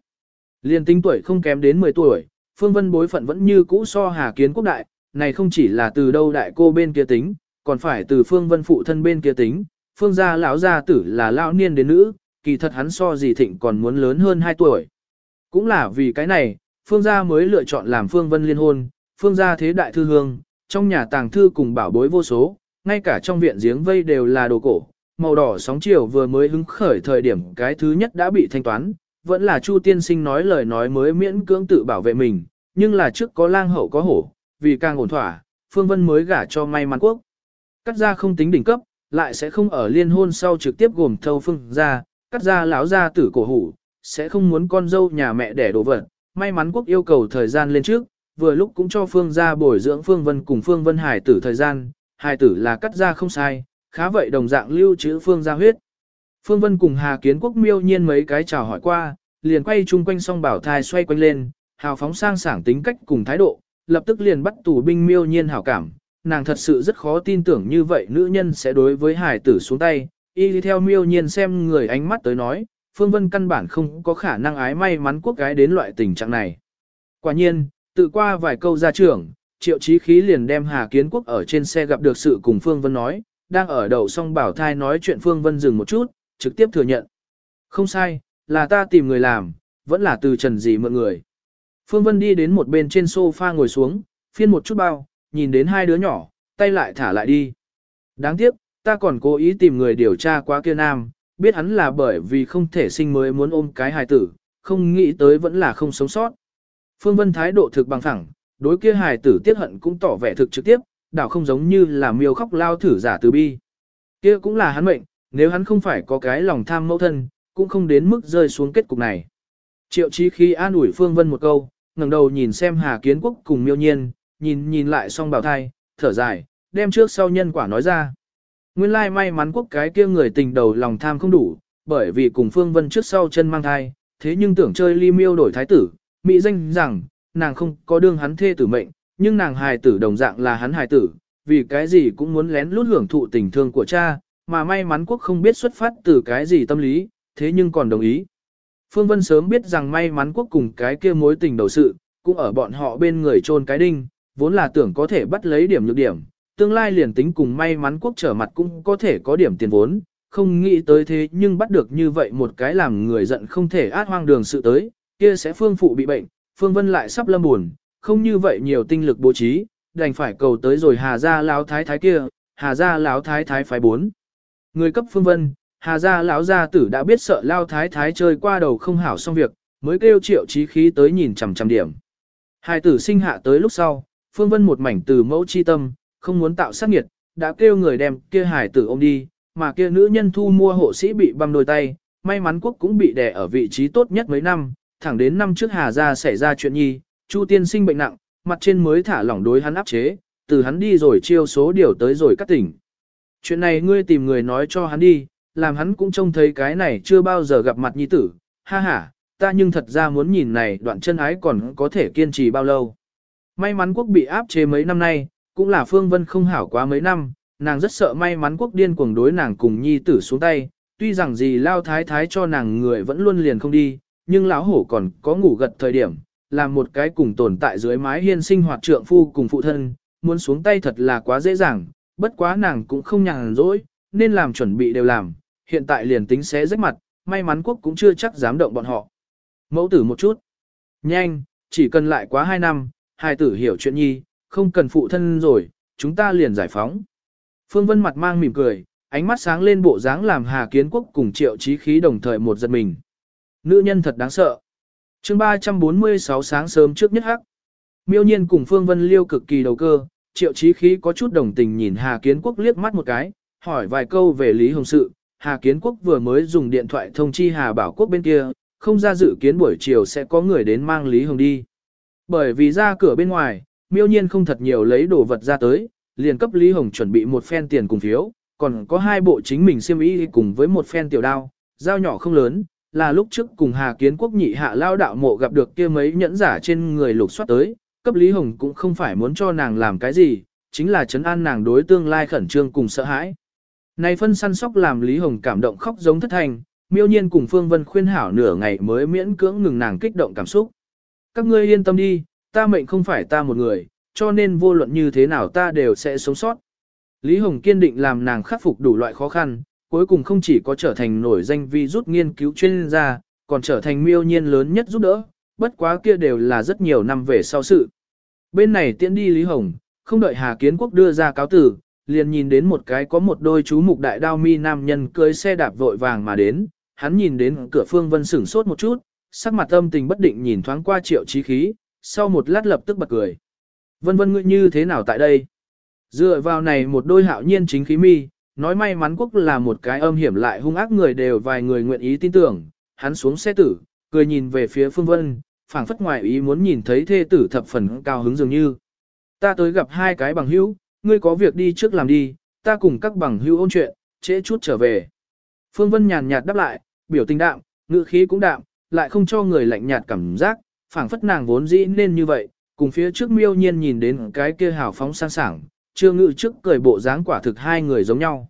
Liên tính tuổi không kém đến 10 tuổi, Phương Vân bối phận vẫn như cũ so hà kiến quốc đại, này không chỉ là từ đâu đại cô bên kia tính, còn phải từ Phương Vân phụ thân bên kia tính, Phương gia lão gia tử là lão niên đến nữ, kỳ thật hắn so gì thịnh còn muốn lớn hơn 2 tuổi. Cũng là vì cái này, Phương gia mới lựa chọn làm Phương Vân liên hôn, Phương gia thế đại thư hương, trong nhà tàng thư cùng bảo bối vô số, ngay cả trong viện giếng vây đều là đồ cổ, màu đỏ sóng chiều vừa mới hứng khởi thời điểm cái thứ nhất đã bị thanh toán, vẫn là Chu tiên sinh nói lời nói mới miễn cưỡng tự bảo vệ mình, nhưng là trước có lang hậu có hổ, vì càng ổn thỏa, Phương Vân mới gả cho may mắn quốc. Cắt ra không tính đỉnh cấp, lại sẽ không ở liên hôn sau trực tiếp gồm thâu phương Gia, cắt ra lão ra tử cổ hủ, sẽ không muốn con dâu nhà mẹ đẻ đồ vật. May mắn quốc yêu cầu thời gian lên trước, vừa lúc cũng cho phương gia bồi dưỡng phương vân cùng phương vân hải tử thời gian, hải tử là cắt ra không sai, khá vậy đồng dạng lưu trữ phương gia huyết. Phương vân cùng hà kiến quốc miêu nhiên mấy cái chào hỏi qua, liền quay chung quanh song bảo thai xoay quanh lên, hào phóng sang sảng tính cách cùng thái độ, lập tức liền bắt tù binh miêu nhiên hảo cảm, nàng thật sự rất khó tin tưởng như vậy nữ nhân sẽ đối với hải tử xuống tay, y theo miêu nhiên xem người ánh mắt tới nói, Phương Vân căn bản không có khả năng ái may mắn quốc gái đến loại tình trạng này. Quả nhiên, tự qua vài câu ra trưởng, triệu chí khí liền đem Hà Kiến Quốc ở trên xe gặp được sự cùng Phương Vân nói, đang ở đầu song bảo thai nói chuyện Phương Vân dừng một chút, trực tiếp thừa nhận. Không sai, là ta tìm người làm, vẫn là từ trần gì mượn người. Phương Vân đi đến một bên trên sofa ngồi xuống, phiên một chút bao, nhìn đến hai đứa nhỏ, tay lại thả lại đi. Đáng tiếc, ta còn cố ý tìm người điều tra qua kia nam, biết hắn là bởi vì không thể sinh mới muốn ôm cái hài tử, không nghĩ tới vẫn là không sống sót. Phương Vân thái độ thực bằng thẳng, đối kia hài tử tiết hận cũng tỏ vẻ thực trực tiếp, đảo không giống như là miêu khóc lao thử giả từ bi. Kia cũng là hắn mệnh, nếu hắn không phải có cái lòng tham mẫu thân, cũng không đến mức rơi xuống kết cục này. Triệu chí khi an ủi Phương Vân một câu, ngẩng đầu nhìn xem Hà Kiến Quốc cùng miêu nhiên, nhìn nhìn lại Song bảo thai, thở dài, đem trước sau nhân quả nói ra. Nguyên lai may mắn quốc cái kia người tình đầu lòng tham không đủ, bởi vì cùng Phương Vân trước sau chân mang thai, thế nhưng tưởng chơi ly miêu đổi thái tử, mỹ danh rằng, nàng không có đương hắn thê tử mệnh, nhưng nàng hài tử đồng dạng là hắn hài tử, vì cái gì cũng muốn lén lút hưởng thụ tình thương của cha, mà may mắn quốc không biết xuất phát từ cái gì tâm lý, thế nhưng còn đồng ý. Phương Vân sớm biết rằng may mắn quốc cùng cái kia mối tình đầu sự, cũng ở bọn họ bên người trôn cái đinh, vốn là tưởng có thể bắt lấy điểm nhược điểm, tương lai liền tính cùng may mắn quốc trở mặt cũng có thể có điểm tiền vốn, không nghĩ tới thế nhưng bắt được như vậy một cái làm người giận không thể át hoang đường sự tới, kia sẽ phương phụ bị bệnh, phương vân lại sắp lâm buồn, không như vậy nhiều tinh lực bố trí, đành phải cầu tới rồi hà ra lão thái thái kia, hà ra lão thái thái phái bốn. Người cấp phương vân, hà ra lão gia tử đã biết sợ lao thái thái chơi qua đầu không hảo xong việc, mới kêu triệu trí khí tới nhìn chằm chằm điểm. Hai tử sinh hạ tới lúc sau, phương vân một mảnh từ mẫu chi tâm, không muốn tạo sát nghiệt, đã kêu người đem kia hải tử ôm đi, mà kia nữ nhân thu mua hộ sĩ bị băm đôi tay, may mắn quốc cũng bị đè ở vị trí tốt nhất mấy năm, thẳng đến năm trước Hà Gia xảy ra chuyện nhi, Chu tiên sinh bệnh nặng, mặt trên mới thả lỏng đối hắn áp chế, từ hắn đi rồi chiêu số điều tới rồi cắt tỉnh. Chuyện này ngươi tìm người nói cho hắn đi, làm hắn cũng trông thấy cái này chưa bao giờ gặp mặt nhi tử, ha ha, ta nhưng thật ra muốn nhìn này đoạn chân ái còn có thể kiên trì bao lâu. May mắn quốc bị áp chế mấy năm nay, cũng là Phương Vân không hảo quá mấy năm, nàng rất sợ may mắn quốc điên cuồng đối nàng cùng nhi tử xuống tay, tuy rằng gì lao thái thái cho nàng người vẫn luôn liền không đi, nhưng lão hổ còn có ngủ gật thời điểm, làm một cái cùng tồn tại dưới mái hiên sinh hoạt trượng phu cùng phụ thân, muốn xuống tay thật là quá dễ dàng, bất quá nàng cũng không nhàn rỗi, nên làm chuẩn bị đều làm, hiện tại liền tính sẽ rách mặt, may mắn quốc cũng chưa chắc dám động bọn họ. Mẫu tử một chút. Nhanh, chỉ cần lại quá hai năm, hai tử hiểu chuyện nhi, không cần phụ thân rồi, chúng ta liền giải phóng. Phương Vân mặt mang mỉm cười, ánh mắt sáng lên bộ dáng làm Hà Kiến Quốc cùng triệu chí khí đồng thời một giật mình. Nữ nhân thật đáng sợ. chương 346 sáng sớm trước nhất hắc. Miêu nhiên cùng Phương Vân liêu cực kỳ đầu cơ, triệu chí khí có chút đồng tình nhìn Hà Kiến Quốc liếc mắt một cái, hỏi vài câu về Lý Hồng Sự. Hà Kiến Quốc vừa mới dùng điện thoại thông chi Hà Bảo Quốc bên kia, không ra dự kiến buổi chiều sẽ có người đến mang Lý Hồng đi. Bởi vì ra cửa bên ngoài, miêu nhiên không thật nhiều lấy đồ vật ra tới, liền cấp Lý Hồng chuẩn bị một phen tiền cùng phiếu, còn có hai bộ chính mình xiêm y cùng với một phen tiểu đao, dao nhỏ không lớn, là lúc trước cùng Hà Kiến Quốc nhị hạ lao đạo mộ gặp được kia mấy nhẫn giả trên người lục soát tới, cấp Lý Hồng cũng không phải muốn cho nàng làm cái gì, chính là chấn an nàng đối tương lai khẩn trương cùng sợ hãi. Này phân săn sóc làm Lý Hồng cảm động khóc giống thất thành, miêu nhiên cùng Phương Vân khuyên hảo nửa ngày mới miễn cưỡng ngừng nàng kích động cảm xúc. Các ngươi yên tâm đi, ta mệnh không phải ta một người, cho nên vô luận như thế nào ta đều sẽ sống sót. Lý Hồng kiên định làm nàng khắc phục đủ loại khó khăn, cuối cùng không chỉ có trở thành nổi danh vi rút nghiên cứu chuyên gia, còn trở thành miêu nhiên lớn nhất giúp đỡ, bất quá kia đều là rất nhiều năm về sau sự. Bên này tiễn đi Lý Hồng, không đợi Hà Kiến Quốc đưa ra cáo tử, liền nhìn đến một cái có một đôi chú mục đại đao mi nam nhân cưới xe đạp vội vàng mà đến, hắn nhìn đến cửa phương vân sửng sốt một chút, sắc mặt âm tình bất định nhìn thoáng qua triệu trí khí, sau một lát lập tức bật cười. Vân vân ngươi như thế nào tại đây? Dựa vào này một đôi hạo nhiên chính khí mi, nói may mắn quốc là một cái âm hiểm lại hung ác người đều vài người nguyện ý tin tưởng, hắn xuống xe tử, cười nhìn về phía phương vân, phảng phất ngoài ý muốn nhìn thấy thê tử thập phần cao hứng dường như. Ta tới gặp hai cái bằng hữu, ngươi có việc đi trước làm đi, ta cùng các bằng hữu ôn chuyện, trễ chút trở về. Phương Vân nhàn nhạt đáp lại, biểu tình đạm, ngữ khí cũng đạm, lại không cho người lạnh nhạt cảm giác, phảng phất nàng vốn dĩ nên như vậy, cùng phía trước miêu nhiên nhìn đến cái kia hào phóng sang sảng, chưa ngự trước cười bộ dáng quả thực hai người giống nhau.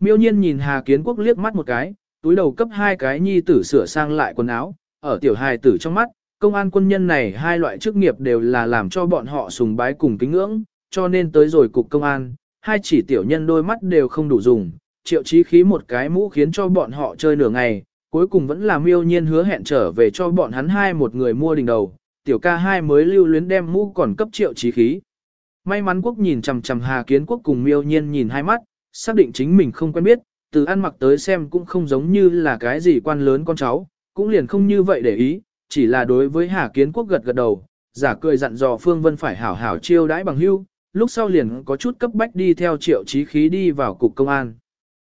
Miêu nhiên nhìn Hà Kiến Quốc liếc mắt một cái, túi đầu cấp hai cái nhi tử sửa sang lại quần áo, ở tiểu hài tử trong mắt, công an quân nhân này hai loại chức nghiệp đều là làm cho bọn họ sùng bái cùng kính ngưỡng, cho nên tới rồi cục công an, hai chỉ tiểu nhân đôi mắt đều không đủ dùng, triệu chí khí một cái mũ khiến cho bọn họ chơi nửa ngày, cuối cùng vẫn là miêu nhiên hứa hẹn trở về cho bọn hắn hai một người mua đỉnh đầu, tiểu ca hai mới lưu luyến đem mũ còn cấp triệu trí khí. May mắn quốc nhìn chằm chằm Hà Kiến Quốc cùng miêu nhiên nhìn hai mắt, xác định chính mình không quen biết, từ ăn mặc tới xem cũng không giống như là cái gì quan lớn con cháu, cũng liền không như vậy để ý, chỉ là đối với Hà Kiến Quốc gật gật đầu, giả cười dặn dò Phương Vân phải hảo hảo chiêu đãi bằng hưu, lúc sau liền có chút cấp bách đi theo triệu trí khí đi vào cục công an.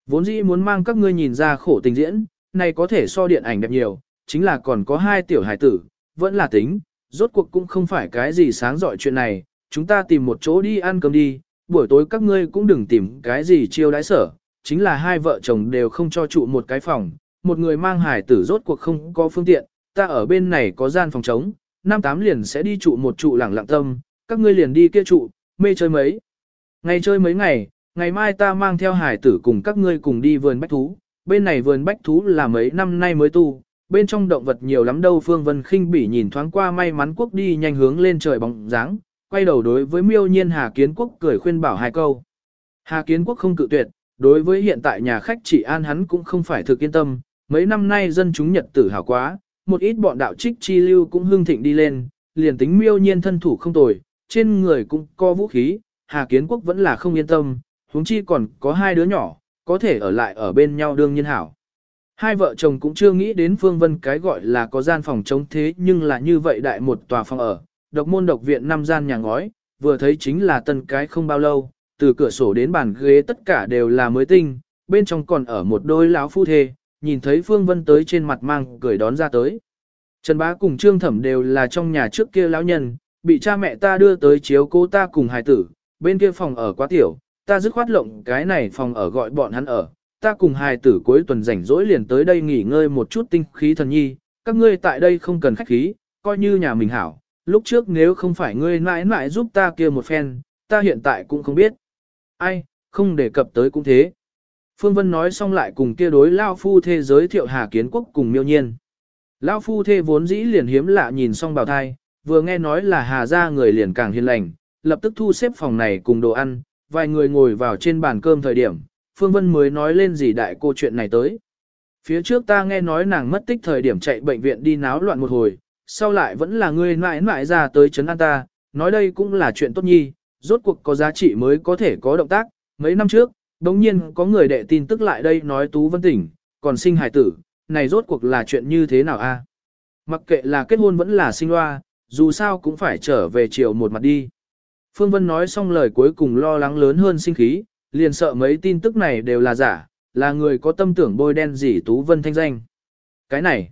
Vốn dĩ muốn mang các ngươi nhìn ra khổ tình diễn, này có thể so điện ảnh đẹp nhiều, chính là còn có hai tiểu hải tử, vẫn là tính, rốt cuộc cũng không phải cái gì sáng giỏi chuyện này, chúng ta tìm một chỗ đi ăn cơm đi, buổi tối các ngươi cũng đừng tìm cái gì chiêu đãi sở, chính là hai vợ chồng đều không cho trụ một cái phòng, một người mang hải tử rốt cuộc không có phương tiện, ta ở bên này có gian phòng trống, năm tám liền sẽ đi trụ một trụ lẳng lặng tâm, các ngươi liền đi kia trụ, mê chơi mấy. Ngày chơi mấy ngày, ngày mai ta mang theo hải tử cùng các ngươi cùng đi vườn bách thú, bên này vườn bách thú là mấy năm nay mới tu, bên trong động vật nhiều lắm đâu Phương Vân khinh bỉ nhìn thoáng qua may mắn quốc đi nhanh hướng lên trời bóng dáng, quay đầu đối với miêu nhiên Hà Kiến Quốc cười khuyên bảo hai câu. Hà Kiến Quốc không cự tuyệt, đối với hiện tại nhà khách chỉ an hắn cũng không phải thực yên tâm, mấy năm nay dân chúng nhật tử hảo quá, một ít bọn đạo trích chi lưu cũng hưng thịnh đi lên, liền tính miêu nhiên thân thủ không tồi, trên người cũng có vũ khí, Hà Kiến Quốc vẫn là không yên tâm, huống chi còn có hai đứa nhỏ, có thể ở lại ở bên nhau đương nhiên hảo. Hai vợ chồng cũng chưa nghĩ đến Phương Vân cái gọi là có gian phòng chống thế nhưng là như vậy đại một tòa phòng ở, độc môn độc viện năm gian nhà ngói, vừa thấy chính là tân cái không bao lâu, từ cửa sổ đến bàn ghế tất cả đều là mới tinh, bên trong còn ở một đôi lão phu thê, nhìn thấy Phương Vân tới trên mặt mang cười đón ra tới. Trần Bá cùng Trương Thẩm đều là trong nhà trước kia lão nhân, bị cha mẹ ta đưa tới chiếu cô ta cùng hài tử, bên kia phòng ở quá tiểu, ta dứt khoát lộng cái này phòng ở gọi bọn hắn ở, ta cùng hài tử cuối tuần rảnh rỗi liền tới đây nghỉ ngơi một chút tinh khí thần nhi, các ngươi tại đây không cần khách khí, coi như nhà mình hảo, lúc trước nếu không phải ngươi mãi mãi giúp ta kia một phen, ta hiện tại cũng không biết. Ai, không đề cập tới cũng thế. Phương Vân nói xong lại cùng kia đối Lao Phu Thê giới thiệu Hà Kiến Quốc cùng miêu nhiên. Lao Phu Thê vốn dĩ liền hiếm lạ nhìn xong bào thai, vừa nghe nói là Hà gia người liền càng hiền lành, lập tức thu xếp phòng này cùng đồ ăn, vài người ngồi vào trên bàn cơm thời điểm, Phương Vân mới nói lên gì đại cô chuyện này tới. Phía trước ta nghe nói nàng mất tích thời điểm chạy bệnh viện đi náo loạn một hồi, sau lại vẫn là ngươi mãi mãi ra tới chấn an ta, nói đây cũng là chuyện tốt nhi, rốt cuộc có giá trị mới có thể có động tác. Mấy năm trước, đống nhiên có người đệ tin tức lại đây nói Tú Vân tỉnh, còn sinh hải tử, này rốt cuộc là chuyện như thế nào a? Mặc kệ là kết hôn vẫn là sinh loa, dù sao cũng phải trở về chiều một mặt đi. Phương Vân nói xong lời cuối cùng lo lắng lớn hơn sinh khí, liền sợ mấy tin tức này đều là giả, là người có tâm tưởng bôi đen gì Tú Vân thanh danh. Cái này,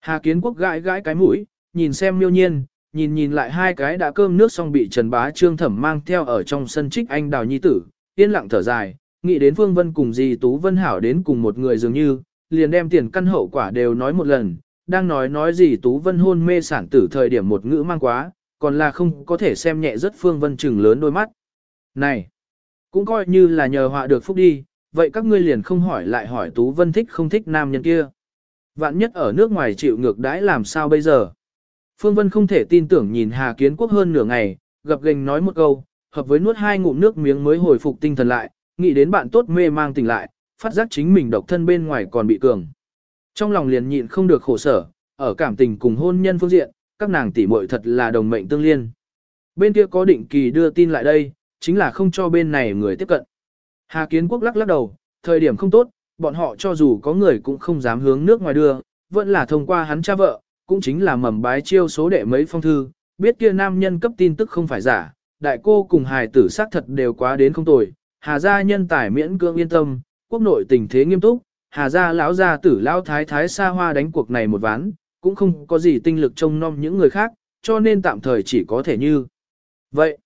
Hà Kiến Quốc gãi gãi cái mũi, nhìn xem miêu nhiên, nhìn nhìn lại hai cái đã cơm nước xong bị Trần Bá Trương Thẩm mang theo ở trong sân trích anh đào nhi tử, yên lặng thở dài, nghĩ đến Phương Vân cùng gì Tú Vân Hảo đến cùng một người dường như, liền đem tiền căn hậu quả đều nói một lần, đang nói nói gì Tú Vân hôn mê sản tử thời điểm một ngữ mang quá, còn là không có thể xem nhẹ rất Phương Vân trừng lớn đôi mắt. Này, cũng coi như là nhờ họa được phúc đi, vậy các ngươi liền không hỏi lại hỏi Tú Vân thích không thích nam nhân kia. Vạn nhất ở nước ngoài chịu ngược đãi làm sao bây giờ? Phương Vân không thể tin tưởng nhìn Hà Kiến Quốc hơn nửa ngày, gặp gành nói một câu, hợp với nuốt hai ngụm nước miếng mới hồi phục tinh thần lại, nghĩ đến bạn tốt mê mang tỉnh lại, phát giác chính mình độc thân bên ngoài còn bị cường. Trong lòng liền nhịn không được khổ sở, ở cảm tình cùng hôn nhân phương diện, các nàng tỷ muội thật là đồng mệnh tương liên. Bên kia có định kỳ đưa tin lại đây, chính là không cho bên này người tiếp cận. Hà Kiến Quốc lắc lắc đầu, thời điểm không tốt, bọn họ cho dù có người cũng không dám hướng nước ngoài đưa, vẫn là thông qua hắn cha vợ, cũng chính là mầm bái chiêu số đệ mấy phong thư, biết kia nam nhân cấp tin tức không phải giả, đại cô cùng hài tử xác thật đều quá đến không tồi, Hà gia nhân tài miễn cưỡng yên tâm, quốc nội tình thế nghiêm túc, Hà gia lão gia tử lão thái thái xa hoa đánh cuộc này một ván, cũng không có gì tinh lực trông nom những người khác, cho nên tạm thời chỉ có thể như. Vậy,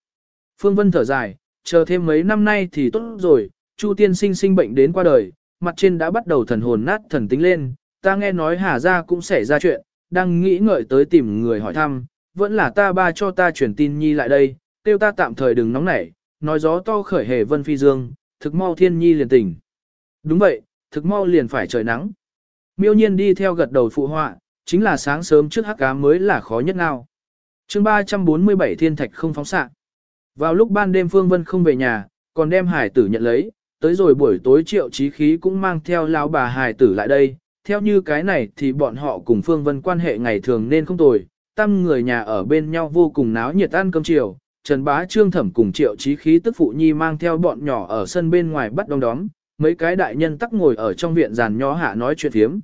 Phương Vân thở dài, chờ thêm mấy năm nay thì tốt rồi, Chu tiên sinh sinh bệnh đến qua đời, mặt trên đã bắt đầu thần hồn nát thần tính lên, ta nghe nói Hà gia cũng xảy ra chuyện, đang nghĩ ngợi tới tìm người hỏi thăm, vẫn là ta ba cho ta chuyển tin nhi lại đây, tiêu ta tạm thời đừng nóng nảy, nói gió to khởi hề vân phi dương, thực mau thiên nhi liền tỉnh. Đúng vậy, thực mau liền phải trời nắng. Miêu nhiên đi theo gật đầu phụ họa, chính là sáng sớm trước hắc cá mới là khó nhất nào. chương 347 thiên thạch không phóng xạ. Vào lúc ban đêm Phương Vân không về nhà, còn đem hải tử nhận lấy, tới rồi buổi tối triệu trí khí cũng mang theo lão bà hải tử lại đây. Theo như cái này thì bọn họ cùng Phương Vân quan hệ ngày thường nên không tồi, tâm người nhà ở bên nhau vô cùng náo nhiệt ăn cơm chiều. Trần Bá Trương Thẩm cùng triệu trí khí tức phụ nhi mang theo bọn nhỏ ở sân bên ngoài bắt đông đóm, mấy cái đại nhân tắc ngồi ở trong viện giàn nhó hạ nói chuyện thiếm.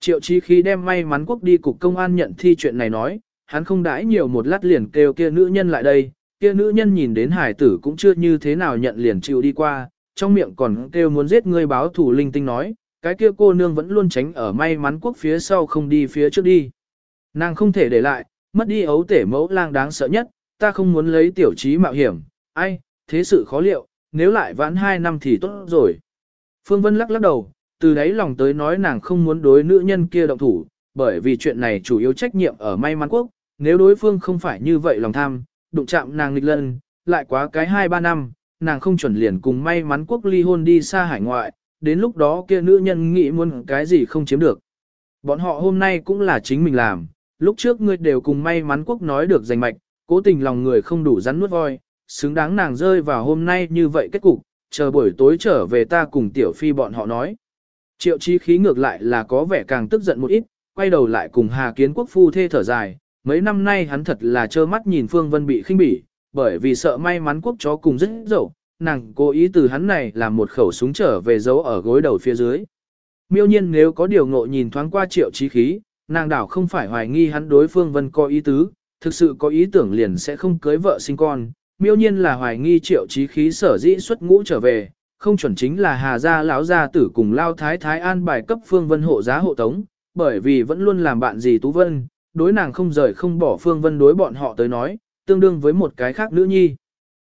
Triệu chí khí đem may mắn quốc đi cục công an nhận thi chuyện này nói, hắn không đãi nhiều một lát liền kêu kia nữ nhân lại đây, kia nữ nhân nhìn đến hải tử cũng chưa như thế nào nhận liền chịu đi qua, trong miệng còn kêu muốn giết người báo thủ linh tinh nói, cái kia cô nương vẫn luôn tránh ở may mắn quốc phía sau không đi phía trước đi. Nàng không thể để lại, mất đi ấu tể mẫu lang đáng sợ nhất, ta không muốn lấy tiểu trí mạo hiểm, ai, thế sự khó liệu, nếu lại vãn hai năm thì tốt rồi. Phương Vân lắc lắc đầu, từ đấy lòng tới nói nàng không muốn đối nữ nhân kia động thủ, bởi vì chuyện này chủ yếu trách nhiệm ở may mắn quốc, nếu đối phương không phải như vậy lòng tham, đụng chạm nàng nghịch lân, lại quá cái 2-3 năm, nàng không chuẩn liền cùng may mắn quốc ly hôn đi xa hải ngoại, đến lúc đó kia nữ nhân nghĩ muốn cái gì không chiếm được. Bọn họ hôm nay cũng là chính mình làm, lúc trước ngươi đều cùng may mắn quốc nói được giành mạch, cố tình lòng người không đủ rắn nuốt voi, xứng đáng nàng rơi vào hôm nay như vậy kết cục, chờ buổi tối trở về ta cùng tiểu phi bọn họ nói. Triệu chí khí ngược lại là có vẻ càng tức giận một ít, quay đầu lại cùng Hà Kiến Quốc phu thê thở dài, mấy năm nay hắn thật là trơ mắt nhìn Phương Vân bị khinh bỉ, bởi vì sợ may mắn quốc chó cùng rất dậu, nàng cố ý từ hắn này làm một khẩu súng trở về giấu ở gối đầu phía dưới. Miêu nhiên nếu có điều ngộ nhìn thoáng qua triệu chí khí, nàng đảo không phải hoài nghi hắn đối Phương Vân có ý tứ, thực sự có ý tưởng liền sẽ không cưới vợ sinh con, miêu nhiên là hoài nghi triệu chí khí sở dĩ xuất ngũ trở về, không chuẩn chính là hà gia lão gia tử cùng lao thái thái an bài cấp phương vân hộ giá hộ tống, bởi vì vẫn luôn làm bạn gì Tú Vân, đối nàng không rời không bỏ phương vân đối bọn họ tới nói, tương đương với một cái khác nữ nhi.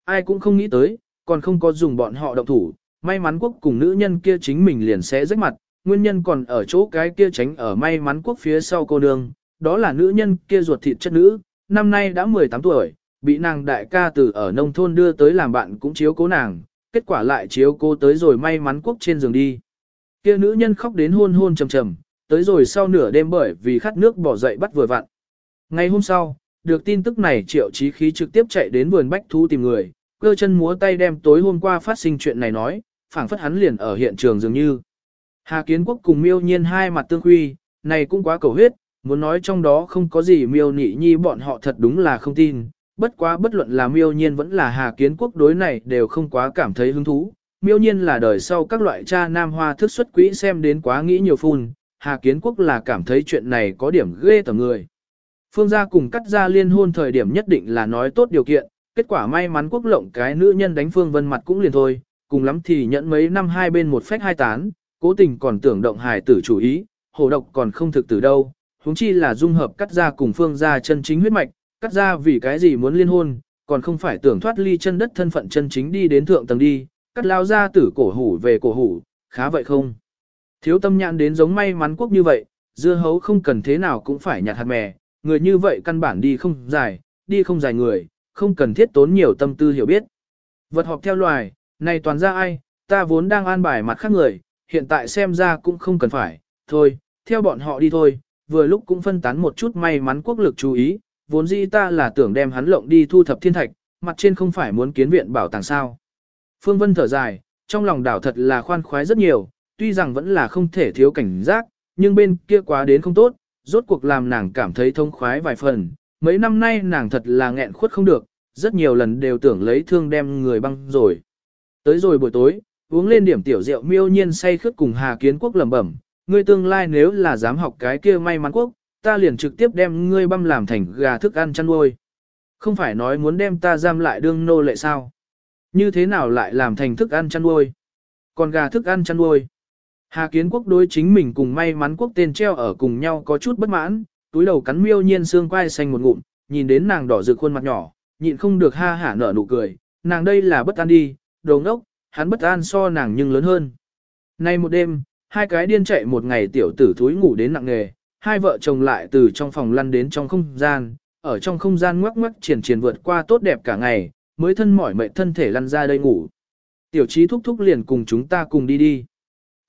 Ai cũng không nghĩ tới, còn không có dùng bọn họ động thủ, may mắn quốc cùng nữ nhân kia chính mình liền sẽ rách mặt, nguyên nhân còn ở chỗ cái kia tránh ở may mắn quốc phía sau cô nương, đó là nữ nhân kia ruột thịt chất nữ, năm nay đã 18 tuổi, bị nàng đại ca từ ở nông thôn đưa tới làm bạn cũng chiếu cố nàng, kết quả lại chiếu cô tới rồi may mắn quốc trên giường đi. Kia nữ nhân khóc đến hôn hôn trầm trầm, tới rồi sau nửa đêm bởi vì khát nước bỏ dậy bắt vừa vặn. Ngày hôm sau, được tin tức này triệu chí khí trực tiếp chạy đến vườn bách thú tìm người, cơ chân múa tay đem tối hôm qua phát sinh chuyện này nói, phảng phất hắn liền ở hiện trường dường như. Hà Kiến Quốc cùng miêu nhiên hai mặt tương huy, này cũng quá cầu huyết, muốn nói trong đó không có gì miêu nị nhi bọn họ thật đúng là không tin, bất quá bất luận là miêu nhiên vẫn là Hà Kiến Quốc đối này đều không quá cảm thấy hứng thú. Miêu nhiên là đời sau các loại cha nam hoa thức xuất quỹ xem đến quá nghĩ nhiều phun, Hà Kiến Quốc là cảm thấy chuyện này có điểm ghê tởm người. Phương gia cùng cắt ra liên hôn thời điểm nhất định là nói tốt điều kiện, kết quả may mắn quốc lộng cái nữ nhân đánh Phương Vân mặt cũng liền thôi, cùng lắm thì nhận mấy năm hai bên một phách hai tán, cố tình còn tưởng động hài tử chủ ý, hồ độc còn không thực từ đâu, huống chi là dung hợp cắt ra cùng Phương gia chân chính huyết mạch, cắt ra vì cái gì muốn liên hôn, còn không phải tưởng thoát ly chân đất thân phận chân chính đi đến thượng tầng đi, cắt lao ra tử cổ hủ về cổ hủ, khá vậy không? Thiếu tâm nhãn đến giống may mắn quốc như vậy, dưa hấu không cần thế nào cũng phải nhặt hạt mè, người như vậy căn bản đi không dài, đi không dài người, không cần thiết tốn nhiều tâm tư hiểu biết. Vật họp theo loài, này toàn ra ai, ta vốn đang an bài mặt khác người, hiện tại xem ra cũng không cần phải, thôi, theo bọn họ đi thôi, vừa lúc cũng phân tán một chút may mắn quốc lực chú ý, vốn dĩ ta là tưởng đem hắn lộng đi thu thập thiên thạch, mặt trên không phải muốn kiến viện bảo tàng sao. Phương Vân thở dài, trong lòng đảo thật là khoan khoái rất nhiều, tuy rằng vẫn là không thể thiếu cảnh giác, nhưng bên kia quá đến không tốt, rốt cuộc làm nàng cảm thấy thông khoái vài phần. Mấy năm nay nàng thật là nghẹn khuất không được, rất nhiều lần đều tưởng lấy thương đem người băng rồi. Tới rồi buổi tối, uống lên điểm tiểu rượu miêu nhiên say khướt cùng Hà Kiến Quốc lẩm bẩm, ngươi tương lai nếu là dám học cái kia may mắn quốc, ta liền trực tiếp đem ngươi băm làm thành gà thức ăn chăn nuôi. Không phải nói muốn đem ta giam lại đương nô lệ sao? Như thế nào lại làm thành thức ăn chăn nuôi? Còn gà thức ăn chăn nuôi. Hà Kiến Quốc đối chính mình cùng may mắn quốc tên treo ở cùng nhau có chút bất mãn, túi đầu cắn miêu nhiên xương quai xanh một ngụm, nhìn đến nàng đỏ rực khuôn mặt nhỏ, nhịn không được ha hả nở nụ cười, nàng đây là bất an đi, đồ ngốc, hắn bất an so nàng nhưng lớn hơn. Nay một đêm, hai cái điên chạy một ngày tiểu tử thúi ngủ đến nặng nghề, hai vợ chồng lại từ trong phòng lăn đến trong không gian, ở trong không gian ngoắc ngoắc triển triển vượt qua tốt đẹp cả ngày, mới thân mỏi mệt thân thể lăn ra đây ngủ. Tiểu trí thúc thúc liền cùng chúng ta cùng đi đi.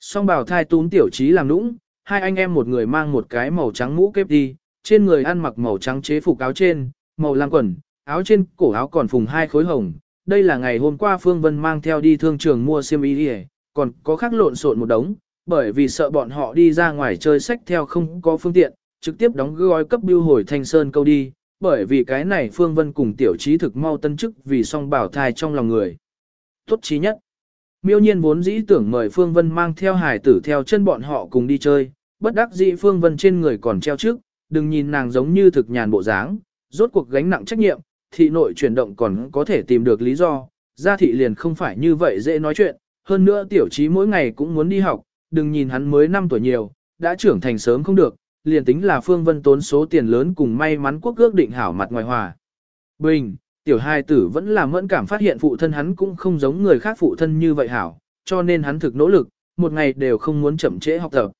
Song bảo thai tún tiểu trí làm nũng, hai anh em một người mang một cái màu trắng mũ kép đi, trên người ăn mặc màu trắng chế phục áo trên, màu lam quần, áo trên cổ áo còn phùng hai khối hồng. Đây là ngày hôm qua Phương Vân mang theo đi thương trường mua xiêm y còn có khác lộn xộn một đống, bởi vì sợ bọn họ đi ra ngoài chơi sách theo không có phương tiện, trực tiếp đóng gói cấp bưu hồi thanh sơn câu đi, bởi vì cái này Phương Vân cùng tiểu trí thực mau tân chức vì song bảo thai trong lòng người. Tốt trí nhất. Miêu nhiên vốn dĩ tưởng mời Phương Vân mang theo hải tử theo chân bọn họ cùng đi chơi, bất đắc dĩ Phương Vân trên người còn treo trước, đừng nhìn nàng giống như thực nhàn bộ dáng, rốt cuộc gánh nặng trách nhiệm, thị nội chuyển động còn có thể tìm được lý do, gia thị liền không phải như vậy dễ nói chuyện, hơn nữa tiểu trí mỗi ngày cũng muốn đi học, đừng nhìn hắn mới 5 tuổi nhiều, đã trưởng thành sớm không được, liền tính là Phương Vân tốn số tiền lớn cùng may mắn quốc ước định hảo mặt ngoài hòa. Bình, tiểu hai tử vẫn là mẫn cảm phát hiện phụ thân hắn cũng không giống người khác phụ thân như vậy hảo, cho nên hắn thực nỗ lực, một ngày đều không muốn chậm trễ học tập.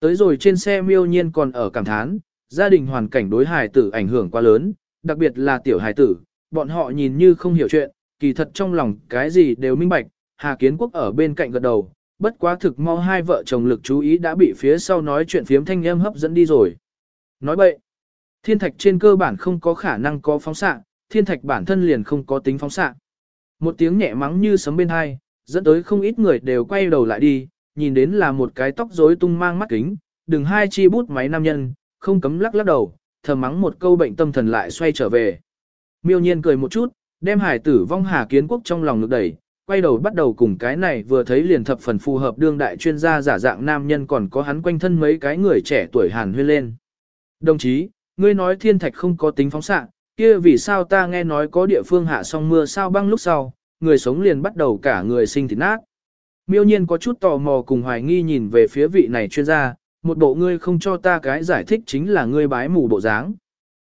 Tới rồi trên xe miêu nhiên còn ở cảm thán, gia đình hoàn cảnh đối hài tử ảnh hưởng quá lớn, đặc biệt là tiểu hài tử, bọn họ nhìn như không hiểu chuyện, kỳ thật trong lòng cái gì đều minh bạch, Hà Kiến Quốc ở bên cạnh gật đầu, bất quá thực mau hai vợ chồng lực chú ý đã bị phía sau nói chuyện phiếm thanh âm hấp dẫn đi rồi. Nói bậy, thiên thạch trên cơ bản không có khả năng có phóng xạ, thiên thạch bản thân liền không có tính phóng xạ. Một tiếng nhẹ mắng như sấm bên hai, dẫn tới không ít người đều quay đầu lại đi, nhìn đến là một cái tóc rối tung mang mắt kính, đừng hai chi bút máy nam nhân, không cấm lắc lắc đầu, thầm mắng một câu bệnh tâm thần lại xoay trở về. Miêu nhiên cười một chút, đem hải tử vong hà kiến quốc trong lòng ngực đẩy, quay đầu bắt đầu cùng cái này vừa thấy liền thập phần phù hợp đương đại chuyên gia giả dạng nam nhân còn có hắn quanh thân mấy cái người trẻ tuổi hàn huyên lên. Đồng chí, ngươi nói thiên thạch không có tính phóng xạ, kia vì sao ta nghe nói có địa phương hạ xong mưa sao băng lúc sau, người sống liền bắt đầu cả người sinh thịt nát. Miêu nhiên có chút tò mò cùng hoài nghi nhìn về phía vị này chuyên gia, một bộ ngươi không cho ta cái giải thích chính là ngươi bái mù bộ dáng.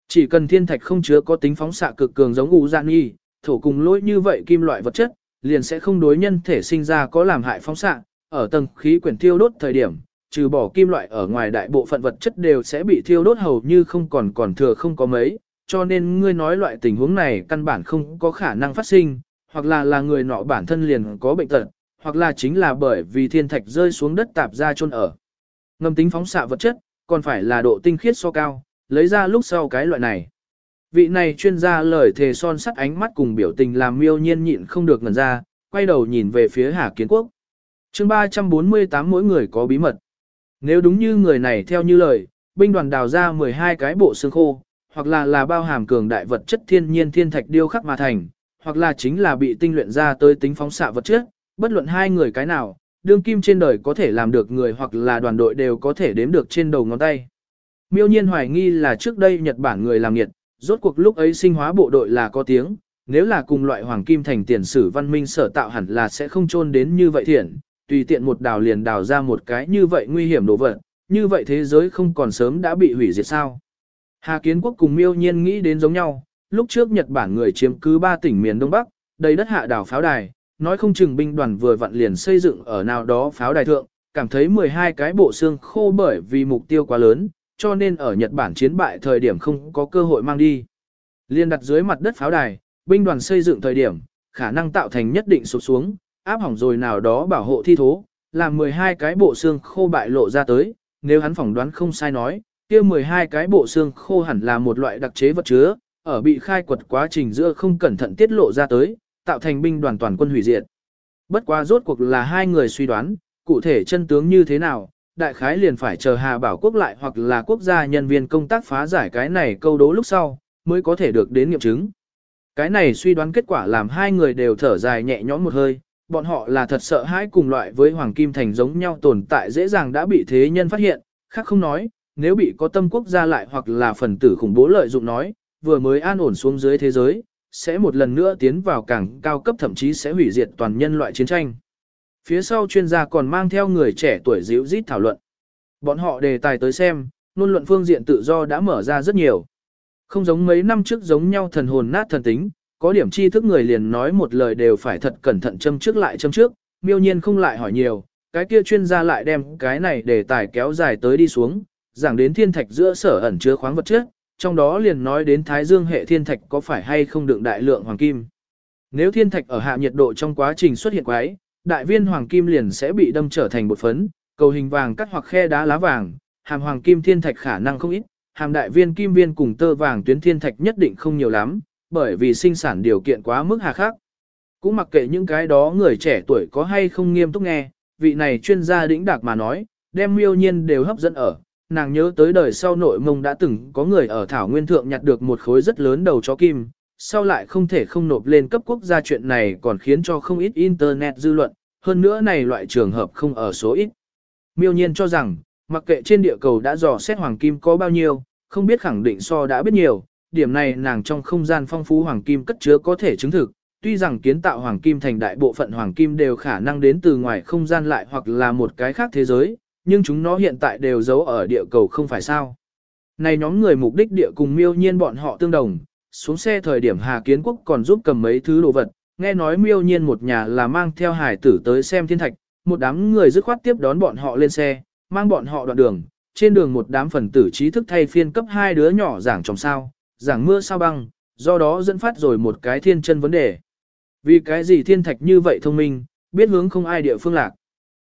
Chỉ cần thiên thạch không chứa có tính phóng xạ cực cường giống u dạng nghi, thổ cùng lỗi như vậy kim loại vật chất, liền sẽ không đối nhân thể sinh ra có làm hại phóng xạ, ở tầng khí quyển thiêu đốt thời điểm, trừ bỏ kim loại ở ngoài đại bộ phận vật chất đều sẽ bị thiêu đốt hầu như không còn còn thừa không có mấy, cho nên ngươi nói loại tình huống này căn bản không có khả năng phát sinh, hoặc là là người nọ bản thân liền có bệnh tật, hoặc là chính là bởi vì thiên thạch rơi xuống đất tạp ra chôn ở. Ngầm tính phóng xạ vật chất, còn phải là độ tinh khiết so cao, lấy ra lúc sau cái loại này. Vị này chuyên gia lời thề son sắt ánh mắt cùng biểu tình làm miêu nhiên nhịn không được ngần ra, quay đầu nhìn về phía Hà Kiến Quốc. chương 348 mỗi người có bí mật. Nếu đúng như người này theo như lời, binh đoàn đào ra 12 cái bộ xương khô, hoặc là là bao hàm cường đại vật chất thiên nhiên thiên thạch điêu khắc mà thành, hoặc là chính là bị tinh luyện ra tới tính phóng xạ vật chất, bất luận hai người cái nào, đương kim trên đời có thể làm được người hoặc là đoàn đội đều có thể đếm được trên đầu ngón tay. Miêu nhiên hoài nghi là trước đây Nhật Bản người làm nhiệt, rốt cuộc lúc ấy sinh hóa bộ đội là có tiếng, nếu là cùng loại hoàng kim thành tiền sử văn minh sở tạo hẳn là sẽ không trôn đến như vậy thiện, tùy tiện một đào liền đào ra một cái như vậy nguy hiểm đồ vật, như vậy thế giới không còn sớm đã bị hủy diệt sao. Hà Kiến Quốc cùng miêu nhiên nghĩ đến giống nhau, lúc trước Nhật Bản người chiếm cứ ba tỉnh miền Đông Bắc, đầy đất hạ đảo pháo đài, nói không chừng binh đoàn vừa vặn liền xây dựng ở nào đó pháo đài thượng, cảm thấy 12 cái bộ xương khô bởi vì mục tiêu quá lớn, cho nên ở Nhật Bản chiến bại thời điểm không có cơ hội mang đi. Liên đặt dưới mặt đất pháo đài, binh đoàn xây dựng thời điểm, khả năng tạo thành nhất định sụp xuống, áp hỏng rồi nào đó bảo hộ thi thố, làm 12 cái bộ xương khô bại lộ ra tới, nếu hắn phỏng đoán không sai nói, kia 12 cái bộ xương khô hẳn là một loại đặc chế vật chứa, ở bị khai quật quá trình giữa không cẩn thận tiết lộ ra tới, tạo thành binh đoàn toàn quân hủy diệt. Bất quá rốt cuộc là hai người suy đoán, cụ thể chân tướng như thế nào, đại khái liền phải chờ Hà Bảo Quốc lại hoặc là quốc gia nhân viên công tác phá giải cái này câu đố lúc sau, mới có thể được đến nghiệm chứng. Cái này suy đoán kết quả làm hai người đều thở dài nhẹ nhõm một hơi, bọn họ là thật sợ hãi cùng loại với Hoàng Kim Thành giống nhau tồn tại dễ dàng đã bị thế nhân phát hiện, khác không nói, nếu bị có tâm quốc gia lại hoặc là phần tử khủng bố lợi dụng nói, vừa mới an ổn xuống dưới thế giới, sẽ một lần nữa tiến vào càng cao cấp thậm chí sẽ hủy diệt toàn nhân loại chiến tranh. Phía sau chuyên gia còn mang theo người trẻ tuổi dịu rít thảo luận. Bọn họ đề tài tới xem, ngôn luận phương diện tự do đã mở ra rất nhiều. Không giống mấy năm trước giống nhau thần hồn nát thần tính, có điểm tri thức người liền nói một lời đều phải thật cẩn thận châm trước lại châm trước, miêu nhiên không lại hỏi nhiều, cái kia chuyên gia lại đem cái này đề tài kéo dài tới đi xuống, giảng đến thiên thạch giữa sở ẩn chứa khoáng vật chất, trong đó liền nói đến thái dương hệ thiên thạch có phải hay không đựng đại lượng hoàng kim. Nếu thiên thạch ở hạ nhiệt độ trong quá trình xuất hiện quái, đại viên hoàng kim liền sẽ bị đâm trở thành bột phấn, cầu hình vàng cắt hoặc khe đá lá vàng, hàm hoàng kim thiên thạch khả năng không ít, hàm đại viên kim viên cùng tơ vàng tuyến thiên thạch nhất định không nhiều lắm, bởi vì sinh sản điều kiện quá mức hà khắc. Cũng mặc kệ những cái đó người trẻ tuổi có hay không nghiêm túc nghe, vị này chuyên gia đĩnh đạc mà nói, đem miêu nhiên đều hấp dẫn ở, nàng nhớ tới đời sau nội mông đã từng có người ở Thảo Nguyên Thượng nhặt được một khối rất lớn đầu chó kim, sau lại không thể không nộp lên cấp quốc gia chuyện này còn khiến cho không ít Internet dư luận, hơn nữa này loại trường hợp không ở số ít. Miêu nhiên cho rằng, mặc kệ trên địa cầu đã dò xét hoàng kim có bao nhiêu, không biết khẳng định so đã biết nhiều, điểm này nàng trong không gian phong phú hoàng kim cất chứa có thể chứng thực, tuy rằng kiến tạo hoàng kim thành đại bộ phận hoàng kim đều khả năng đến từ ngoài không gian lại hoặc là một cái khác thế giới, nhưng chúng nó hiện tại đều giấu ở địa cầu không phải sao. Này nhóm người mục đích địa cùng miêu nhiên bọn họ tương đồng, xuống xe thời điểm Hà Kiến Quốc còn giúp cầm mấy thứ đồ vật, nghe nói miêu nhiên một nhà là mang theo hải tử tới xem thiên thạch, một đám người dứt khoát tiếp đón bọn họ lên xe, mang bọn họ đoạn đường, trên đường một đám phần tử trí thức thay phiên cấp hai đứa nhỏ giảng trồng sao, giảng mưa sao băng, do đó dẫn phát rồi một cái thiên chân vấn đề. Vì cái gì thiên thạch như vậy thông minh, biết hướng không ai địa phương lạc.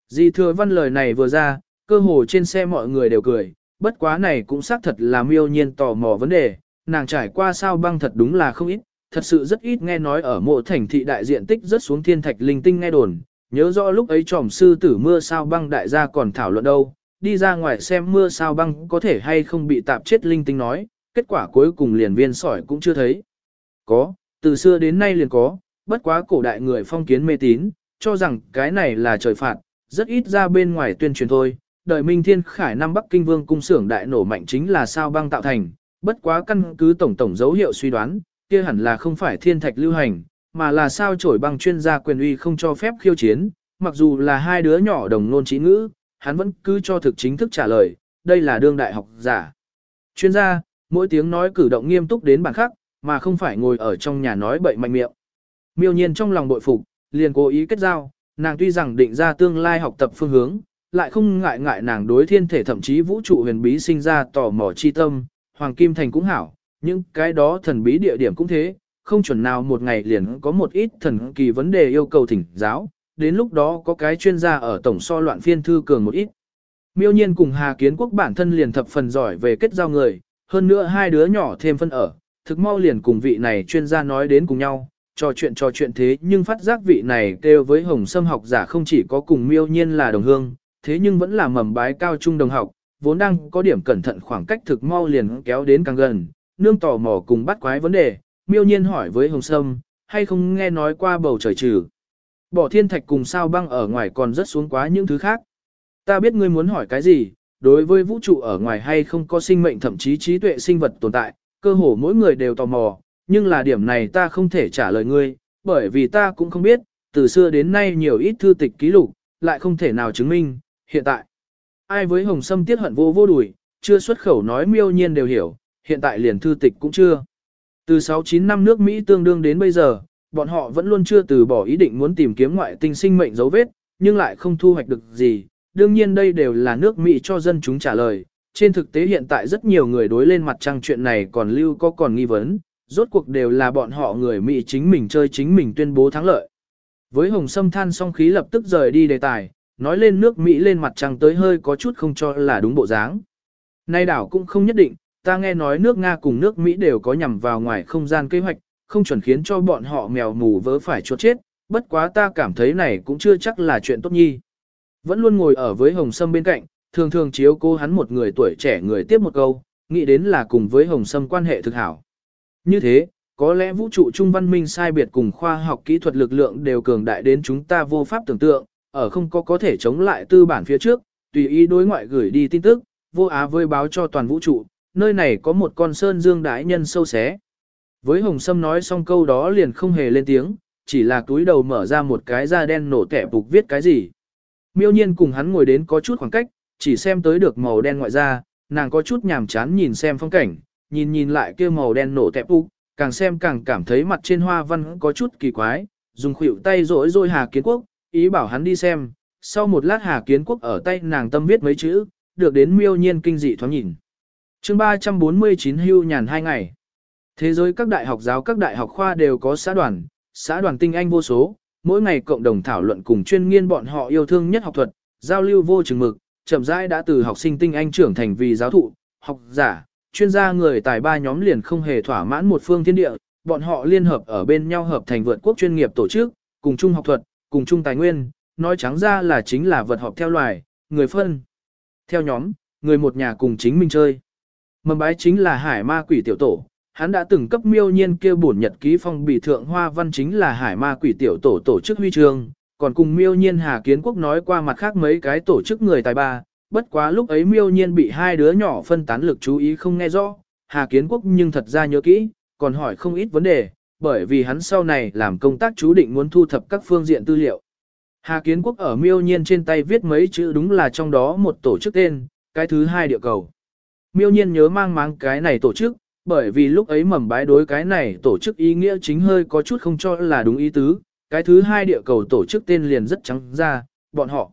Di thừa văn lời này vừa ra, cơ hồ trên xe mọi người đều cười, bất quá này cũng xác thật là miêu nhiên tò mò vấn đề, nàng trải qua sao băng thật đúng là không ít, thật sự rất ít nghe nói ở mộ thành thị đại diện tích rất xuống thiên thạch linh tinh nghe đồn, nhớ rõ lúc ấy tròm sư tử mưa sao băng đại gia còn thảo luận đâu, đi ra ngoài xem mưa sao băng có thể hay không bị tạp chết linh tinh nói, kết quả cuối cùng liền viên sỏi cũng chưa thấy. Có, từ xưa đến nay liền có, bất quá cổ đại người phong kiến mê tín, cho rằng cái này là trời phạt, rất ít ra bên ngoài tuyên truyền thôi. Đời Minh Thiên Khải năm Bắc Kinh Vương cung xưởng đại nổ mạnh chính là sao băng tạo thành, bất quá căn cứ tổng tổng dấu hiệu suy đoán, kia hẳn là không phải thiên thạch lưu hành, mà là sao trổi băng chuyên gia quyền uy không cho phép khiêu chiến, mặc dù là hai đứa nhỏ đồng nôn trí ngữ, hắn vẫn cứ cho thực chính thức trả lời, đây là đương đại học giả. Chuyên gia, mỗi tiếng nói cử động nghiêm túc đến bản khắc, mà không phải ngồi ở trong nhà nói bậy mạnh miệng. Miêu nhiên trong lòng bội phục, liền cố ý kết giao, nàng tuy rằng định ra tương lai học tập phương hướng, lại không ngại ngại nàng đối thiên thể thậm chí vũ trụ huyền bí sinh ra tò mò chi tâm, Hoàng Kim Thành cũng hảo, những cái đó thần bí địa điểm cũng thế, không chuẩn nào một ngày liền có một ít thần kỳ vấn đề yêu cầu thỉnh giáo, đến lúc đó có cái chuyên gia ở tổng so loạn phiên thư cường một ít. Miêu nhiên cùng Hà Kiến Quốc bản thân liền thập phần giỏi về kết giao người, hơn nữa hai đứa nhỏ thêm phân ở, thực mau liền cùng vị này chuyên gia nói đến cùng nhau, trò chuyện trò chuyện thế nhưng phát giác vị này kêu với hồng sâm học giả không chỉ có cùng miêu nhiên là đồng hương, thế nhưng vẫn là mầm bái cao trung đồng học, vốn đang có điểm cẩn thận khoảng cách thực mau liền kéo đến càng gần, nương tò mò cùng bắt quái vấn đề, miêu nhiên hỏi với hồng sâm, hay không nghe nói qua bầu trời trừ. Bỏ thiên thạch cùng sao băng ở ngoài còn rất xuống quá những thứ khác. Ta biết ngươi muốn hỏi cái gì, đối với vũ trụ ở ngoài hay không có sinh mệnh thậm chí trí tuệ sinh vật tồn tại, cơ hồ mỗi người đều tò mò, nhưng là điểm này ta không thể trả lời ngươi, bởi vì ta cũng không biết, từ xưa đến nay nhiều ít thư tịch ký lục, lại không thể nào chứng minh, hiện tại. Ai với Hồng Sâm tiết hận vô vô đùi, chưa xuất khẩu nói miêu nhiên đều hiểu, hiện tại liền thư tịch cũng chưa. Từ 6-9 năm nước Mỹ tương đương đến bây giờ, bọn họ vẫn luôn chưa từ bỏ ý định muốn tìm kiếm ngoại tinh sinh mệnh dấu vết, nhưng lại không thu hoạch được gì. Đương nhiên đây đều là nước Mỹ cho dân chúng trả lời. Trên thực tế hiện tại rất nhiều người đối lên mặt trăng chuyện này còn lưu có còn nghi vấn, rốt cuộc đều là bọn họ người Mỹ chính mình chơi chính mình tuyên bố thắng lợi. Với Hồng Sâm than song khí lập tức rời đi đề tài, nói lên nước Mỹ lên mặt trăng tới hơi có chút không cho là đúng bộ dáng. Nay đảo cũng không nhất định, ta nghe nói nước Nga cùng nước Mỹ đều có nhằm vào ngoài không gian kế hoạch, không chuẩn khiến cho bọn họ mèo mù vớ phải chuột chết, bất quá ta cảm thấy này cũng chưa chắc là chuyện tốt nhi. Vẫn luôn ngồi ở với Hồng Sâm bên cạnh, thường thường chiếu cô hắn một người tuổi trẻ người tiếp một câu, nghĩ đến là cùng với Hồng Sâm quan hệ thực hảo. Như thế, có lẽ vũ trụ trung văn minh sai biệt cùng khoa học kỹ thuật lực lượng đều cường đại đến chúng ta vô pháp tưởng tượng, ở không có có thể chống lại tư bản phía trước, tùy ý đối ngoại gửi đi tin tức, vô á với báo cho toàn vũ trụ, nơi này có một con sơn dương đái nhân sâu xé. Với Hồng Sâm nói xong câu đó liền không hề lên tiếng, chỉ là túi đầu mở ra một cái da đen nổ tẻ bục viết cái gì. Miêu nhiên cùng hắn ngồi đến có chút khoảng cách, chỉ xem tới được màu đen ngoại da, nàng có chút nhàm chán nhìn xem phong cảnh, nhìn nhìn lại kia màu đen nổ tẹp bục, càng xem càng cảm thấy mặt trên hoa văn có chút kỳ quái, dùng khuỷu tay rỗi rôi Hà Kiến Quốc, ý bảo hắn đi xem. Sau một lát Hà Kiến Quốc ở tay nàng tâm viết mấy chữ, được đến miêu nhiên kinh dị thoáng nhìn. chương 349 hưu nhàn hai ngày. Thế giới các đại học giáo các đại học khoa đều có xã đoàn, xã đoàn tinh anh vô số, mỗi ngày cộng đồng thảo luận cùng chuyên nghiên bọn họ yêu thương nhất học thuật, giao lưu vô chừng mực, chậm rãi đã từ học sinh tinh anh trưởng thành vì giáo thụ, học giả, chuyên gia người tài ba nhóm liền không hề thỏa mãn một phương thiên địa, bọn họ liên hợp ở bên nhau hợp thành vượt quốc chuyên nghiệp tổ chức, cùng chung học thuật, cùng chung tài nguyên, nói trắng ra là chính là vật họp theo loài, người phân, theo nhóm, người một nhà cùng chính mình chơi. Mầm bái chính là hải ma quỷ tiểu tổ, hắn đã từng cấp miêu nhiên kêu bổn nhật ký phong bị thượng hoa văn chính là hải ma quỷ tiểu tổ tổ chức huy chương, còn cùng miêu nhiên hà kiến quốc nói qua mặt khác mấy cái tổ chức người tài ba, bất quá lúc ấy miêu nhiên bị hai đứa nhỏ phân tán lực chú ý không nghe rõ, hà kiến quốc nhưng thật ra nhớ kỹ, còn hỏi không ít vấn đề, bởi vì hắn sau này làm công tác chú định muốn thu thập các phương diện tư liệu. Hà Kiến Quốc ở miêu nhiên trên tay viết mấy chữ đúng là trong đó một tổ chức tên, cái thứ hai địa cầu. Miêu nhiên nhớ mang máng cái này tổ chức, bởi vì lúc ấy mầm bái đối cái này tổ chức ý nghĩa chính hơi có chút không cho là đúng ý tứ, cái thứ hai địa cầu tổ chức tên liền rất trắng ra, bọn họ.